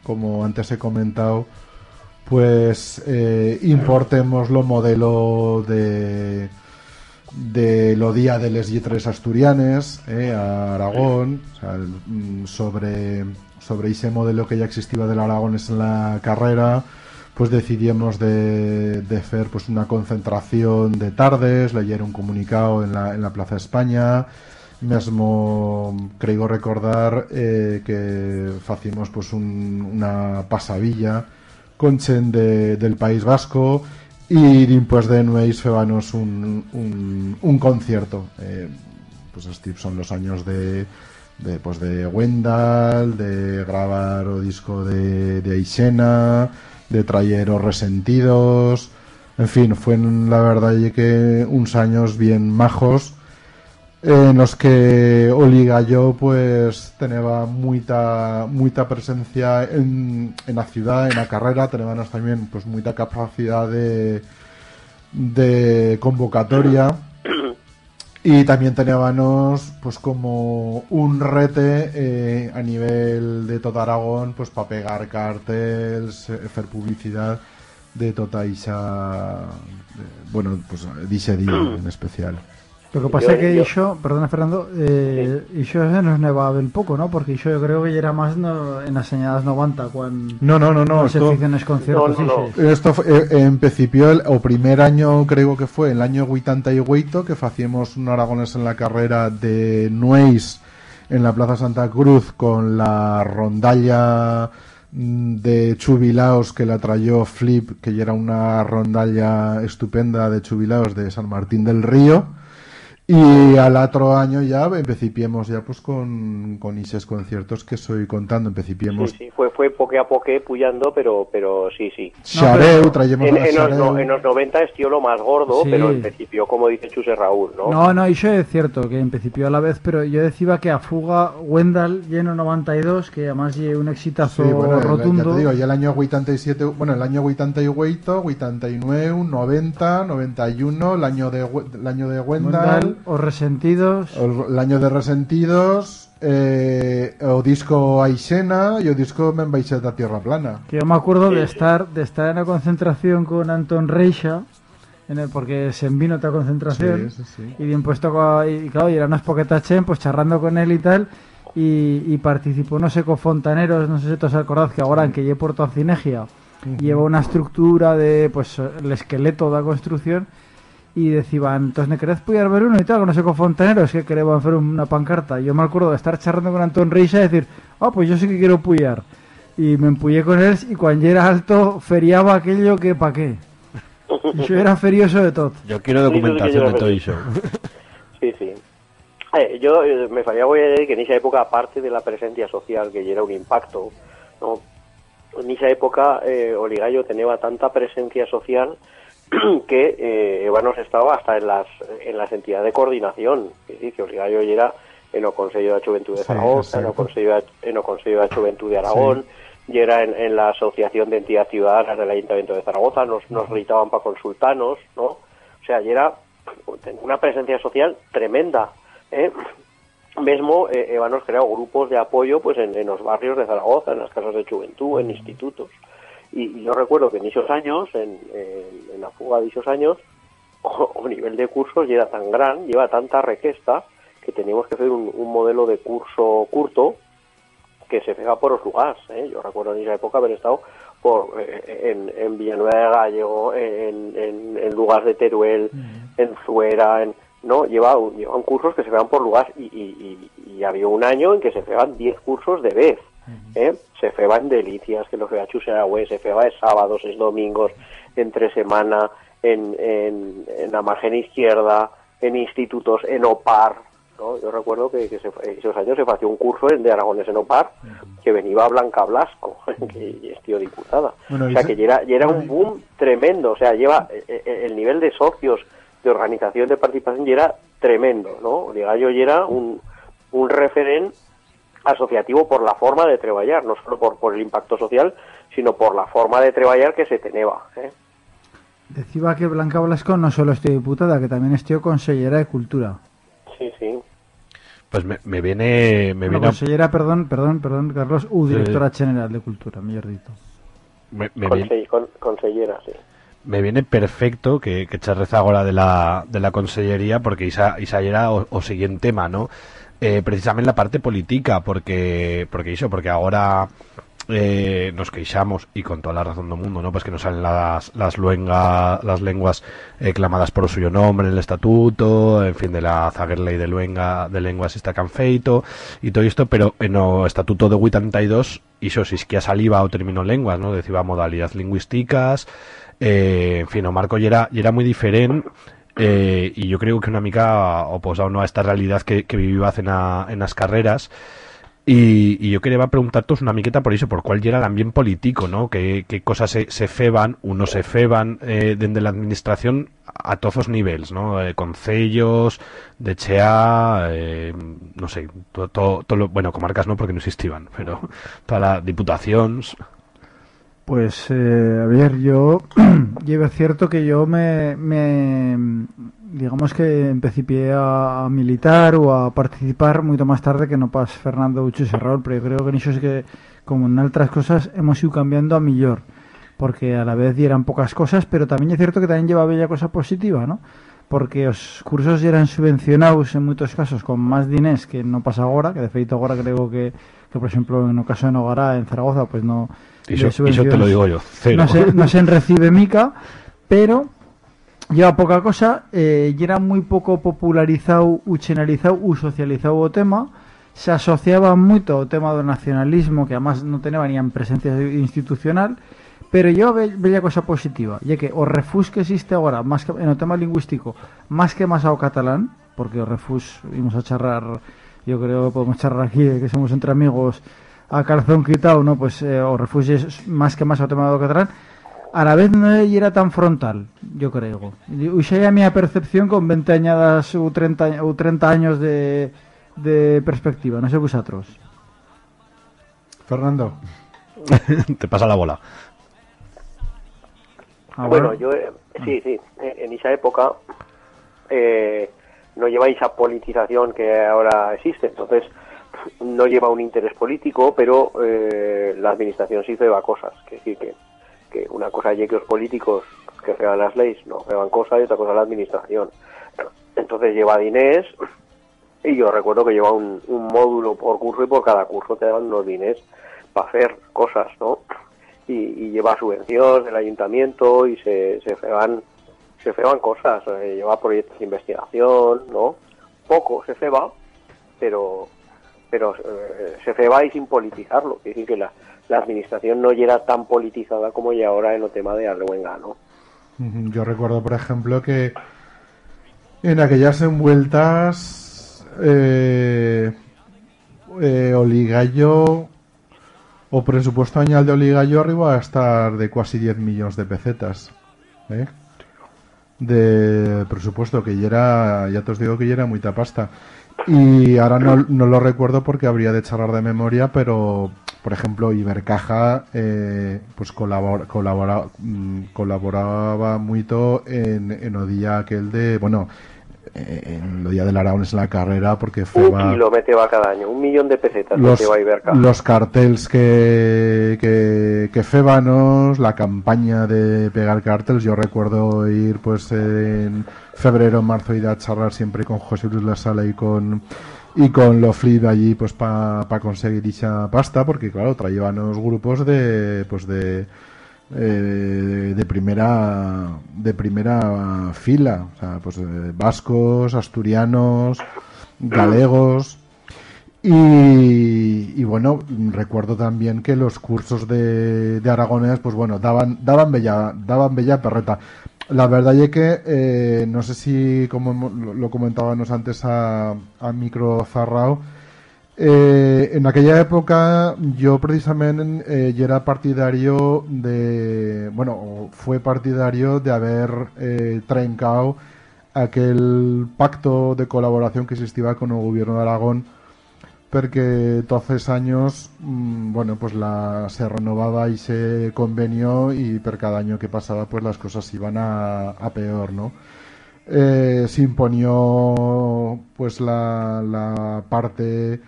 como antes he comentado, pues eh, importemos lo modelo de lo día de les lletres asturianes eh, a Aragón. Mm, sobre sobre ese modelo que ya existía del Aragones en la carrera pues decidimos de, hacer pues una concentración de tardes. Leer un comunicado en la, en la Plaza España. Mesmo creo recordar eh, que facimos pues un- una pasavilla con chen de, del País Vasco y después de Nueis febanos un, un, concierto. Eh, pues son los años de pues de Wendell, de grabar o disco de, de Aixena, de traer os resentidos, en fin, fue la verdad que unos años bien majos en los que Oliga yo pues tenía mucha mucha presencia en, en la ciudad, en la carrera, teníamos también pues mucha capacidad de, de convocatoria y también teníamos pues como un rete eh, a nivel de todo Aragón pues para pegar carteles, hacer publicidad de toda esa bueno pues ese día en especial. Lo que pasa Yo- que yo- iso, perdona Fernando, eh, iso se nos nevaba ben poco, ¿no? Porque iso yo creo que ya era más no, en las señadas 90 cuando No, no, no, no, esto- conciertos. No, no, no. Esto fue, eh, en principio el o primer año creo que fue el año 88 que hacíamos un Aragones en la carrera de Nueis en la Plaza Santa Cruz con la rondalla mm, de Chubilaos que la trayó Flip que ya era una rondalla estupenda de Chubilaos de San Martín del Río y al otro año ya empecipiemos ya pues con, con esos conciertos que estoy contando empecipiemos Sí, sí, fue, fue poque a poque puyando, pero, pero sí, sí. Xareu, traemos En, a en los, no- en los 90 es tío lo más gordo, Sí. pero en principio, como dice Chuse Raúl, ¿no? No, no, iso es cierto, que en principio a la vez, pero yo decía que a fuga Wendell lleno 92, que además lle un exitazo Sí, bueno, el- rotundo. ya te digo, ya el año 87, bueno, el año 88, 89, 90, 91, el año de, We- el año de Wendell, Wendell, os resentidos. el, el año de Resentidos, eh, o disco Aixena y o disco Men Baixet a Tierra Plana. Que yo me acuerdo de estar de estar en la concentración con Anton Reixa, en el, porque se envino otra concentración. Sí, sí, sí. Y bien puesto, y claro, y era unas poquetachen, pues charlando con él y tal. Y, y participó, no sé, con Fontaneros, no sé si os acordáis que ahora en que lle Puerto Cinegia lleva una estructura de, pues, el esqueleto de la construcción. Y decían, entonces, ¿me querés puyar ver uno y tal? No sé, con Fontaneros, que queremos hacer una pancarta. Yo me acuerdo de estar charlando con Anton Reixa y decir, ah, pues yo sí que quiero puyar. Y me empullé con él y cuando ya era alto, feriaba aquello que pa' qué. Y yo era ferioso de todo. Yo quiero sí, documentación yo de todo eso. Sí, sí. Eh, yo eh, me faría voy a decir que en esa época, aparte de la presencia social, que ya era un impacto, ¿no? en esa época eh, Oligallo tenía tanta presencia social que eh, estaba hasta en las en las entidades de coordinación. Es decir, que Oligallo ya era en el Consejo de Juventud de Sí, Zaragoza, en el. Consejo de, en el Consejo de Juventud de Aragón, y era en, en la Asociación de Entidades Ciudadanas del Ayuntamiento de Zaragoza, nos, nos gritaban para consultarnos, ¿no? O sea, y era una presencia social tremenda, ¿eh? Mesmo eh, creó grupos de apoyo pues en, en los barrios de Zaragoza, en las casas de juventud, en institutos. Y, y yo recuerdo que en esos años, en, en- en la fuga de esos años, o, nivel de cursos ya era tan gran, lleva tanta requesta, que teníamos que hacer un, un modelo de curso curto que se pega por los lugares. ¿eh? Yo recuerdo en esa época haber estado por eh, en, en Villanueva de Gallego, en, en, en lugares de Teruel, en Zuera, en, no lleva, llevan cursos que se pegan por lugares y, y, y, y había un año en que se pegan 10 cursos de vez. ¿Eh? Se feba en Delicias, que lo feba Chuseragüe, se feba es sábados, es domingos, entre semana, en, en, en la margen izquierda, en institutos en OPAR, ¿no? Yo recuerdo que, que se, esos años se hacía un curso en- de aragonés en OPAR que venía Blanca Blasco, que es tío diputada. Bueno, o sea, se- que ya era, ya era un boom tremendo, o sea, lleva eh, eh, el nivel de socios, de organización, de participación, ya era tremendo, ¿no? Ligallo ya era un, un referente asociativo por la forma de trabajar, no solo por, por el impacto social, sino por la forma de trabajar que se tenía. ¿eh? Decía que Blanca Blasco no solo es tío diputada, que también es tío consellera de Cultura. Sí, sí. Pues me, me viene... Me Bueno, viene, consellera, perdón, perdón, perdón, Carlos, u Sí. directora general de Cultura, dicho. me, me viene- Consell- con- consellera, sí. me viene perfecto que, que charrez agora de la, de la consellería porque isa, isa era o, o siguiente tema, ¿no? Eh, precisamente la parte política porque porque iso, porque ahora eh, nos queixamos y con toda la razón del mundo, ¿no? Pues que nos salen las las, luenga, las lenguas eh, clamadas por suyo nombre en el estatuto, en fin, de la Zaguer Ley de Luenga de lenguas está canfeito y todo esto, pero en el estatuto de 82 iso si es que saliva o término lenguas, ¿no? Decía modalidades lingüísticas, eh, en fin, o marco ya era, ya era muy diferente eh, y yo creo que una mica oposado ¿no? a esta realidad que, que vivimos en, a- en las carreras y, yo quería preguntarte una miqueta por eso, por cuál era el ambiente político, ¿no? ¿Qué, qué cosas se, se feban, uno se feban eh, desde la administración a todos los niveles, ¿no? Eh, concellos, de CHEA, eh, no sé, todo, todo, bueno, comarcas no porque no existían, pero todas las diputaciones. Pues, eh, a ver, yo, llevo cierto que yo me, me digamos que empecé a, a militar o a participar mucho más tarde que no pas Fernando Ucho Serrol, pero yo creo que en eso es que, como en otras cosas, hemos ido cambiando a millor, porque a la vez eran pocas cosas, pero también es cierto que también lleva bella cosa positiva, ¿no? Porque los cursos eran subvencionados en muchos casos con más dinés que no pasa ahora, que de feito ahora creo que, que por ejemplo en el caso de Nogará, en Zaragoza, pues no... Y eso te lo digo yo, cero. no se, no se recibe mica, pero lleva poca cosa, eh, y era muy poco popularizado, u generalizado, u socializado o tema, se asociaba mucho ao tema do nacionalismo, que además no tenía ni en presencia institucional, pero yo ve, veía cosa positiva, ya que o refus que existe ahora, más que, en el tema lingüístico, más que más ao catalán, porque o refus, íbamos a charrar, yo creo que podemos charrar aquí, eh, que somos entre amigos, a calzón quitado, ¿no? Pues eh, o refugio es más que más ao tema do catalán, a la vez no era tan frontal, yo creo. Uxa é a miña percepción con 20 añadas ou 30, ou 30 años de, de perspectiva, non sei vosotros. Fernando. te pasa la bola. Ah, Bueno, yo, eh, sí, sí, eh, en esa época eh, no lleva esa politización que ahora existe, entonces no lleva un interés político, pero eh, la administración sí ceba cosas, que decir que, que una cosa es que los políticos que ceban las leyes no ceban cosas y otra cosa la administración. Entonces lleva dinés y yo recuerdo que lleva un, un módulo por curso y por cada curso te dan unos dinés para hacer cosas, ¿no? Y, lleva subvenciones del ayuntamiento y se, se feban se cosas, eh, lleva proyectos de investigación, ¿no? Poco se feba, pero pero eh, se feba y sin politizarlo, es decir que la, la administración no era tan politizada como ya ahora en el tema de Arlehuenga, ¿no? Yo recuerdo, por ejemplo, que en aquellas envueltas eh, eh, Oligallo o presupuesto anual de Oligallo arriba a estar de casi 10 millones de pesetas. ¿eh? De presupuesto, que ya era, ya te os digo que ya era mucha pasta. Y ahora no, lo recuerdo porque habría de charlar de memoria, pero por ejemplo, Ibercaja eh, pues colabora, mm, colaboraba mucho en, en aquel de, bueno, en el día del Araunes en la carrera, porque fue Un kilo meteba cada año, un millón de pesetas los, meteba Iberca. los cartels que, que, que Fébanos, la campaña de pegar cartels, yo recuerdo ir pues en febrero, marzo ir a charlar siempre con José Luis La Sala y con y con lo flip allí pues para conseguir dicha pasta porque claro traían los grupos de pues de eh, de primera de primera fila. O sea pues eh, vascos asturianos galegos. Y, y bueno, recuerdo también que los cursos de, de aragonés, pues bueno, daban, daban bella, daban bella perreta. La verdad es que, eh, no sé si, como lo, comentábamos antes a, a micro cerrado, eh, en aquella época yo precisamente eh, era partidario de, bueno, fue partidario de haber eh, trencado aquel pacto de colaboración que existía con el gobierno de Aragón porque todos años mm, bueno pues la se renovaba y se convenio y por cada año que pasaba pues las cosas iban a, a peor no Eh, se imponió pues la, la parte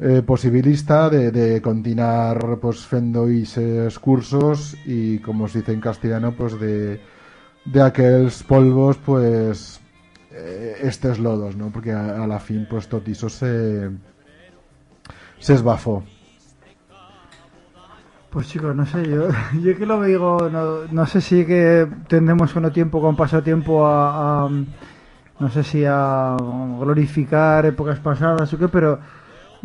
eh, posibilista de, continuar pues fendo esos cursos y como se dice en castellano pues de de aquellos polvos pues eh, estos lodos no porque a, la fin pues tot iso se se esbafó. Pues chicos, no sé, yo, yo que lo digo, no, no sé si que tendemos el tiempo, con paso tiempo a, a, no sé si a glorificar épocas pasadas o qué, pero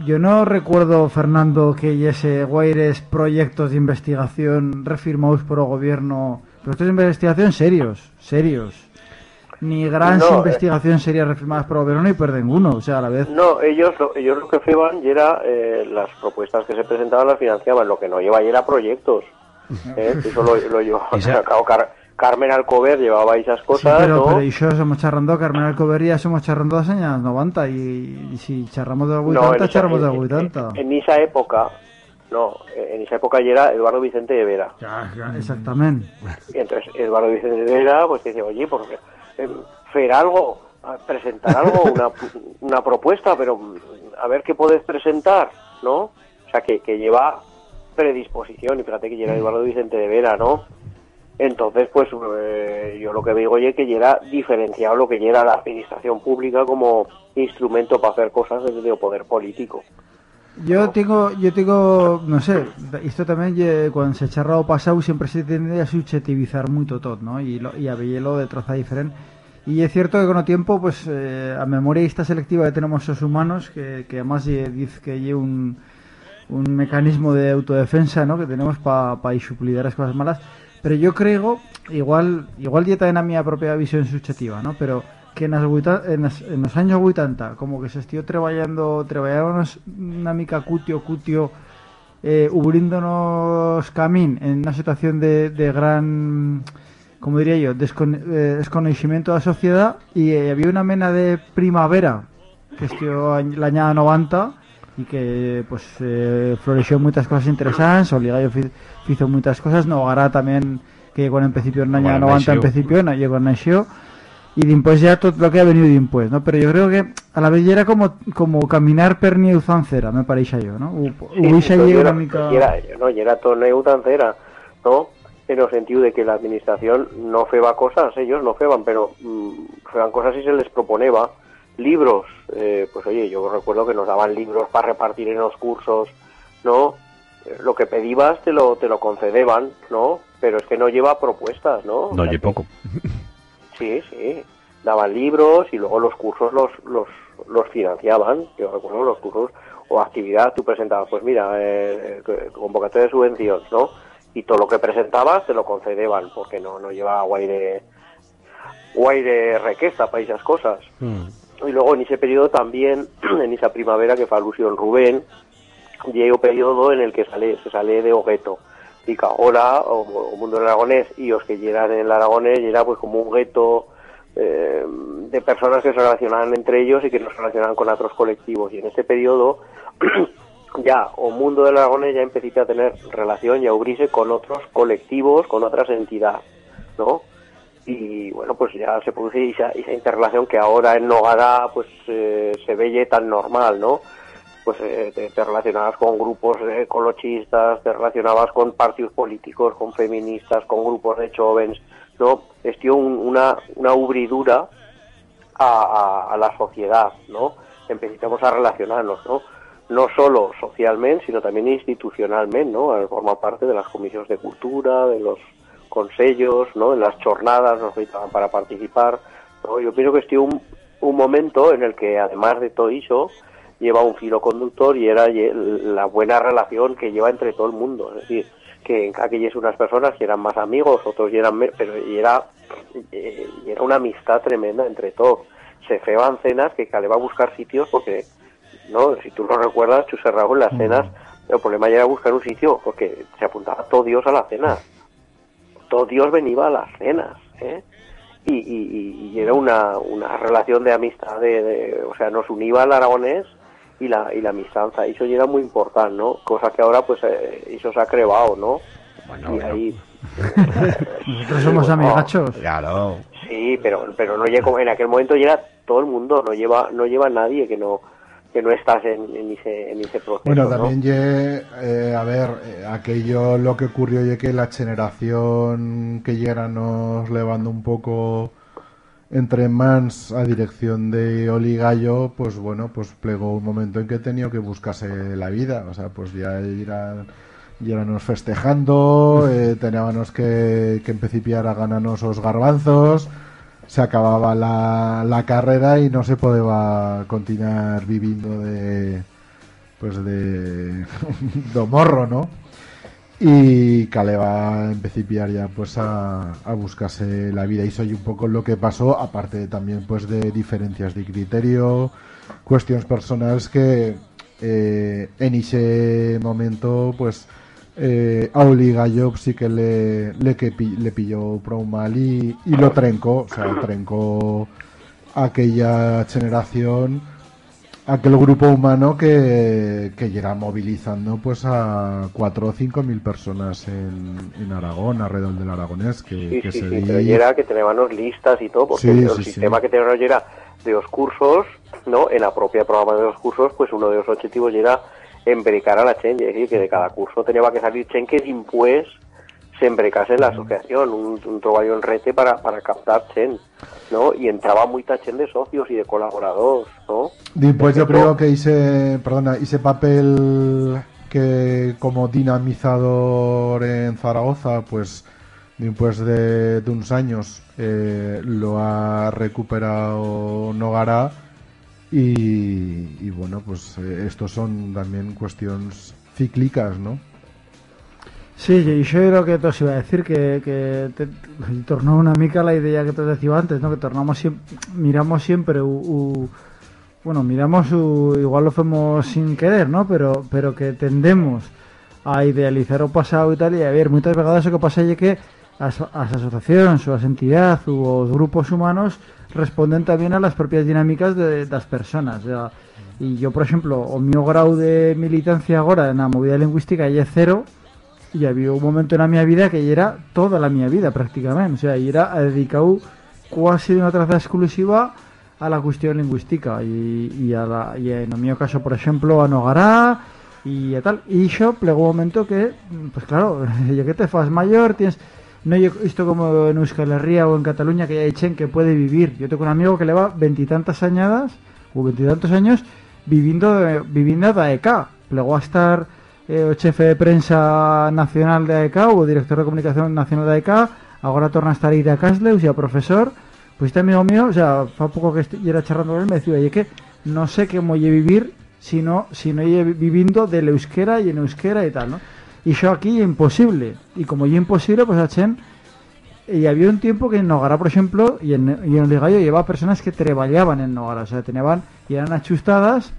yo no recuerdo, Fernando, que ese guaires proyectos de investigación refirmados por el gobierno, proyectos de investigación serios, serios. Ni gran No, eh. investigación seria refirmadas por el gobierno ni por ninguno, o sea, a la vez. No, ellos lo, ellos lo que feban y era eh, las propuestas que se presentaban las financiaban, lo que no lleva y era proyectos. ¿eh? Eso lo, lo claro, Car- Carmen Alcover llevaba esas Sí, cosas, pero, ¿no? pero y yo somos charrando, Carmen Alcobería somos charrando los años 90 y, y si charramos de los 80, No, esa- charramos de los en- 80. En, en esa época, no, en esa época ya era Eduardo Vicente de Vera. Ya, ya, exactamente. Y entonces Eduardo Vicente de Vera, pues dice, oye, ¿por qué? Eh, Fer algo, presentar algo, una, una propuesta, pero a ver qué puedes presentar, ¿no? O sea, que, que lleva predisposición, y fíjate que ya era Eduardo Vicente de Vera, ¿no? Entonces, pues eh, yo lo que digo oye, que era diferenciado lo que era la administración pública como instrumento para hacer cosas desde el poder político. Yo tengo, yo tengo, no sé, esto también ye- cuando se charra o pasado siempre se tiende a subjetivizar mucho todo, ¿no? Y, lo, y a verlo de troza diferente. Y es cierto que con el tiempo, pues, eh, a memoria esta selectiva que tenemos los humanos, que, que además ye- dice que hay un, un mecanismo de autodefensa, ¿no? Que tenemos para pa suplir las cosas malas. Pero yo creo, igual, igual ya también a mi propia visión subjetiva, ¿no? Pero que en, las vuita- en, las- en los años 80 como que se estuvo trabajando trabajábamos una mica cutio cutio eh, ubríndonos camín en una situación de, de gran como diría yo descon, eh, desconocimiento de la sociedad y eh, había una mena de primavera que estuvo añ- la añada 90 y que pues eh, floreció muchas cosas interesantes Oligallo fi- hizo muchas cosas Nogara también que llegó en principio en Bueno, 90 en principio no llegó nació y después ya todo lo que ha venido después, ¿no? Pero yo creo que a la vez ya era como, como caminar per Niuzancera, me parece yo, ¿no? U- Sí, y una era, mica... y era, no, y era todo neutancera, ¿no? En el sentido de que la administración no feba cosas, ellos no feban, pero mm, feban cosas si se les proponeba. Libros, eh, pues oye, yo recuerdo que nos daban libros para repartir en los cursos, ¿no? Eh, Lo que pedibas te lo, te lo concedeban, ¿no? Pero es que no lleva propuestas, ¿no? O No, sea, oye, poco. Sí, sí. Daban libros y luego los cursos los, los, los financiaban. Yo recuerdo los cursos o actividad, tú presentabas, pues mira, eh, eh, convocatoria de subvención, ¿no? Y todo lo que presentabas te lo concedeban, porque no, no llevaba guaire, guaire requesta para esas cosas. Y luego en ese periodo también, en esa primavera que fue alusión Rubén, llega un periodo en el que sale, se sale de Ogueto. Ahora, o, o mundo del aragonés, y los que llegan en el aragonés, era pues como un gueto eh, de personas que se relacionaban entre ellos y que no se relacionaban con otros colectivos. Y en este periodo, ya, o mundo del aragonés ya empecé a tener relación y a abrirse con otros colectivos, con otras entidades, ¿no? Y bueno pues ya se produce esa, interrelación que ahora en Nogara pues eh, se ve tan normal no pues eh, te, relacionabas con grupos ecologistas te relacionabas con partidos políticos con feministas con grupos de jóvenes no estió un- una una ubridura a, a- la sociedad no empezamos a relacionarnos no no solo socialmente sino también institucionalmente no formar parte de las comisiones de cultura de los consellos, ¿no? En las jornadas nos citaban para participar, ¿no? Yo pienso que estuvo un, un momento en el que, además de todo eso, lleva un filo conductor y era la buena relación que lleva entre todo el mundo. Es decir, que en aquellas unas personas que eran más amigos, otros eran, me- pero y era y era una amistad tremenda entre todos. Se feban cenas que Caleb va a buscar sitios porque, no, si tú lo recuerdas, Chuse Raúl, las cenas, el problema ya era buscar un sitio porque se apuntaba todo Dios a la cena. Todo Dios venía a las cenas, ¿eh? Y, y- y- y era una, una relación de amistad, de, de- o sea, nos unía al aragonés y la, y la amistad, y eso ya era muy importante, ¿no? Cosa que ahora, pues, eh, eso se ha crevado, ¿no? Bueno, y bueno. ahí... Nosotros somos bueno, amigachos. Claro. Sí, pero pero no llega en aquel momento llega todo el mundo, no lleva no lleva nadie que no que no estás en, en ese en ese proceso. Bueno, ¿no? también lle, eh, a ver, eh, aquello lo que ocurrió ye que la generación que llega nos levando un poco entre mans a dirección de Oli Gallo, pues bueno, pues plegó un momento en que tenía que buscarse la vida, o sea, pues ya irán nos festejando, eh, teníamos que, que empecipiar a ganarnos los garbanzos, se acababa la, la carrera y no se podía continuar viviendo de pues de do morro, ¿no? Y Caleva empecé a ya pues a, a buscarse la vida y soy un poco lo que pasó, aparte también pues de diferencias de criterio, cuestiones personales que eh, en ese momento pues eh, a Oli Gallo sí que le, le, que pi- le pilló prou mal y, y lo trencó, o sea, trencó aquella generación aquel grupo humano que, que llega movilizando pues a cuatro o cinco mil personas en, en Aragón, alrededor del Aragonés, que, Sí, que sí, se sí, pero era que teníamos listas y todo, porque Sí, el sí, sistema que teníamos ya era de los cursos, ¿no? En la propia programa de los cursos, pues uno de los objetivos era embrecar a la Chen, es decir, que de cada curso tenía que salir Chen que después se embrecase en la asociación, un, un trabajo en rete para, para captar Chen, ¿no? Y entraba mucha Chen de socios y de colaboradores, ¿no? Después yo creo que hice, perdona, hice papel que como dinamizador en Zaragoza, pues después de, de unos años eh, lo ha recuperado Nogara y, bueno, pues eh, estos son también cuestiones cíclicas, ¿no? Sí, y yo creo que te iba a decir que, te, tornó una mica la idea que te decía antes, ¿no? Que tornamos miramos siempre u, u- bueno, miramos u, igual lo hacemos sin querer, ¿no? Pero pero que tendemos a idealizar o pasado y tal y a ver, muchas veces lo que pasa es que as, as asociaciones o as entidades o os grupos humanos responden también a las propias dinámicas de las personas. o sea, y yo, por ejemplo, o mi grado de militancia ahora en la movida lingüística ya es cero, y había un momento en la mi vida que ya era toda la mi vida prácticamente, o sea, era dedicado casi de una traza exclusiva a la cuestión lingüística y, y, a la, caso, por ejemplo, a Nogará y a tal. Y yo plegó un momento que, pues claro, ya que te fas mayor, tienes... No hay esto como en Euskal Herria o en Cataluña que hay Chen que puede vivir. Yo tengo un amigo que le va veintitantas añadas o veintitantos años viviendo de, viviendo de AEK. Plegó a estar eh, o jefe de prensa nacional de AEK o director de comunicación nacional de AEK. Ahora torna a estar ir a Casleus y a profesor. Pues este amigo mío, o sea, fa poco que estoy, era charlando con él, me decía, oye, que no sé cómo lle vivir si no, si no lle viviendo del euskera y en euskera y tal, ¿no? Y yo aquí imposible. Y como yo imposible, pues a Chen y había un tiempo que en Nogara, por ejemplo, y en, y en llevaba personas que treballaban en Nogara, o sea, tenían y eran achustadas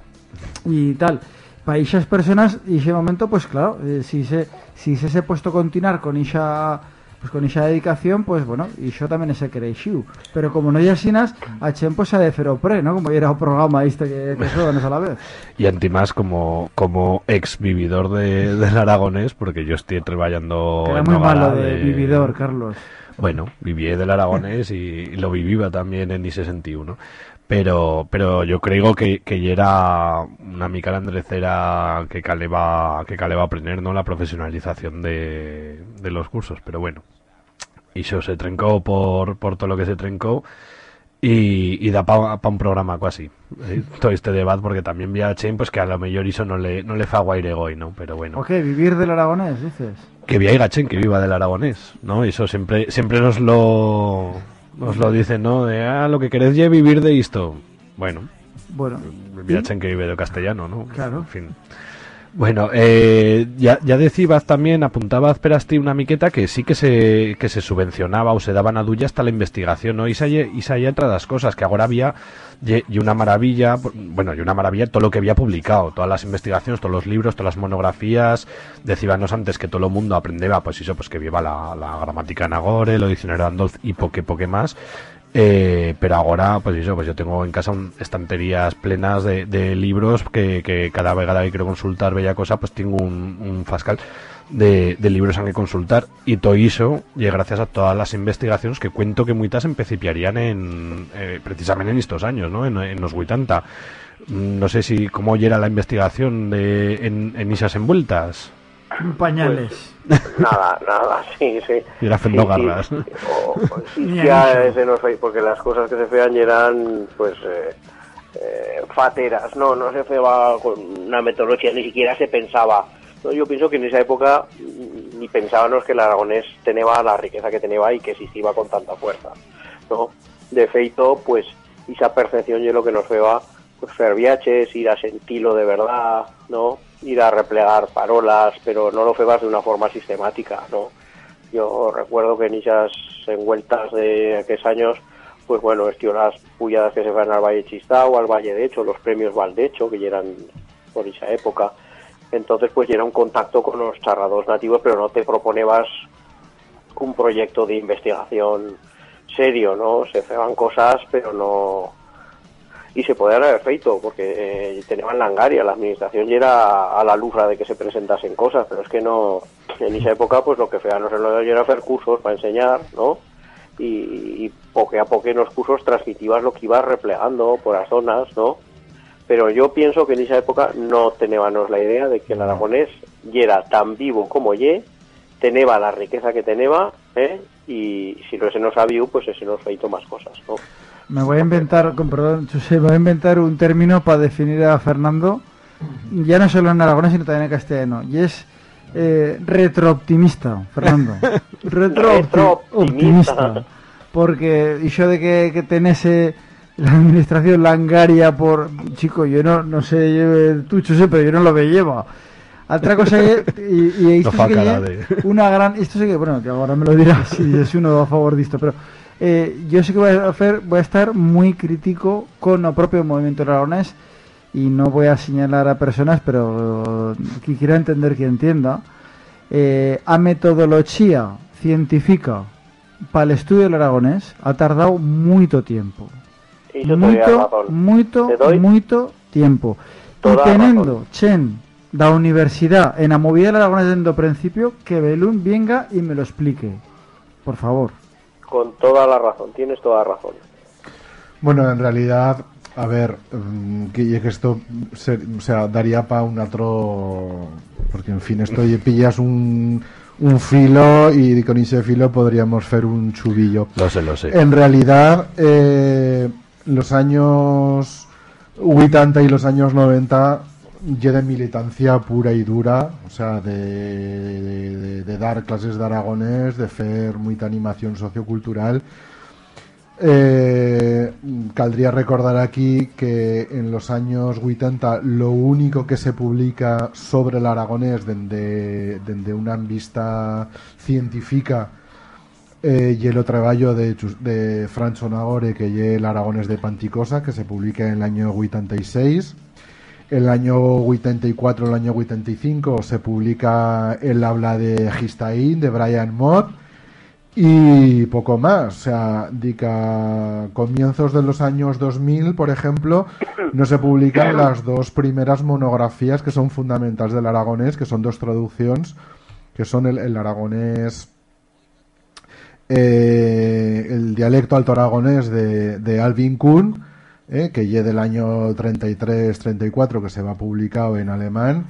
y tal. Para esas personas, y ese momento, pues claro, eh, si se si se se puesto a continuar con esa pues con esa dedicación, pues bueno, y yo también ese creíxiu. Pero como no hay asinas, a Chen pues a de Feropre, ¿no? Como era un programa este que, que suenan a la vez. Y antimás como, como ex vividor de, del aragonés, porque yo estoy trabajando Que era malo de, vividor, Carlos. Bueno, viví del aragonés y, y lo vivía también en ese sentido, ¿no? Pero, pero yo creo que, que ya era una mica la andrecera que caleba, que caleba aprender, ¿no? La profesionalización de, de los cursos, pero bueno. Y eso se trencó por, por todo lo que se trencó y, y da para un programa casi ¿eh? todo este debate porque también vi a Chen pues que a lo mejor eso no le no le fa guaire goy, ¿no? Pero bueno. ¿O qué? ¿Vivir del aragonés, dices? que viva Chen que viva del aragonés, ¿no? Eso siempre siempre nos lo nos lo dicen, ¿no? De ah, lo que queréis es vivir de esto. Bueno, Bueno, viva Chen que vive de castellano, ¿no? Claro. En fin. Bueno, eh, ya, ya decías también, apuntabas Perasti una miqueta que sí que se, que se subvencionaba o se daban a duya hasta la investigación, ¿no? Y se entre las cosas, que ahora había y, una maravilla, bueno, y una maravilla todo lo que había publicado, todas las investigaciones, todos los libros, todas las monografías, decíbanos antes que todo el mundo aprendeba, pues eso, pues que viva la, la gramática Nagore, lo diccionario Andolz y poque, poque más, eh, pero ahora, pues eso, pues yo tengo en casa un- estanterías plenas de, de libros que, cada vez que quiero consultar bella cosa, pues tengo un, fascal de, libros a que consultar. Y todo eso, y gracias a todas las investigaciones que cuento que muitas empecipiarían en, eh, precisamente en estos años, ¿no? En, en los 80. Mm, No sé si cómo era la investigación de, en, en esas envueltas. Pañales. Nada, nada, sí, sí. Y era Sí, sí. garras. O- o- sí, Ni ya ese no fue, porque las cosas que se fean eran, pues, eh, eh, fateras, no, no se feaba con una metodología, ni siquiera se pensaba. No, yo pienso que en esa época mm, ni pensábamos que el aragonés tenía la riqueza que tenía y que existía con tanta fuerza, ¿no? De feito, pues, esa percepción yo lo que nos feba, pues, fer viajes, ir a sentirlo de verdad, ¿no? Ir a replegar parolas, pero no lo febas de una forma sistemática, ¿no? Yo recuerdo que en esas envueltas de aquellos años, pues bueno, estío las pulladas que se van al Valle Chistao, al Valle de Hecho, los premios Valdecho, que ya eran por esa época. Entonces, pues ya un contacto con los charrados nativos, pero no te proponebas un proyecto de investigación serio, ¿no? Se hacían cosas, pero no... Y se podían haber feito, porque eh, tenían langaria, la administración ya era a la lufra de que se presentasen cosas, pero es que no... En esa época, pues lo que feanos en lo era hacer cursos para enseñar, ¿no? Y, y poco a poco en los cursos transmitivas lo que ibas replegando por las zonas, ¿no? Pero yo pienso que en esa época no teníamos la idea de que el aragonés ya era tan vivo como ye, tenía la riqueza que tenía, ¿eh? y si no se nos sabía, pues se nos feito más cosas, ¿no? Me voy a inventar, con perdón, José, me voy a inventar un término para definir a Fernando, ya no solo en aragonés, sino también en castellano, y es eh, retrooptimista, Fernando. Retrooptimista. Retrooptimista. Porque yo de que, que tenese la administración langaria por... Chico, yo no, no sé, yo, tú, José, pero yo no lo lleva. Otra cosa es, y, y esto No fa sí que de- una gran, esto sí que, bueno, que ahora me lo dirás si es uno a favor de esto, pero eh, yo sí que voy a, hacer, voy a estar muy crítico con el propio movimiento aragonés y no voy a señalar a personas, pero que quiera entender que entienda. Eh, a metodología científica para el estudio del aragonés ha tardado mucho tiempo. La Te doy muito tiempo. toda y la teniendo. Chen da universidad en la movida del aragonés desde el principio, que Belún venga y me lo explique. Por favor. Con toda la razón, tienes toda la razón. Bueno, en realidad, a ver, mm, que, que esto se- o sea, daría para un otro. Porque, en fin, esto y pillas un, un filo y con ese filo podríamos hacer un chubillo. Lo sé, lo sé. En realidad, eh, los años 80 y los años 90 ya de militancia pura y dura, o sea, de, de- de- dar clases de aragonés, de hacer mucha animación sociocultural. Eh, caldría recordar aquí que en los años 80 lo único que se publica sobre el aragonés desde, una vista científica eh, y el trabajo de, de Francho Nagore que lle el aragonés de Panticosa que se publica en el año 86 el año 84 el año 85 se publica el habla de Gistaín de Brian Mott y poco más. O sea, comienzos de los años 2000, por ejemplo, no se publican las dos primeras monografías que son fundamentales del aragonés, que son dos traducciones, que son el, el aragonés, eh, el dialecto alto aragonés de, de Alvin Kuhn, eh, que ya del año 33-34, que se va publicado en alemán,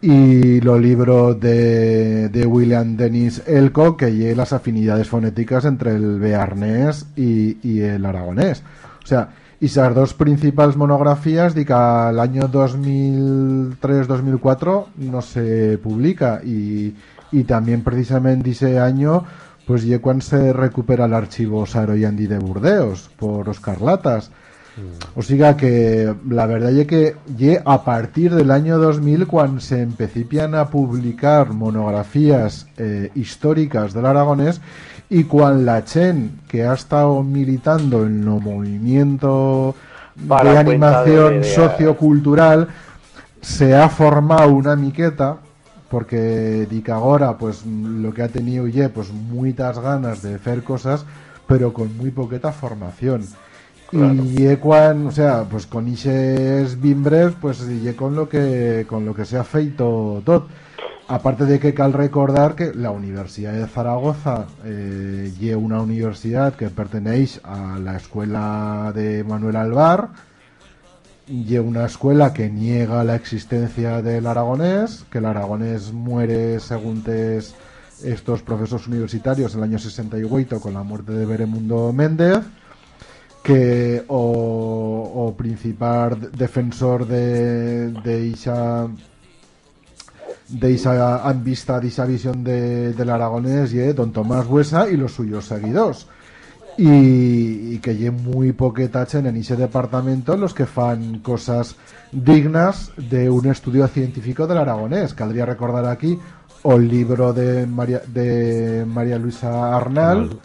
y los libros de, de William Dennis Elco, que lleva las afinidades fonéticas entre el bearnés y, y el aragonés. O sea, y esas dos principales monografías, de que al año 2003-2004 no se publica, y, y también precisamente ese año, pues ya cuando se recupera el archivo Saro y Andy de Burdeos por Oscar Latas. O sea que la verdad es que ye a partir del año 2000 cuando se empecipian a publicar monografías eh, históricas del aragonés y cuando la Chen que ha estado militando en el movimiento Para de animación de- sociocultural se ha formado una miqueta porque di que ahora pues lo que ha tenido ye pues muchas ganas de hacer cosas pero con muy poquita formación y ye cuan, o sea pues con ises bimbres pues ye con lo que con lo que se ha feito todo aparte de que cal recordar que la Universidad de Zaragoza eh, una universidad que pertenece a la escuela de Manuel Alvar y una escuela que niega la existencia del aragonés, que el aragonés muere según tes- estos profesores universitarios en el año 68 con la muerte de Beremundo Méndez, que o, principal defensor de, de esa de vista de esa visión de, del aragonés y don Tomás Huesa y los suyos seguidores y, que hay muy poquetachen en ese departamento los que fan cosas dignas de un estudio científico del aragonés. Caldría recordar aquí o el libro de María, de María Luisa Arnal,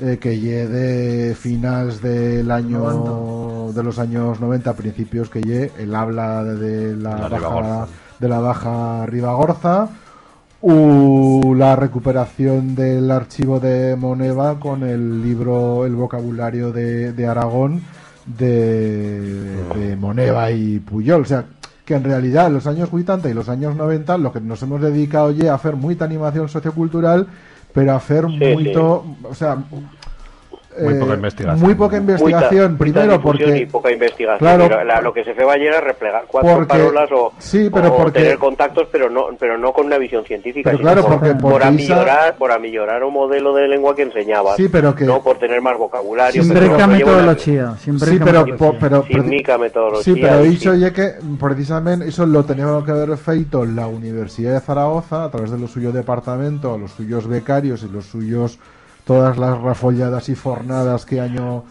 eh, que lle de finales del año de los años 90 principios que lle el habla de la, La baja Ribagorza. de la baja Ribagorza u la recuperación del archivo de Moneva con el libro El vocabulario de, de Aragón de, de Moneva y Puyol. O sea, que en realidad en los años 80 y los años 90 lo que nos hemos dedicado ya a hacer mucha animación sociocultural, pero hacer Sí, mucho, o sea, Muy eh, poca investigación. Muy poca investigación, Muita- muita primero difusión porque y poca investigación. Claro. La- lo que se fue ayer era replegar cuatro Porque- parolas o, sí, pero o porque- tener contactos, pero no pero no con una visión científica, Pero claro, por, porque- por porque amillorar, por amillorar un modelo de lengua que enseñabas. Sí, pero que- no por tener más vocabulario. Sin breca no metodología. Sin sí, pero, metodología. pero sin mica metodología. Sí, pero dicho ya que precisamente eso lo teníamos que haber feito la Universidad de Zaragoza a través de los suyos departamento, los suyos becarios y los suyos todas las rafolladas y fornadas que año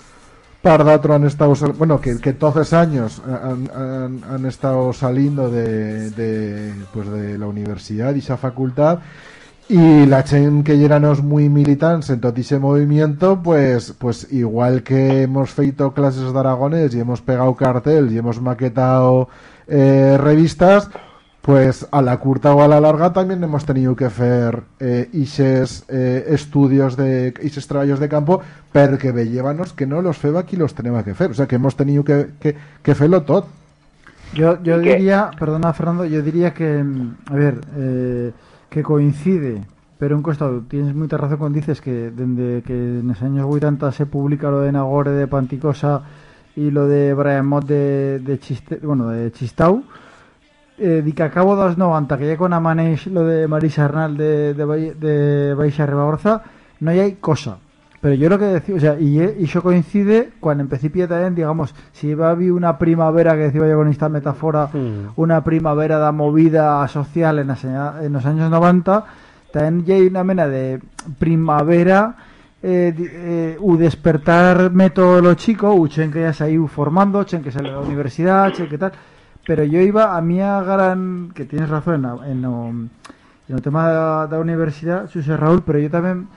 par d'altro han estado bueno que, que todos años han, estado saliendo de, de, pues de la universidad y esa facultad y la chen que éramos muy militantes en todo ese movimiento, pues, pues igual que hemos feito clases de aragonés y hemos pegado cartel y hemos maquetado eh, revistas, pues a la curta o a la larga también hemos tenido que hacer eh, ises eh, estudios de ises trabajos de campo porque vellévanos que no los feba aquí los tenemos que hacer. O sea que hemos tenido que, que, que hacerlo todo. Yo, yo diría, perdona Fernando, yo diría que, a ver, eh, que coincide, pero un costado, tienes mucha razón cuando dices que desde que en los años 80 se publica lo de Nagore de Panticosa y lo de Brahemot de, de, Chiste, bueno, de Chistau, eh, di que a cabo dos 90, que ya con amaneix lo de Marisa Arnal de, de, de Baixa Ribagorza, no hay cosa. Pero yo lo que decía, o sea, y, y eso coincide cuando en principio también, digamos, si va a haber una primavera, que decía yo con esta metáfora, una primavera de movida social en, aña- en los años 90, también ya hay una mena de primavera eh, eh, u despertar metodológico, u chen que ya se ha ido formando, chen que sale de la universidad, chen que tal, pero yo iba a a gran, que tienes razón en, en, el tema de la universidad, Xusé Raúl, pero yo también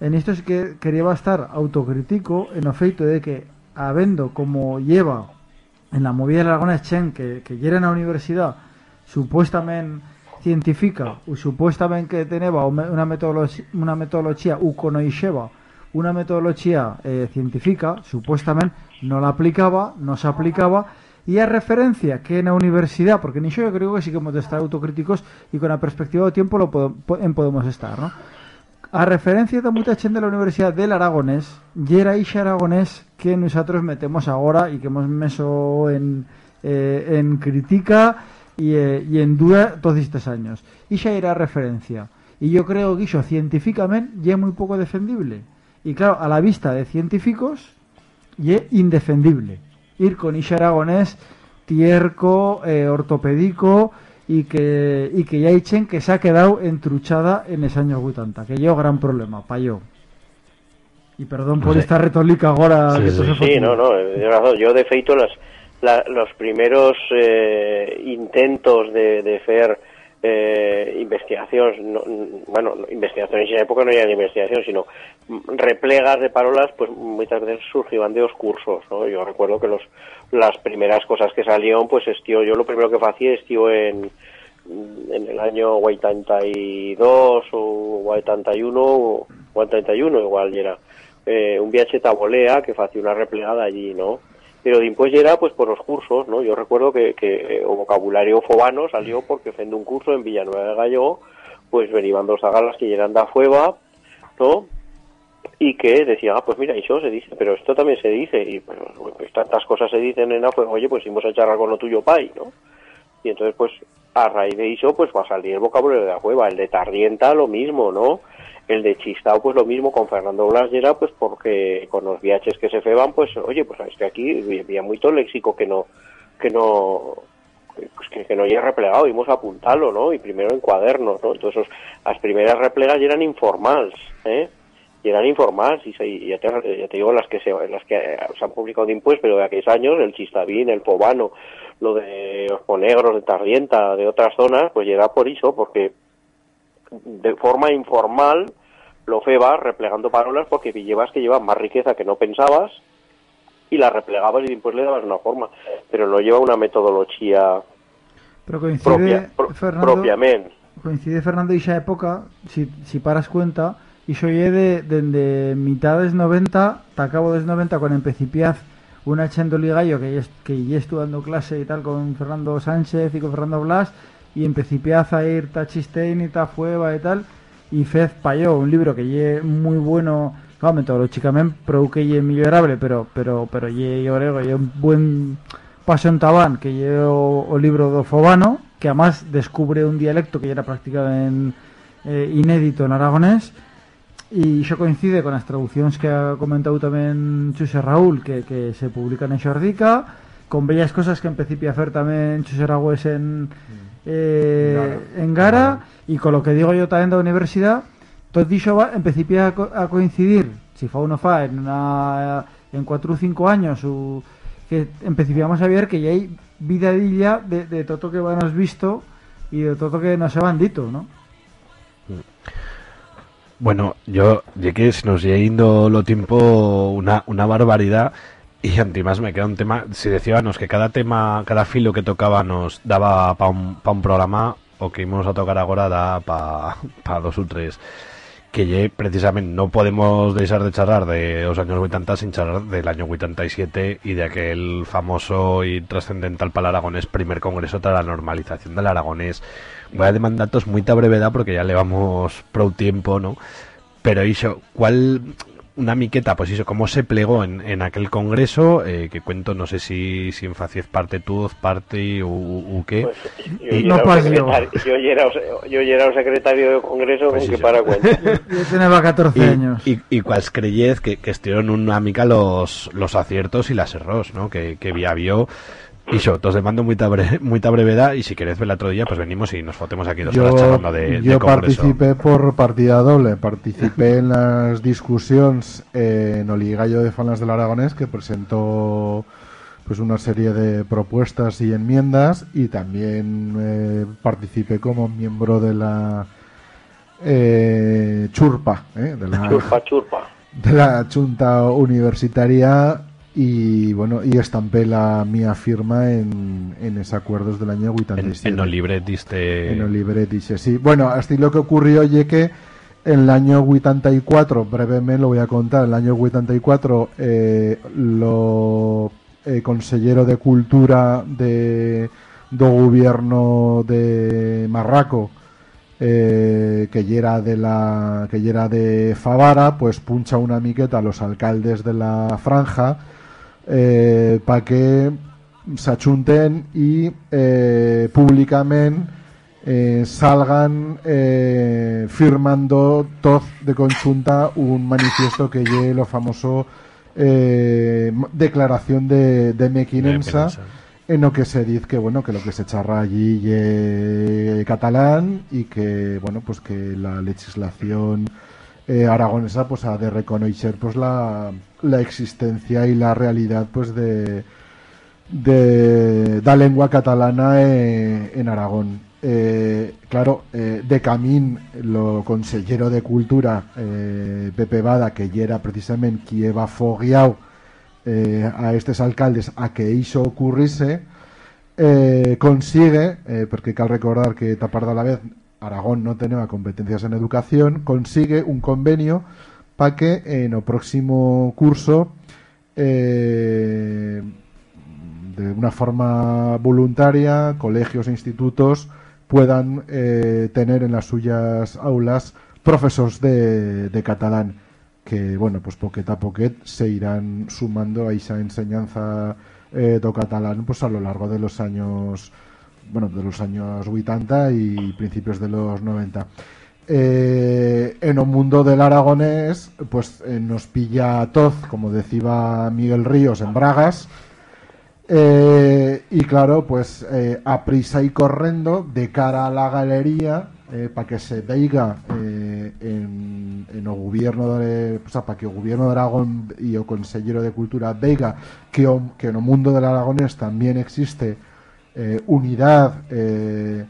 en esto es que quería estar autocrítico en efecto de que habendo como lleva en la movida de Aragones Chen que, que llega en la universidad supuestamente científica o supuestamente que tenía una metodología una metodología u conoixeva una metodología eh, científica supuestamente no la aplicaba no se aplicaba y a referencia que en la universidad porque ni yo creo que sí que hemos de estar autocríticos y con la perspectiva de tiempo lo podemos estar ¿no? A referencia de mucha gente de la Universidad del Aragonés, y era ixe Aragonés que nosotros metemos ahora y que hemos meso en, eh, en crítica y, eh, y en duda todos estos años. Ixa era referencia. Y yo creo que eso científicamente ya es muy poco defendible. Y claro, a la vista de científicos, y es indefendible. Ir con Isha Aragonés, tierco, eh, ortopédico y que, y que ya echen que se ha quedado entruchada en ese año 80, que yo gran problema, para yo. Y perdón por esta retórica ahora Sí, que sí. no, no, eh, razón. Yo, de feito, las, la- los primeros eh, intentos de, de hacer eh, investigaciones, no, bueno, no, investigaciones en esa época no eran investigaciones, sino replegas de parolas, pues muchas veces surgían de los cursos, ¿no? Yo recuerdo que los las primeras cosas que salieron, pues estío, yo lo primero que hacía estío en, en el año 82 o 81 o 81 igual ya era eh, un viaje tabolea que hacía una replegada allí, ¿no? Pero después era pues por los cursos, ¿no? Yo recuerdo que, que o vocabulario fobano salió porque fende un curso en Villanueva de Gallo, pues venían dos agalas que llegan da Fueva, ¿no? y que decía, ah, pues mira, eso se dice, pero esto también se dice, y pero, pues tantas cosas se dicen en Afuego, oye, pues íbamos a charlar con lo tuyo, pai, ¿no? Y entonces, pues, a raíz de eso, pues va a salir el vocabulario de la cueva, el de Tarrienta lo mismo, ¿no? El de Chistao, pues lo mismo, con Fernando Blas era, pues porque con los viajes que se feban, pues, oye, pues es que aquí había mucho léxico que no, que no, pues que, que no haya replegado, íbamos a apuntarlo, ¿no? Y primero en cuadernos, ¿no? Entonces, las primeras replegas ya eran informales, ¿eh? y eran informales y, ya te digo las que se las que eh, se han publicado de impuestos pero de aquellos años el chistavín el pobano lo de los ponegros de Tarrienta de otras zonas pues llega por eso porque de forma informal lo febas replegando parolas porque llevas que llevan más riqueza que no pensabas y la replegabas y después le dabas una forma. Pero no lleva una metodología Pero coincide, propia pro- Fernando, propiamente. coincide Fernando y esa época, si, si paras cuenta, y yo llegué de, de, mitades 90, ta cabo des 90, cuando empecipiaz una chendo ligallo que ya, que ya estuve dando clase y tal con Fernando Sánchez y con Fernando Blas, y empecipiaz a ir ta Chistein y ta Fueva y tal, y fez payó un libro que ye muy bueno, claro, metodológicamente prou que ye millorable, pero pero pero ye yo creo ye un buen paso en Tabán, que lle o, libro do Fobano, que además descubre un dialecto que ya era practicado en eh, inédito en aragonés, y eso coincide con las traducciones que ha comentado también Chuse Raúl, que, que se publican en Xordica, con bellas cosas que en principio hacer también Chuse Aragües en, eh, en Gara, y con lo que digo yo también de la universidad, todo dicho va en principio a, co- a coincidir, si fa uno fa en, una, en cuatro o cinco años, que empezamos a ver que ya hay vida de, de todo que hemos visto y de todo que nos han dito, ¿no? Bueno, yo, ya que se nos yendo lo tiempo una, una barbaridad y además me queda un tema, si decíamos que cada tema, cada filo que tocaba nos daba para un, pa un programa o que íbamos a tocar ahora da para dos o tres que ye, precisamente no podemos dejar de charlar de los años 80 sin charlar del año 87 y de aquel famoso y trascendental para el aragonés primer congreso tras la normalización del aragonés. Voy a demandar datos muy a brevedad porque ya le vamos pro tiempo, ¿no? Pero eso, ¿cuál una miqueta, pues eso, cómo se plegó en, en aquel congreso, eh, que cuento, no sé si, si en faciez parte tú, parte u, qué. Pues, yo, Y- ya No era un pas secretario, yo, era, un- yo era un secretario de Congreso Pues con que para cuenta. Yo tenía 14 y, años. y, y cuáles creyez que, que estuvieron una mica los, los aciertos y las errores, ¿no? Que, que vía vio. Y yo, os demando mucha, bre, mucha brevedad y si queréis ver el otro día, pues venimos y nos fotemos aquí dos horas Yo, charlando de, yo de congreso. participé por partida doble, participé en las discusiones en Oligallo de Falas del Aragonés que presentó pues una serie de propuestas y enmiendas y también eh, participé como miembro de la eh, churpa, eh, de la Churpa, churpa. de la Junta Universitaria y bueno y estampé la mía firma en, en ese acuerdos del año En, 87 en Olibre diste... en Olibre dice sí. Bueno así lo que ocurrió oye que en el año 84 brevemente lo voy a contar en el año 84 eh, lo eh, consellero de cultura de do gobierno de Marraco eh, que yera de la que yera de Favara pues puncha una miqueta a los alcaldes de la franja para que se achunten y eh, públicamente eh, salgan eh, firmando todos de conjunta un manifiesto que lleve lo famoso eh, declaración de, de Mequinensa en lo que se dice que bueno que lo que se charra allí ye catalán y que bueno pues que la legislación eh, aragonesa pues ha de reconocer pues la, la existencia y la realidad pues de de la lengua catalana eh, en Aragón. Eh, claro, eh, de Camín, lo consellero de Cultura, Pepe Bada, que ya era precisamente quien va fogueado a estos alcaldes a que eso ocurriese, eh, consigue, porque cal recordar que tapar de la vez Aragón no tenía competencias en educación, consigue un convenio para que en el próximo curso eh, de una forma voluntaria, colegios e institutos puedan eh, tener en las suyas aulas profesores de, catalán que, bueno, pues poquet a poquet se irán sumando a esa enseñanza eh, do catalán pues a lo largo de los años bueno, de los años 80 y principios de los 90. Eh, en el mundo del aragonés, pues eh, nos pilla a toz, como decía Miguel Ríos, en Bragas, eh, y claro, pues a prisa y corriendo de cara a la galería para que se veiga en, en o gobierno de, o sea, para que el gobierno de Aragón y el consejero de Cultura veiga que en el mundo del aragonés también existe eh, unidad eh,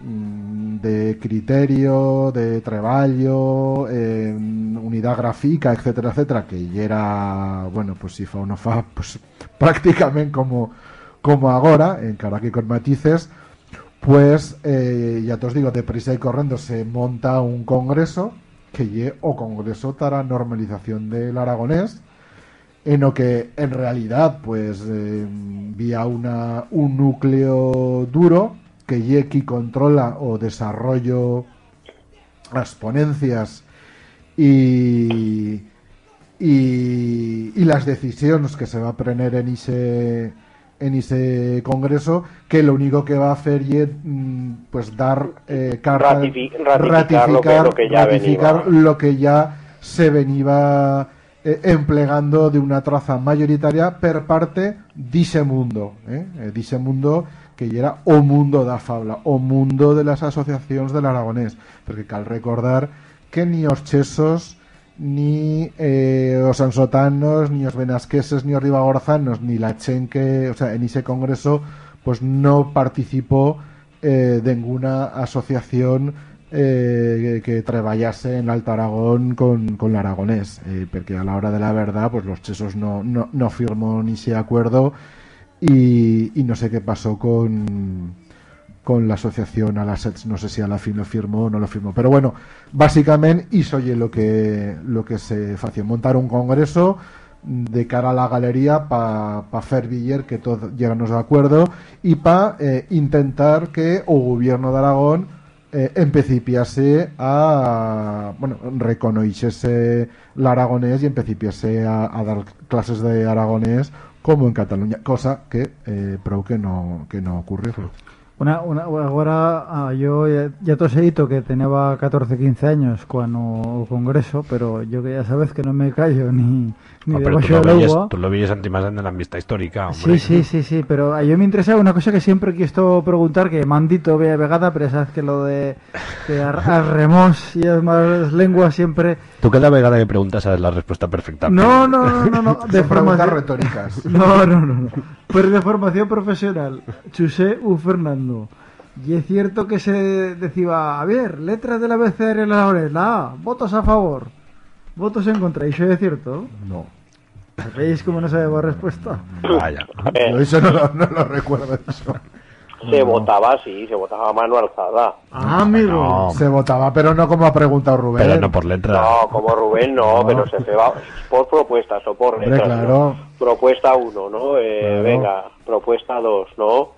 mm, de criterio, de trabajo, eh, unidad gráfica, etcétera, etcétera, que ya era, bueno, pues si fa o no fa, pues prácticamente como, como ahora, en Caraque con matices, pues ya te os digo, deprisa y corriendo se monta un congreso que lle o congreso para normalización del aragonés en lo que en realidad pues eh, vía una un núcleo duro que qui controla o desarrollo las ponencias y y, y las decisiones que se va a prender en ese en ese congreso que lo único que va a hacer es pues dar eh, carta Ratifi- ratificar lo que- lo que ya ratificar lo que ya se venía eh, emplegando de una traza mayoritaria per parte dice mundo eh? Eh, mundo que era o mundo da fabla o mundo de las asociaciones del aragonés porque cal recordar que ni os chesos ni eh, os ansotanos, ni os benasqueses, ni os ribagorzanos, ni la chenque, o sea, en ese congreso, pues no participó eh, de ninguna asociación eh, que, trabajase en Alto Aragón con, con el aragonés, eh, porque a la hora de la verdad, pues los chesos no, no, no firmó ni ese acuerdo y, no sé qué pasó con, con la asociación a las sets, no sé si a la fin lo firmó o no lo firmó, pero bueno, básicamente hizo lo que lo que se fació, montar un congreso de cara a la galería para pa Viller que todos llegamos de acuerdo y para intentar que o gobierno de Aragón eh, empecipiase a bueno reconociese el aragonés y empecipiase a, a dar clases de aragonés como en Cataluña, cosa que eh, que no que no ocurrió. Una, una, agora ah, yo ya, ya toseito que tenía 14, 15 años cuando o congreso, pero yo que ya sabes que no me callo ni, ni pero tú lo, agua. tú lo veías antes más en la amistad histórica, hombre. Sí, sí, sí, sí, pero a yo me interesa una cosa que siempre quiero preguntar, que mandito vea vegada, pero sabes que lo de que ar- arremos y las malas lenguas siempre... Tú cada vegada que preguntas sabes la respuesta perfectamente. No, no, no, no, no, de formación... retóricas. No, no, no, no. Pero de formación profesional, Chusé U. Fernando. Y es cierto que se decía, a ver, letras del abecedario en la hora, la A, votos a favor, votos en contra, y eso es cierto. No. ¿Veis cómo no sabemos respuesta? Vaya. Eh, Yo eso no lo, no lo recuerdo. Eso. se votaba así, se votaba a mano alzada. Ah, amigo. No, Se votaba, pero no como ha preguntado Rubén. pero no por letra. No, como Rubén no, No. pero se va por propuestas o por Hombre, letras. claro. ¿no? Propuesta 1, ¿no? Eh, Claro. Venga, propuesta 2, ¿no?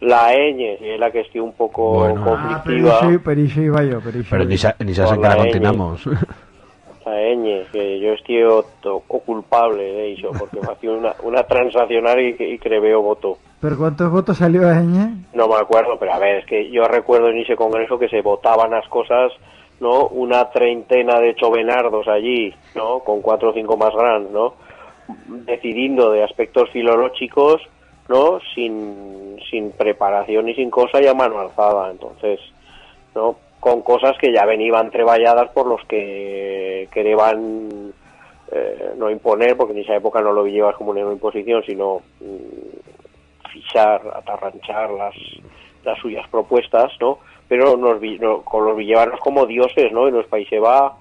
La ñ, que es la que estoy un poco Bueno. Ah, pero conflictiva. eso, pero iba yo, pero Pero ni sa, ni Por en que la continuamos. Ñ, que yo estoy o, o culpable de eso, porque me hacía una, una transaccional y, y creo voto. ¿Pero cuántos votos salió a Eñe? No me acuerdo, pero a ver, es que yo recuerdo en ese congreso que se votaban las cosas, ¿no? Una treintena de chovenardos allí, ¿no? Con cuatro o cinco más grandes, ¿no? Decidiendo de aspectos filológicos, ¿no? Sin, sin preparación y sin cosa y a mano alzada. Entonces, ¿no? Con cosas que ya venían treballadas por los que querían eh, no imponer, porque en esa época no lo llevas como una imposición, sino mm, fichar, atarranchar las, las suyas propuestas, ¿no? Pero nos, con los villevanos como dioses, ¿no? En los países va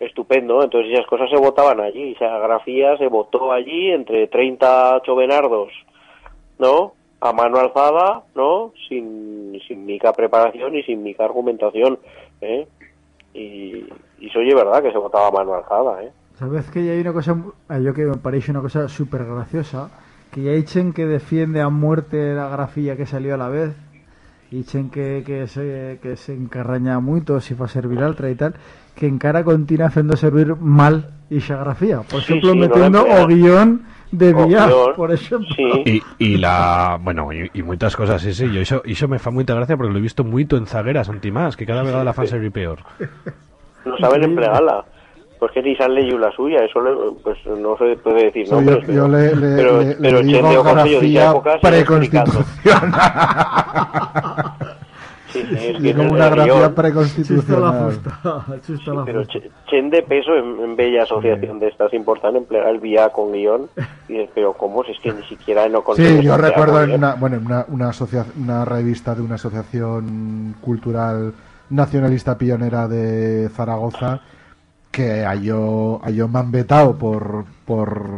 estupendo, entonces esas cosas se votaban allí, esa grafía se votó allí entre 30 chovenardos, ¿no? A mano alzada, ¿no? Sin, sin mica preparación y sin mica argumentación, ¿eh? Y, y eso oye verdad que se votaba a mano alzada, ¿eh? Sabes que hay una cosa, a yo que me parece una cosa súper graciosa, que ya Ichen que defiende a muerte la grafía que salió a la vez, Ichen que, que se, que se encarraña mucho si fa servir altra y tal, que encara continúa haciendo servir mal esa grafía, por ejemplo sí, no metiendo emplea. o guion de guion, por ejemplo. Sí, Y, y la bueno, y, y muchas cosas, sí, sí, yo iso, iso me fa mucha gracia porque lo he visto mucho en zagueras, más que cada vez la fan servir peor. no saben emplearla. Pues que ni se han leído la suya, eso le- pues no se puede decir So, yo, nombres, yo pero, le, le, pero, le- pero le digo yo grafía época preconstitucional. Sí, sí, es que el una Chusta la preconstitucional. la pero Chen de peso en, en bella asociación de estas importante emplear el vía con guion. Y dices, pero cómo si es que ni siquiera no Sí, yo recuerdo en una, bueno, en una, una, asocia- una revista de una asociación cultural nacionalista pionera de Zaragoza que a yo, a yo me han vetado por, por,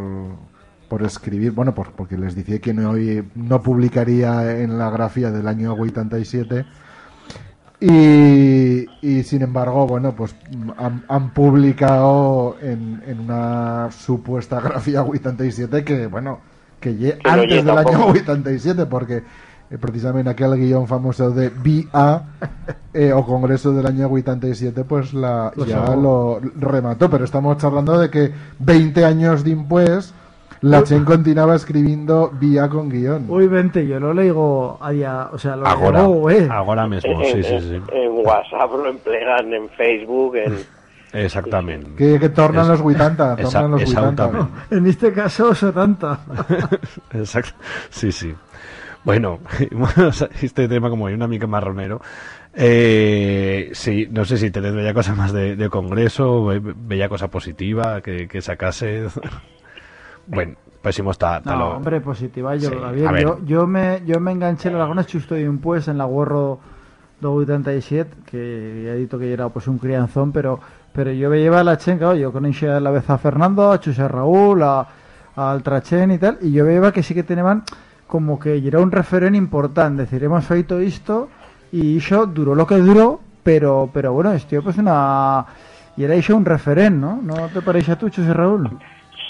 por escribir, bueno, por, porque les decía que no, no publicaría en la grafía del año 87 y, y sin embargo, bueno, pues han, han publicado en, en una supuesta grafía 87 que, bueno, que Que antes del año tampoco. 87, porque eh, precisamente aquel guion famoso de BA eh, o Congreso del año 87, pues la, Lo ya lo remató. Pero estamos hablando de que 20 años después, la Chen continuaba escribiendo vía con guion. Uy, vente, yo lo leo allá, o sea, lo Ahora, leo, eh. ahora mismo, en, sí, sí, en- sí. en WhatsApp lo emplean, en Facebook, en... Exactamente. Que, que tornan Es- los 80, esa- tornan los 80. exactamente. En este caso, 70. Exacto. Sí, sí. Bueno, este tema como hay una mica marronero. Eh, sí, no sé si tenés bella cosa más de, de congreso, bella cosa positiva que, que sacase. bueno, pues hemos ta, ta No, lo- hombre, positiva, yo Sí, ver. Yo, yo, me, yo me enganché en algunas chusto de un pues en la Guarro do 87, que ya he dicho que era pues un crianzón, pero pero yo me lleva a la Chen, claro, yo conocía a la vez a Fernando, a Chuse Raúl, a, al Trachen y tal, y yo veía que sí que tenían como que era un referente importante, decir, hemos feito esto y eso duró lo que duró, pero pero bueno, esto pues una y era eso un referente, ¿no? ¿No te parece a tú, Chuse Raúl?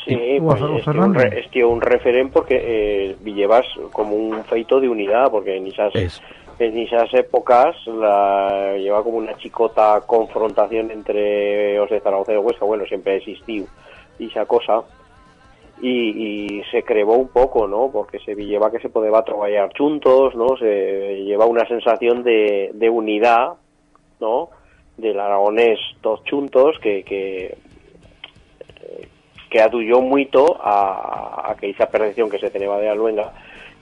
Sí, pues o es que un, re- es un referente porque eh, llevas como un feito de unidad, porque en esas, Es. en esas épocas la, lleva como una chicota confrontación entre os de Zaragoza y Huesca, bueno, siempre ha existido esa cosa, y, y se crevó un poco, ¿no? Porque se lleva que se podía trabajar juntos, ¿no? Se lleva una sensación de, de unidad, ¿no? Del aragonés todos juntos que, que que aduyó mucho a, a que esa percepción que se tenía de Aluenga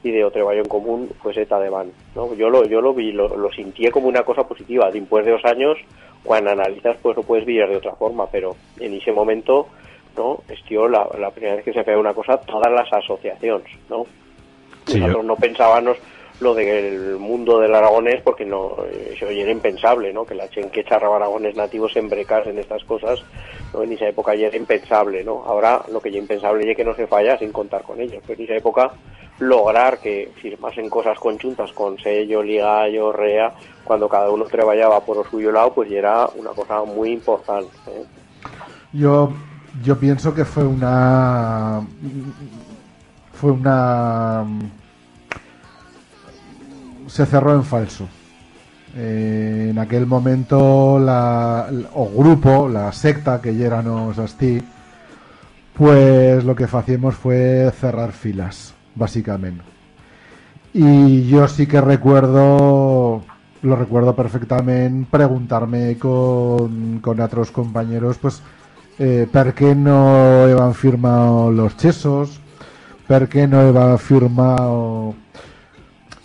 y de otro en común pues eta de van ¿no? yo lo yo lo vi lo, lo sentí como una cosa positiva. Después de dos años cuando analizas pues lo puedes ver de otra forma pero en ese momento no estió la, la primera vez que se fue una cosa todas las asociaciones no Sí, nosotros yo- no pensábamos lo del mundo del aragonés porque no eso ya era impensable no que la chen que echarra aragones nativos en brecas en estas cosas ¿no? en esa época ya era impensable no ahora lo que ya impensable es que no se falla sin contar con ellos pero en esa época lograr que firmasen cosas conjuntas con sello, ligallo, rea cuando cada uno trabajaba por lo suyo lado pues ya era una cosa muy importante ¿eh? Yo, yo pienso que fue una. Fue una. Se cerró en falso. Eh, en aquel momento, la, o grupo, la secta que ya éramos así, pues lo que hacíamos fue cerrar filas, básicamente. Y yo sí que recuerdo, lo recuerdo perfectamente, preguntarme con, con otros compañeros, pues, eh, ¿por qué no habían firmado los chesos? ¿Por qué no habían firmado...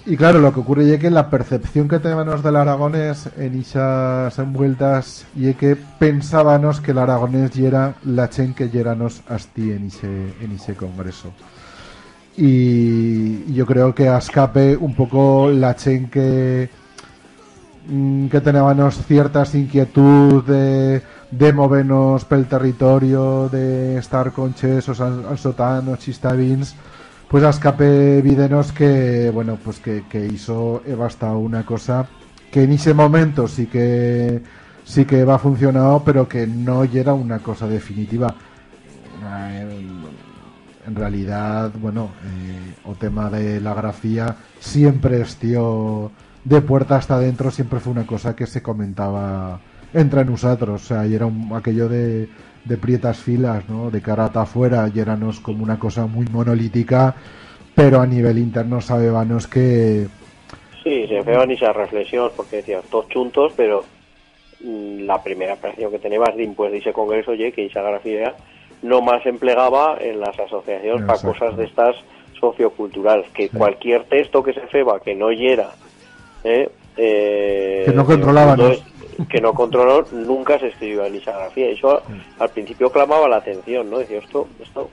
Y claro, lo que ocurre es que la percepción que teníamos del aragonés en esas envueltas y que pensábamos que el aragonés era la chen que yéranos asti en ese, congreso. Y yo creo que escape un poco la chen que mm, que teníamos ciertas inquietud de, de movernos pel territorio, de estar con chesos, al sotanos, chistabins, pues a escape videnos que, bueno, pues que, que hizo Eva hasta una cosa que en ese momento sí que sí que va funcionado, pero que no era una cosa definitiva. En, en realidad, bueno, eh, o tema de la grafía siempre estió de puerta hasta adentro, siempre fue una cosa que se comentaba entre nosotros, o sea, y era un- aquello de, de prietas filas, ¿no? De cara hasta afuera, y éramos como una cosa muy monolítica, pero a nivel interno sabíamos que Sí, se feban esas reflexiones porque decían todos juntos, pero mm, la primera impresión que teníamos de pues, de ese congreso ye que esa grafía no más empleaba en las asociaciones para cosas de estas socioculturales, que cualquier texto que se feba que no yera, ¿eh? Eh, Que no digo, controlábamos. Que no controló, nunca se escribió en esa grafía. Eso al principio clamaba la atención, ¿no? Decía, esto, esto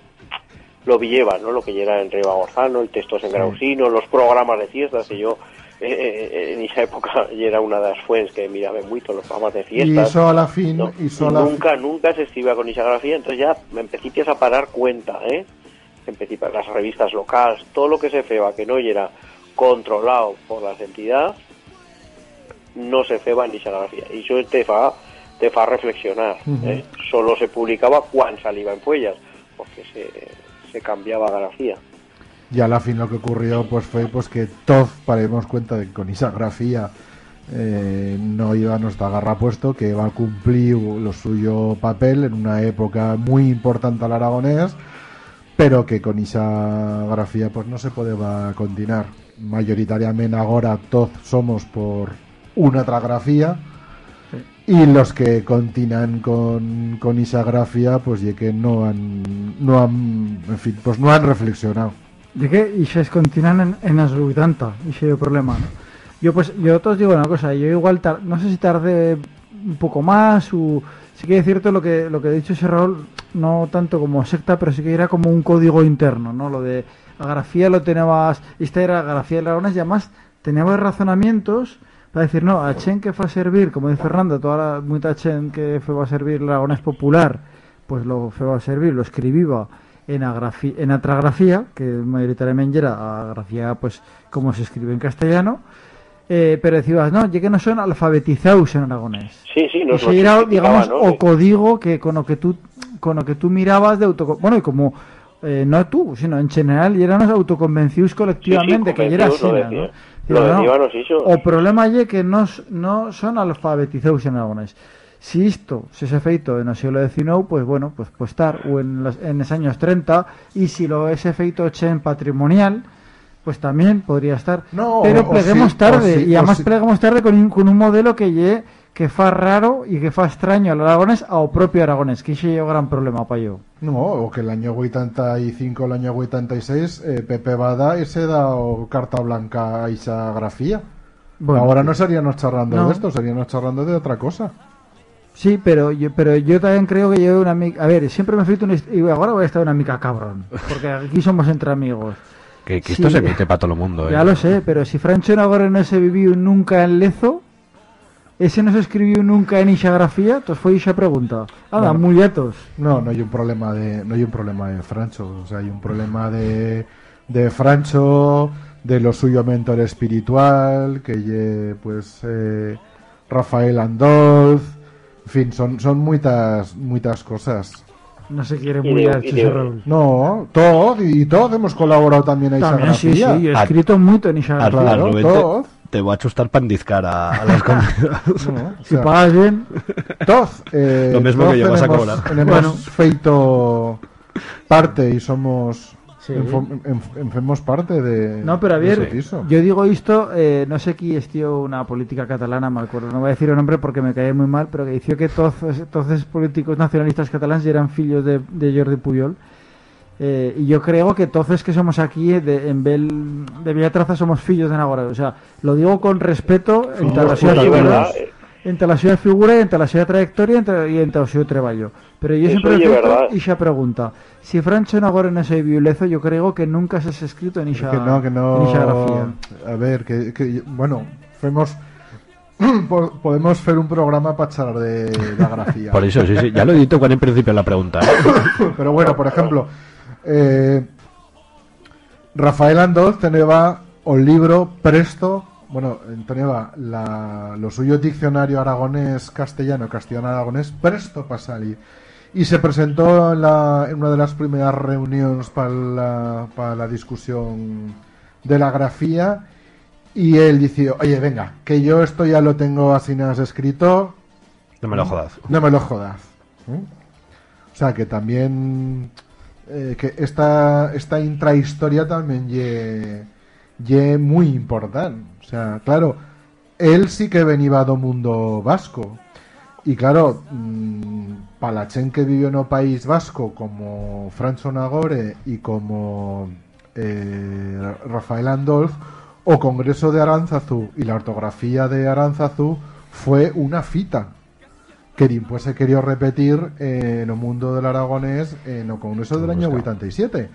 lo lleva, ¿no? Lo que llega en Ribagorzano, el texto en Grausino, los programas de fiestas, que yo eh, eh, en esa época ya era una de las fuentes que miraba mucho los programas de y fiestas. eso a la fin, ¿no? y Y a la nunca, nunca se escribía con isografía, entonces ya me empecé a parar cuenta, ¿eh? Empecé a las revistas locales, todo lo que se feba que no era controlado por las entidades, no se feba en isografía. Y eso te fa, te fa reflexionar, ¿eh? Solo se publicaba cuando salía en follas, porque se, se cambiaba grafía. Y a la fin lo que ocurrió pues fue pues que todos paremos cuenta de que con esa grafía eh, no iba nuestra garra puesto, que va a cumplir lo suyo papel en una época muy importante al aragonés, pero que con esa grafía pues no se puede va a continuar. Mayoritariamente ahora todos somos por una otra grafía y los que continúan con, con esa grafía pues ya que no han no han en fin pues no han reflexionado De que y se continúan en, en las 80, y es el problema, ¿no? Yo pues, yo os digo una cosa, yo igual, tar- no sé si tardé un poco más, o sí que es cierto lo que, lo que he dicho ese rol, no tanto como secta, pero sí que era como un código interno, ¿no? Lo de la grafía lo tenías, esta era la grafía de dragones, y además teníamos razonamientos para decir, no, a Chen que fue a servir, como dice Fernando, toda la mucha Chen que fue a servir el dragones popular, pues lo fue a servir, lo escribía en a, en otra grafía, que mayoritariamente era a grafía, pues, como se escribe en castellano, eh, pero decías, no, ya que no son alfabetizados en aragonés. Sí, sí, era, simplificaba, digamos, ¿no? o código que con lo que tú, con lo que tú mirabas de auto, bueno, y como eh, no tú, sino en general, y éramos autoconvencidos colectivamente, que era ¿no? Lo Digo, no, decían los isos. O problema es que no, s- no son alfabetizados en aragonés. Si esto se ha feito en el siglo XIX, pues bueno, pues puede estar o en los, en los años 30 y si lo es feito en patrimonial, pues también podría estar. No, Pero pleguemos sí, tarde sí, y además sí. pleguemos tarde con un, con un modelo que lle que fa raro y que fa extraño al aragonés ao propio aragonés, que ese é o gran problema para yo. no o que el año 85 el año 86 eh, Pepe Bada ese dado carta blanca a esa grafía Bueno, ahora no seríamos charlando No. de esto seríamos charlando de otra cosa Sí, pero yo, pero yo también creo que yo una mica... A ver, siempre me he hist- Y ahora voy a estar una mica cabrón, porque aquí somos entre amigos. Que, que Sí. esto se emite para todo el mundo. ¿eh? Ya lo sé, pero si Francho Nagore no se vivió nunca en Lezo, ese no se escribió nunca en Ixagrafía, entonces fue esa pregunta. Anda, Bueno. muy atos. No, no hay un problema de no hay un problema de Francho, o sea, hay un problema de de Francho, de lo suyo mentor espiritual, que lle, pues eh, Rafael Andoz, en fin, son son muchas muchas cosas. No se quiere Y y de- rol. No, todos y todos hemos colaborado también a esa También sí, sí, he escrito mucho en Ixagrafía. claro, todos. Te, voy a chustar para indizcar a, a las. No, o Si sea, pagas bien, todos, eh, Lo mismo todos que yo, vas a cobrar. tenemos Bueno. feito parte y somos Sí. enfo- enf- enfemos parte de No, pero piso. yo digo esto, eh, no sé quién estió una política catalana, me acuerdo, no voy a decir el nombre porque me cae muy mal, pero que dició que todos, los políticos nacionalistas catalanes eran fillos de, de Jordi Puyol. Eh, y yo creo que entonces que somos aquí eh, de, en Bel, de Villatraza somos fillos de Nagora. O sea, lo digo con respeto entre la ciudad figura, eh, entre la ciudad figura y entre la ciudad trayectoria entre- y entre la ciudad treballo. Pero yo Eso siempre verdad. y se pregunta, si Francho Nagora no se violezo, yo creo que nunca se ha escrito en Isha, que no, que en no. Grafía. A ver, que, que- bueno, fuimos. po- podemos hacer un programa para charlar de la grafía. Por eso, sí, sí. Ya lo he dicho cuando en principio la pregunta. ¿eh? Pero bueno, por ejemplo, eh, Rafael Andoz tenía un libro presto, bueno, tenía la, lo suyo diccionario aragonés castellano, castellano aragonés presto para salir. Y se presentó en, la, en una de las primeras reuniones para la, para la discusión de la grafía. Y él dice, oye, venga, que yo esto ya lo tengo así nada escrito, No me lo jodas. no me lo jodas. ¿eh? O sea que también eh, que esta, esta intrahistoria también ye, ye muy importante. O sea, claro, él sí que venía do mundo vasco. Y claro, mm, para la chen que vivió en el país vasco como Francho Nagore y como eh, Rafael Andolf, o Congreso de Aranzazu y la ortografía de Aranzazu fue una fita que después se quería repetir eh, en el mundo del aragonés en el congreso del año 87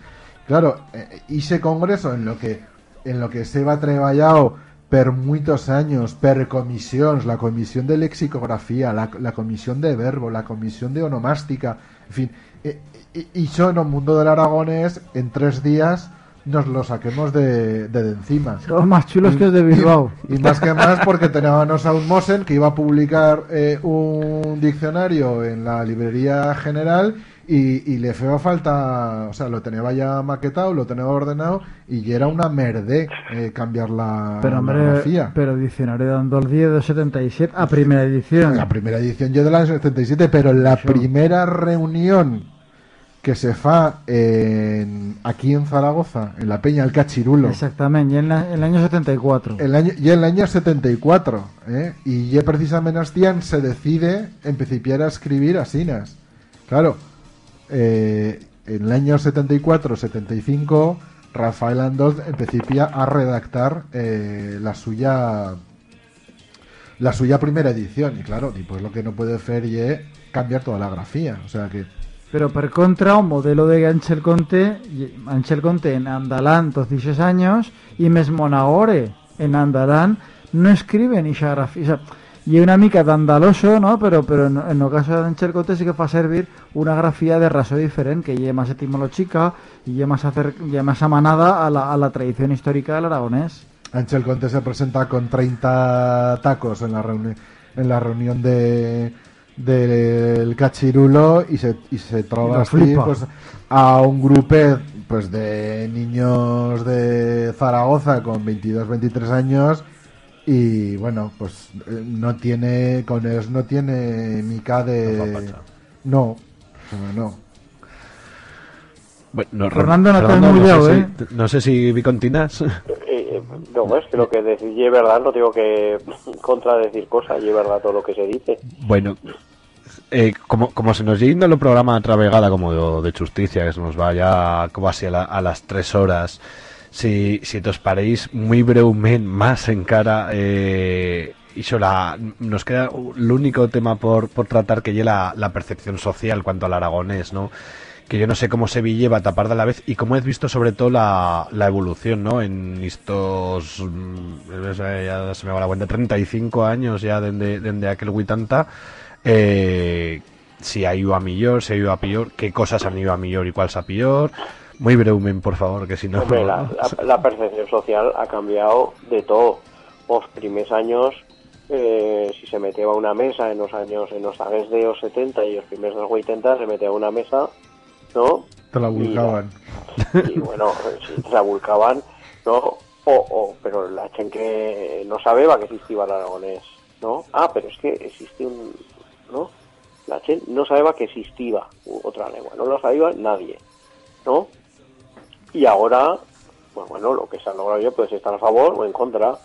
claro eh, ese congreso en lo que en lo que se va trabajado per muchos años per comisiones la comisión de lexicografía la, la comisión de verbo la comisión de onomástica en fin eh, y yo en el mundo del aragonés en tres días nos lo saquemos de, de, de encima Somos más chulos que los de Bilbao. y, y más que más porque teníamos a un Mosen que iba a publicar eh, un diccionario en la librería general y, y le fue falta, o sea, lo tenía ya maquetado, lo tenía ordenado y era una merde eh, cambiar la, Pero la hombre, grafía. pero diccionario dando el 10 de 77 a primera edición. La primera edición yo de la 77, pero la primera reunión que se fa en, aquí en Zaragoza, en la Peña El Cachirulo, Exactamente, y en, la- en el año 74. el año, y el año 74, ¿eh? y ya precisamente Astian se decide empezar a escribir asinas. Claro, eh, en el año 74-75, Rafael Andoz empezó a redactar eh, la suya la suya primera edición, y claro, y pues lo que no puede hacer es cambiar toda la grafía, o sea que Pero per contra, un modelo de Ángel Conte, Ángel Conte en Andalán esos años, y mesmo Nagore en Andalán, no escriben. O sea, y una mica de andaloso, ¿no? Pero, pero en, en el caso de Ángel Conte sí que fa servir una grafía de raso diferente, que lleva más etimológica y lleva más, acer, más amanada a la, a la tradición histórica del aragonés. Ángel Conte se presenta con 30 tacos en la reunión en la reunión de del cachirulo y se y se Y trova así, pues, a un grupo pues de niños de Zaragoza con 22 23 años y bueno pues eh, no tiene con ellos no tiene mica de no no Bueno, no, Fernando, no te has Fernando, mullado, sé ¿eh? si, no sé si Vicontinas. No, es que lo que es verdad, no tengo que contradecir cosas, y es verdad todo lo que se dice. Bueno, eh, como, como se nos yendo el programa travegada como de, justicia, que se nos va ya casi a, la- a las tres horas, si, si os paréis muy brevemente más en cara, eh, y la, nos queda el único tema por, por tratar que lleva la, la percepción social cuanto al aragonés, ¿no? Que yo no sé cómo se lleva a tapar de la vez y cómo he visto sobre todo la, la evolución, ¿no? En estos, mm, ya se me va la cuenta, 35 años ya desde, desde aquel 80, eh, si ha ido a mejor, si ha ido a peor, qué cosas han ido a mejor y cuáles a peor. Muy breumen, por favor, que si no... La, la- percepción social ha cambiado de todo. Los primeros años, eh, si se metía a una mesa en los años, en los años de los 70 y los primeros de los 80, se metía una mesa, ¿no? te la Y- bueno, la ¿no? O, o, pero la gente no sabía que existía el aragonés, ¿no? Ah, pero es que existe un, ¿no? La gente no sabía que existía otra lengua, no lo sabía nadie, ¿no? Y ahora, pues bueno, lo que se ha logrado yo puede estar a favor o en contra,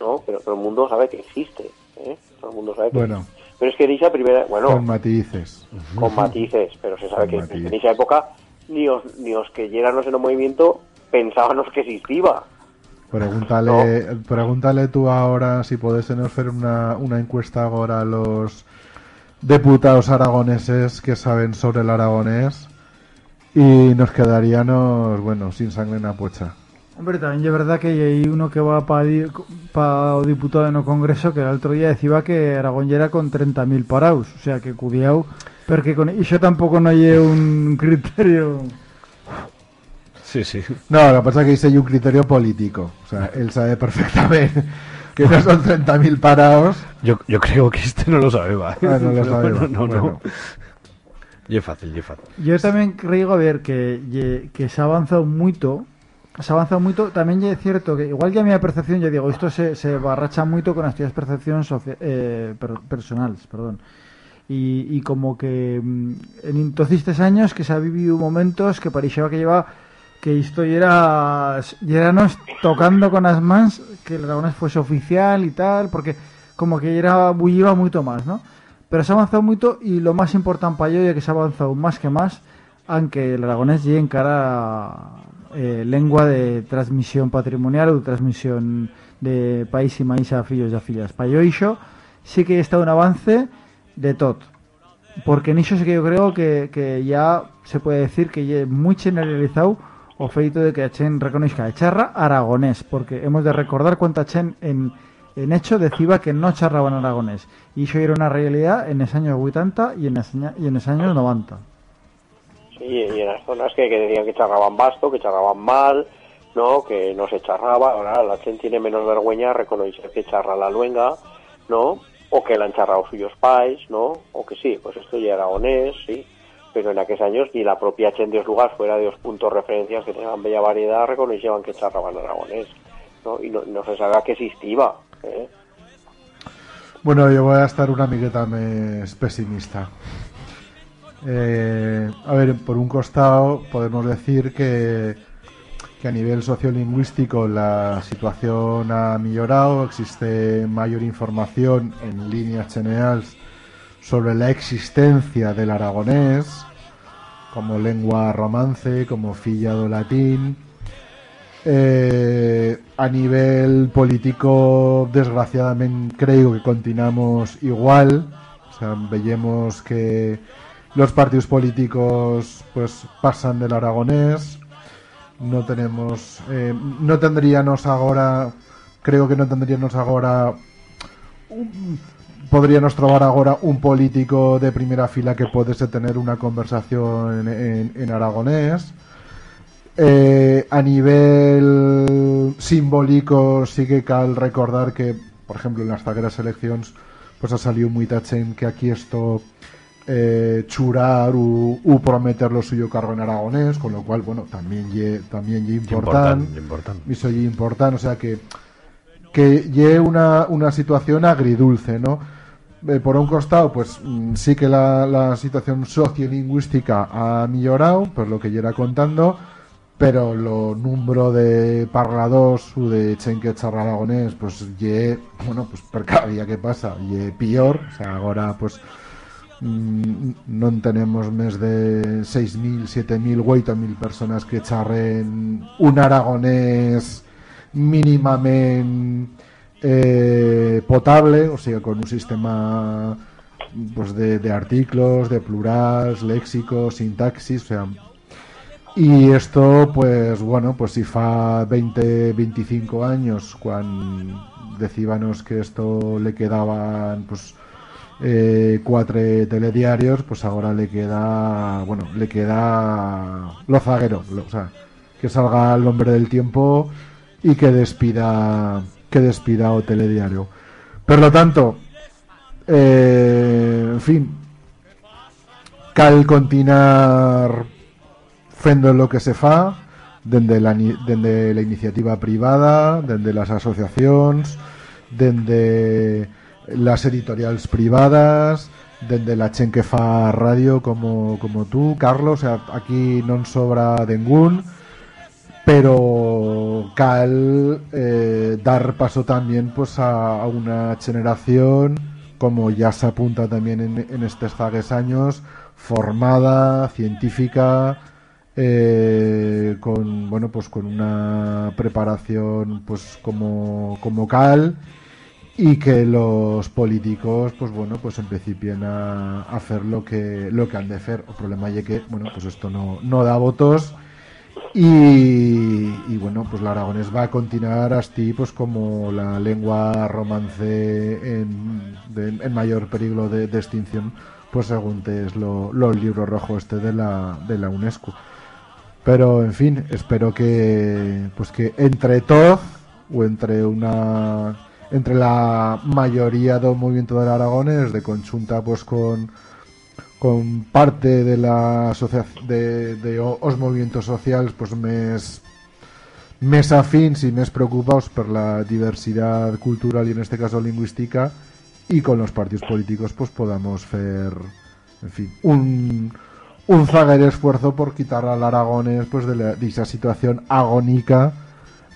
¿no? Pero todo el mundo sabe que existe, ¿eh? Todo el mundo sabe que Bueno. Pero es que en esa primera, bueno, con matices con matices, pero se sabe Con que matices. en esa época ni os, ni os que llegáramos en el movimiento pensábamos que existía. Pregúntale, pregúntale tú ahora si puedes hacer una, una encuesta ahora a los diputados aragoneses que saben sobre el aragonés y nos quedaríamos, bueno, sin sangre en la pocha. Hombre, también es verdad que hay uno que va para o diputado en el Congreso que el otro día decía que Aragón ya era con 30.000 parados, o sea que cudiao, porque con iso tampoco no hay un criterio... Sí, sí. No, lo que pasa es que dice hay un criterio político. O sea, él sabe perfectamente que no son 30.000 parados. Yo, yo creo que este no lo sabe, va. Ah, no lo sabe, va. no, Bueno. no. Y es fácil, y es fácil. Yo tamén creo, a ver, que, que se ha avanzado moito se ha avanzado moito, tamén lle é certo que igual que a miña percepción, yo digo, isto se, se barracha moito con as tías percepcións eh, per, personales, perdón. Y, y como que mm, en todos estes años que se ha vivido momentos que pareixaba que lleva que isto era nos tocando con as mans que el Aragonés fuese oficial y tal, porque como que era bulliba moito máis, ¿no? Pero se ha avanzado moito e lo máis importante para yo é que se ha avanzado máis que máis aunque el aragonés llegue en cara eh, lengua de transmisión patrimonial ou transmisión de país e maíz a fillos e a fillas. Para yo iso sí que está un avance de tot. Porque niso sí que yo creo que, que ya se puede decir que é moi generalizado o feito de que a Chen reconozca a charra aragonés, porque hemos de recordar cuánta Chen en, en hecho decía que no charraban aragonés. Y eso era una realidad en los años 80 y en los y en los años 90. Y en las zonas que, decían que charraban basto, que charraban mal, ¿no? Que no se charraba. Ahora la gente tiene menos vergüenza reconocer que charra la luenga, ¿no? O que la han charrado suyos pais, ¿no? O que sí, pues esto ya aragonés, sí. Pero en aquellos años ni la propia gente de los lugares, fuera de los puntos referencias que tengan bella variedad, reconocían que charraban aragonés, ¿no? Y no, no se sabía que existía, ¿eh? Bueno, yo voy a estar una miqueta más pesimista. Eh, a ver, por un costado podemos decir que, que a nivel sociolingüístico la situación ha mejorado, existe mayor información en líneas generales sobre la existencia del aragonés como lengua romance, como filla do latín. Eh, a nivel político, desgraciadamente, creo que continuamos igual. O sea, veamos que los partidos políticos pues pasan del aragonés. No tenemos, eh, no tendríamos ahora, creo que no tendríamos ahora, podríamos trobar ahora un político de primera fila que pudiese tener una conversación en, aragonés. Eh, a nivel simbólico sí que cal recordar que, por ejemplo, en las zagueras elecciones pues ha salido muy tachen que aquí esto eh, churar u, prometer lo suyo cargo en aragonés, con lo cual, bueno, también ye, también ye importante. Importante. Eso ye importante, o sea que que lleve una, una situación agridulce, ¿no? Eh, por un costado, pues mm, sí que la, la situación sociolingüística ha mejorado, por lo que yo era contando, pero lo número de parladors o de chenque charra aragonés, pues ye, bueno, pues per cada día que pasa, ye peor, o sea, ahora pues mm, no tenemos más de 6.000, 7.000, 8.000 personas que charren un aragonés mínimamente eh, potable, o sea, con un sistema pues de, de artículos, de plurals, léxicos, sintaxis, o sea, y esto, pues bueno, pues si fa 20, 25 años, cuando decíbanos que esto le quedaban, pues eh, cuatro telediarios, pues ahora le queda, bueno, le queda lo zaguero, lo- o sea, que salga el hombre del tiempo y que despida, que despida o telediario. Por lo tanto, eh, en fin, cal continuar fendo lo que se fa dende la, la iniciativa privada, dende las asociaciones, dende las editoriales privadas, dende la chen que fa radio como, como tú, Carlos, aquí non sobra dengún, pero cal eh, dar paso también pues a, a una generación como ya se apunta también en, en estos zagues años formada, científica eh, con bueno pues con una preparación pues como como cal y que los políticos pues bueno pues empecipien a hacer lo que lo que han de hacer. El problema es que bueno pues esto no, no da votos y, y, bueno pues el aragonés va a continuar así pues como la lengua romance en, mayor peligro de, extinción pues según te es lo, los libros rojos este de la, de la UNESCO. Pero en fin espero que pues que entre todos o entre una entre la mayoría del movimiento del Aragones de conjunta pues con con parte de la asociación de, de os movimientos sociales pues mes més afins y més preocupados por la diversidad cultural y en este caso lingüística y con los partidos políticos pues podamos hacer en fin un un zaguer esfuerzo por quitar al Aragones pues de, la- de esa situación agónica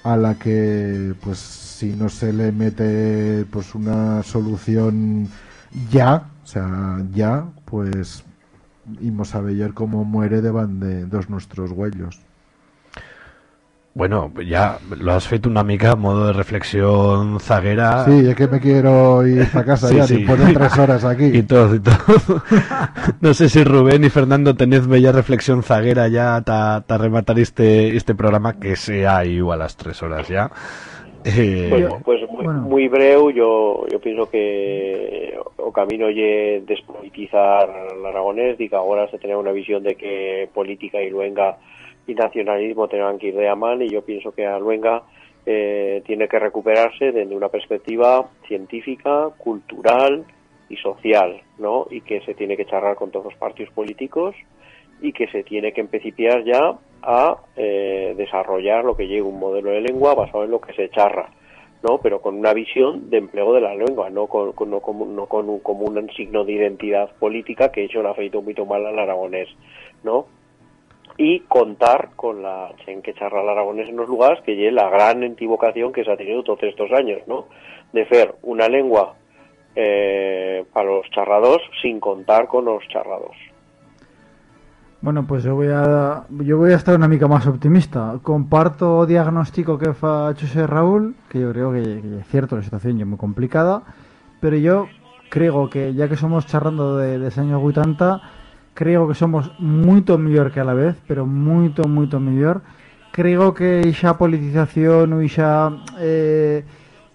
a la que pues si no se le mete pues una solución ya o sea ya pues íbamos a ver cómo muere deban de dos nuestros huellos Bueno, ya lo has feito una mica a modo de reflexión zaguera. sí es que me quiero ir a casa Sí, ya sí. después de tres horas aquí Y todo, y todo. no sé si Rubén y Fernando tenéis bella reflexión zaguera ya ta rematar este, este programa que sea igual a las tres horas ya. Eh, Bueno, pues muy, bueno. muy breu, yo, yo pienso que o camino lle despolitizar el aragonés, diga ahora se tenía una visión de que política y luenga y nacionalismo tengan que ir de a mano y yo pienso que a luenga eh, tiene que recuperarse desde una perspectiva científica, cultural y social, ¿no? Y que se tiene que charlar con todos los partidos políticos y que se tiene que empecipiar ya a eh, desarrollar lo que llegue un modelo de lengua basado en lo que se charra, ¿no? Pero con una visión de empleo de la lengua, no con, no como, no con un, como un signo de identidad política que hecho la feito muy mal al aragonés, ¿no? Y contar con la chen que charra el aragonés en los lugares que lleve la gran equivocación que se ha tenido todos estos años, ¿no? De hacer una lengua eh, para los charrados sin contar con los charrados. Bueno, pues yo voy a yo voy a estar una mica más optimista. Comparto o diagnóstico que fa José Raúl, que yo creo que, es cierto, la situación es muy complicada, pero yo creo que ya que somos charrando de, de años 80, creo que somos moito mellor que a la vez, pero moito, moito mellor. Creo que esa politización ou esa eh,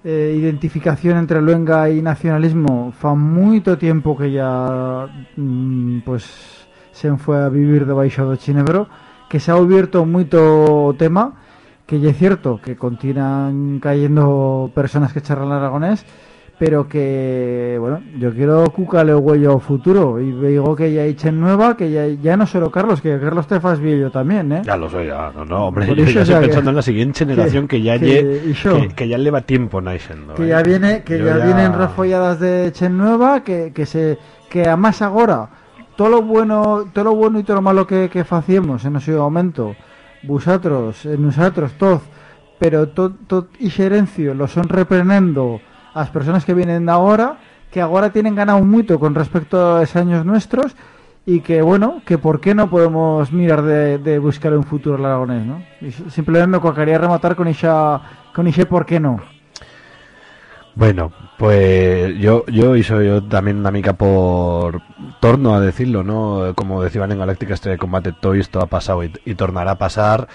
eh, identificación entre luenga e nacionalismo fa moito tiempo que ya mm, pues se fue a vivir debaixo do Chinebro que se ha abierto moito tema que ya es cierto que continúan cayendo personas que charlan aragonés pero que, bueno, yo quiero cucale huello futuro y digo que ya hay chen nueva, que ya, ya no solo Carlos, que Carlos te fas viejo también, ¿eh? Ya lo soy, ya, no, no, hombre, yo estoy que- pensando en la siguiente generación que, ya que- yo. que, que ya lleva tiempo naciendo. que eh. ya viene que Yo ya, vienen rafolladas de Chen Nueva que, que se que además ahora todo lo bueno todo lo bueno y todo lo malo que, que facíamos en ese momento vosotros nosotros todos pero todo to, y xerencio lo son reprenendo a las personas que vienen ahora que ahora tienen ganado mucho con respecto a esos años nuestros y que bueno, que por qué no podemos mirar de, buscar un futuro aragonés, ¿no? Y si- simplemente me cocaría rematar con esa con ese por qué no. Bueno, pues yo, yo soy yo también una mica por torno a decirlo, ¿no? Como decían en Galáctica Estrella de Combate, todo esto ha pasado y, y tornará a pasar.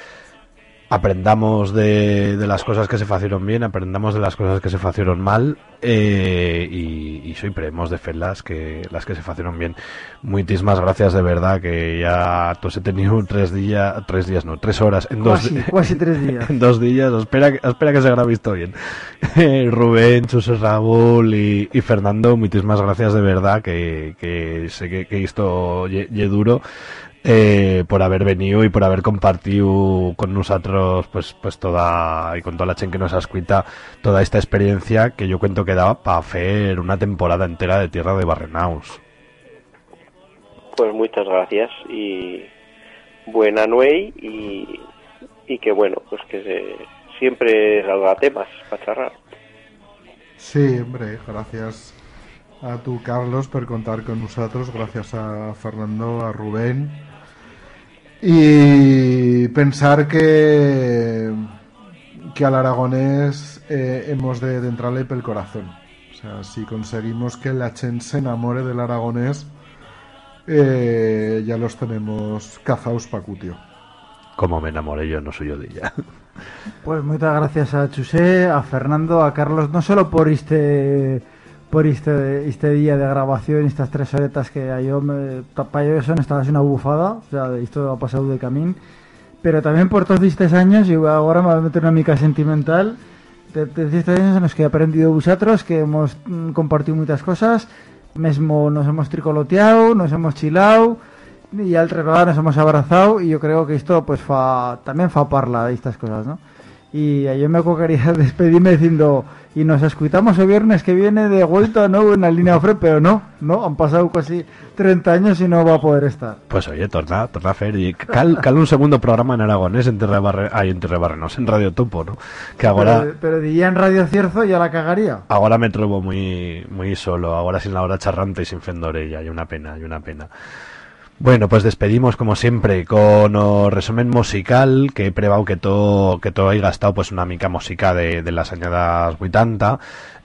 Aprendamos de, de las cosas que se facieron bien, aprendamos de las cosas que se facieron mal eh, y, y siempre hemos de las que, las que se facieron bien. Muchísimas gracias de verdad que ya todos he tenido tres días, tres días no, tres horas en dos Casi, casi tres días. en dos días. Espera, espera que se grabe esto bien. Rubén, Chus Raúl y, y Fernando, muchísimas gracias de verdad que, que sé que, que esto lle lle duro. Eh, por haber venido y por haber compartido con nosotros pues pues toda y con toda la chen que nos ha escuita toda esta experiencia que yo cuento que daba para hacer una temporada entera de Tierra de Barrenaus. Pues muchas gracias y buena nuey y, y que bueno, pues que se, siempre salga temas para charrar. Sí, hombre, gracias a tu Carlos por contar con nosotros, gracias a Fernando, a Rubén Y pensar que, que al aragonés eh, hemos de, de entrarle pel corazón. O sea, si conseguimos que la Chen se enamore del aragonés, eh, ya los tenemos cazaos pa cutio. Como me enamoré yo, no soy yo de ella. Pues muchas gracias a Chusé, a Fernando, a Carlos, no solo por este por este, este día de grabación, estas tres horetas que yo me, para yo son esta es una bufada, o sea, esto ha pasado de camino, pero también por todos estos años, y ahora me voy a meter una mica sentimental, de, de estos años en los que he aprendido vosotros, que hemos mm, compartido muchas cosas, mesmo nos hemos tricoloteado, nos hemos chilado, y al lado nos hemos abrazado y yo creo que esto pues fa, también fa parla de estas cosas, ¿no? Y yo me quería despedirme diciendo y nos escuchamos el viernes que viene de vuelta, ¿no? En la línea Ofre, pero no, no, han pasado casi 30 años y no va a poder estar. Pues oye, torna, torna a fer y cal, cal un segundo programa en aragonés en Terra Barre, ay, en en Radio Topo, ¿no? Que ahora Pero, pero diría en Radio Cierzo ya la cagaría. ahora me trobo muy muy solo, ahora sin la hora charrante y sin fendorella, hay una pena, hay una pena. Bueno, pues despedimos como siempre con o resumen musical que he probado que todo que todo hay gastado pues una mica música de, de las añadas 80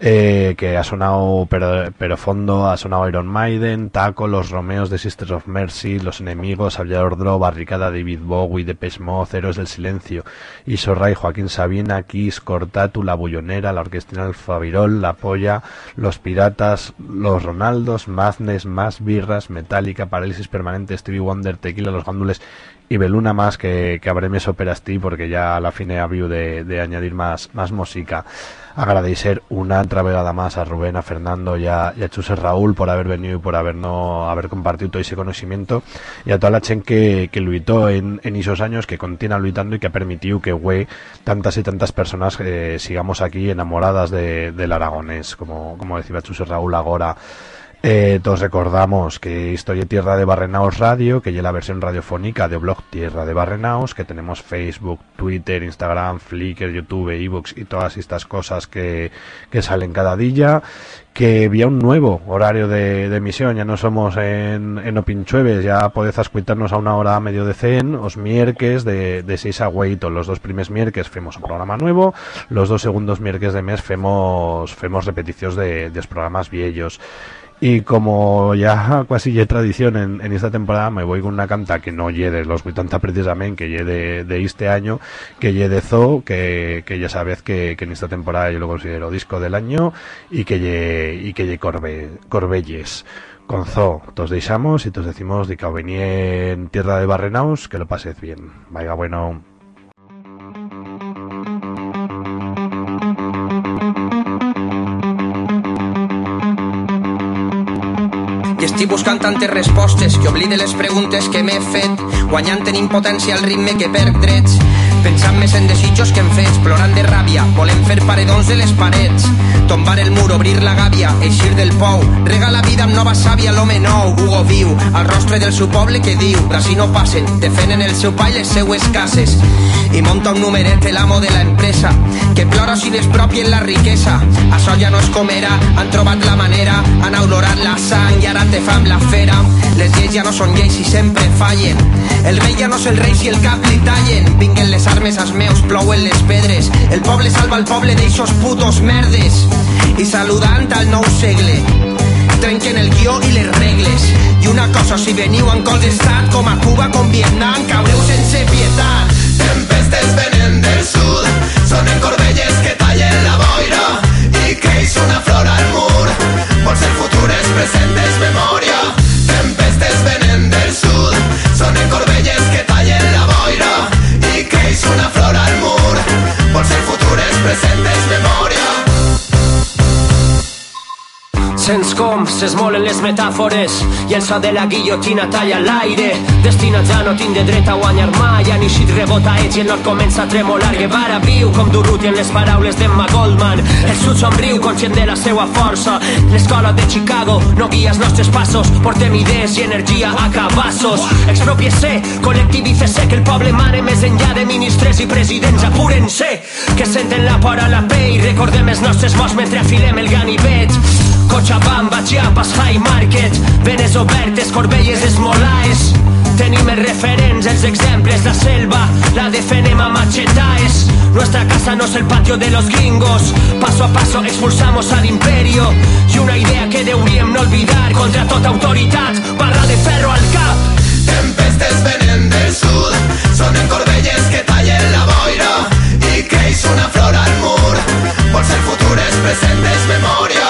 eh, que ha sonado pero, pero fondo ha sonado Iron Maiden, Taco, Los Romeos de Sisters of Mercy, Los Enemigos, Aviador Dro, Barricada, David Bowie, Depeche Mode, Héroes del Silencio, Isorray, Joaquín Sabina, Kiss, Cortatu, La Bullonera, La Orquestina del La Polla, Los Piratas, Los Ronaldos, Madness, Más Birras, Metallica, Parálisis Permanente, Stevie Wonder, Tequila, Los Gándules y Beluna más que, que mes operasti porque ya a la fin he de, de añadir más, más música. Agradecer una otra vegada más a Rubén, a Fernando y a, y a Chuse Raúl por haber venido y por haber no haber compartido todo ese conocimiento y a toda la chen que, que luitó en, en esos años, que continúa luitando y que ha permitido que güey, tantas y tantas personas eh, sigamos aquí enamoradas de, del aragonés, como, como decía Chuse Raúl ahora. Eh, todos recordamos que Historia Tierra de Barrenaos Radio, que ya la versión radiofónica de blog Tierra de Barrenaos, que tenemos Facebook, Twitter, Instagram, Flickr, YouTube, ebooks y todas estas cosas que, que salen cada día, que había un nuevo horario de, de emisión, ya no somos en, en Opinchueves, ya podéis escucharnos a una hora a medio de cen, os mierques de, de 6 a 8, los dos primeros mierques femos un programa nuevo, los dos segundos mierques de mes femos, femos repeticiones de, de los programas viejos. Y como ya casi ya tradición en, en esta temporada, me voy con una canta que no lle de los 80 precisamente, que lle de, este año, que lle de Zoo, que, que ya sabéis que, que en esta temporada yo lo considero disco del año, y que lle, y Corbe, Corbelles. Con Zoo, tos deixamos y tos decimos de que vení en tierra de Barrenaus, que lo pases bien. Vaya bueno. Estic buscant tantes respostes que oblide les preguntes que m'he fet, guanyant en impotència el ritme que perc drets, pensant més en desitjos que en fets, plorant de ràbia, volem fer paredons de les parets, tombar el mur, obrir la gàbia, eixir del pou, rega la vida amb nova sàvia, l'home nou, Hugo viu, al rostre del seu poble que diu, d'ací no passen, defenen el seu pa i les seues cases, i monta un numeret l'amo de la empresa, que plora si despropien la riquesa, això ja no es comerà, han trobat la manera, han olorat la sang i ara te fam la fera, les lleis ja no són lleis i sempre fallen, el rei ja no és el rei si el cap li tallen, vinguen les armes als meus, plouen les pedres, el poble salva el poble d'eixos putos merdes, i saludant al nou segle, trenquen el guió i les regles. I una cosa, si veniu en col d'estat, com a Cuba, com Vietnam, caureu sense pietat. Tempestes venen del sud, són en corbelles que tallen la boira i creix una flor al mur. Vols el futur és present, és memòria. Tempestes venen del sud, són en corbelles que tallen la boira creix una flor al mur. Vols el futur és present, és memòria. Sents com s'esmolen les metàfores i el so de la guillotina talla l'aire. Destinats a no tindre dret a guanyar mai. Han eixit rebotaets i el nord comença a tremolar. Guevara viu com Durruti en les paraules d'Emma Goldman. El sud somriu conscient de la seua força. L'escola de Chicago no guia els nostres passos. Portem idees i energia a cabassos. Expropiese, col·lectivice que el poble mare més enllà de ministres i presidents. Apuren-se que senten la por a la pell recordem els nostres morts mentre afilem el ganivet Cochabamba Bamba, Chiapas, High Market, Venes obertes, Corbelles, Esmolaes. Tenim els exemples, la selva, la defenem a machetaes. Nuestra casa no es el patio de los gringos. Paso a paso expulsamos al imperio. Y una idea que deuríem no olvidar contra tota autoritat, barra de ferro al cap. Tempestes venen del sud, són en corbelles que tallen la boira i creix una flor al mur. Vol ser futur, és present, és memòria.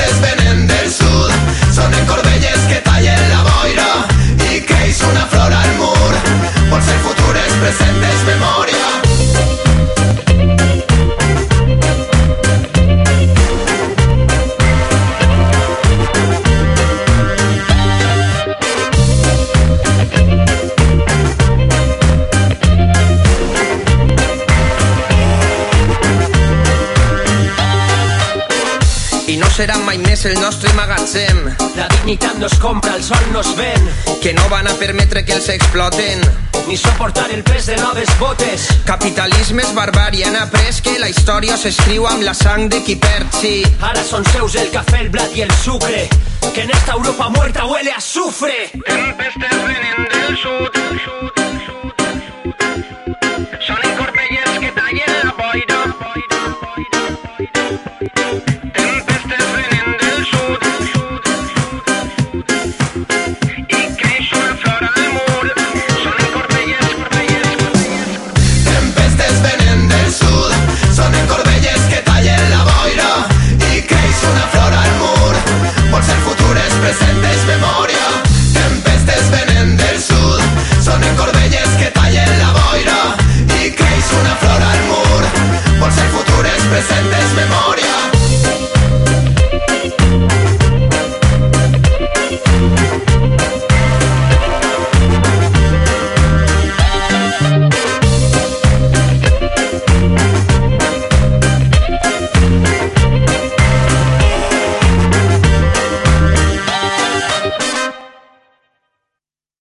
Tempestes venen del sud, són en corbelles que tallen la boira i creix una flor al mur. Vol ser futur, és present, és memòria. Serà mai més el nostre magatzem La dignitat no es compra, el sol no es ven. que no van a permetre que els exploten. Ni soportar el pes de noves botes. Capitalisme és barbària, han après que la història s'escriu amb la sang de qui perd, sí. Ahora son seus el café, el blat y el sucre. Que en esta Europa muerta huele a azufre. Tempestes venen del sud, presente memoria, tempestes venen del sud, són encordelles que tallen la boira y creix una flor al mur. Por ser futur és present és memòria,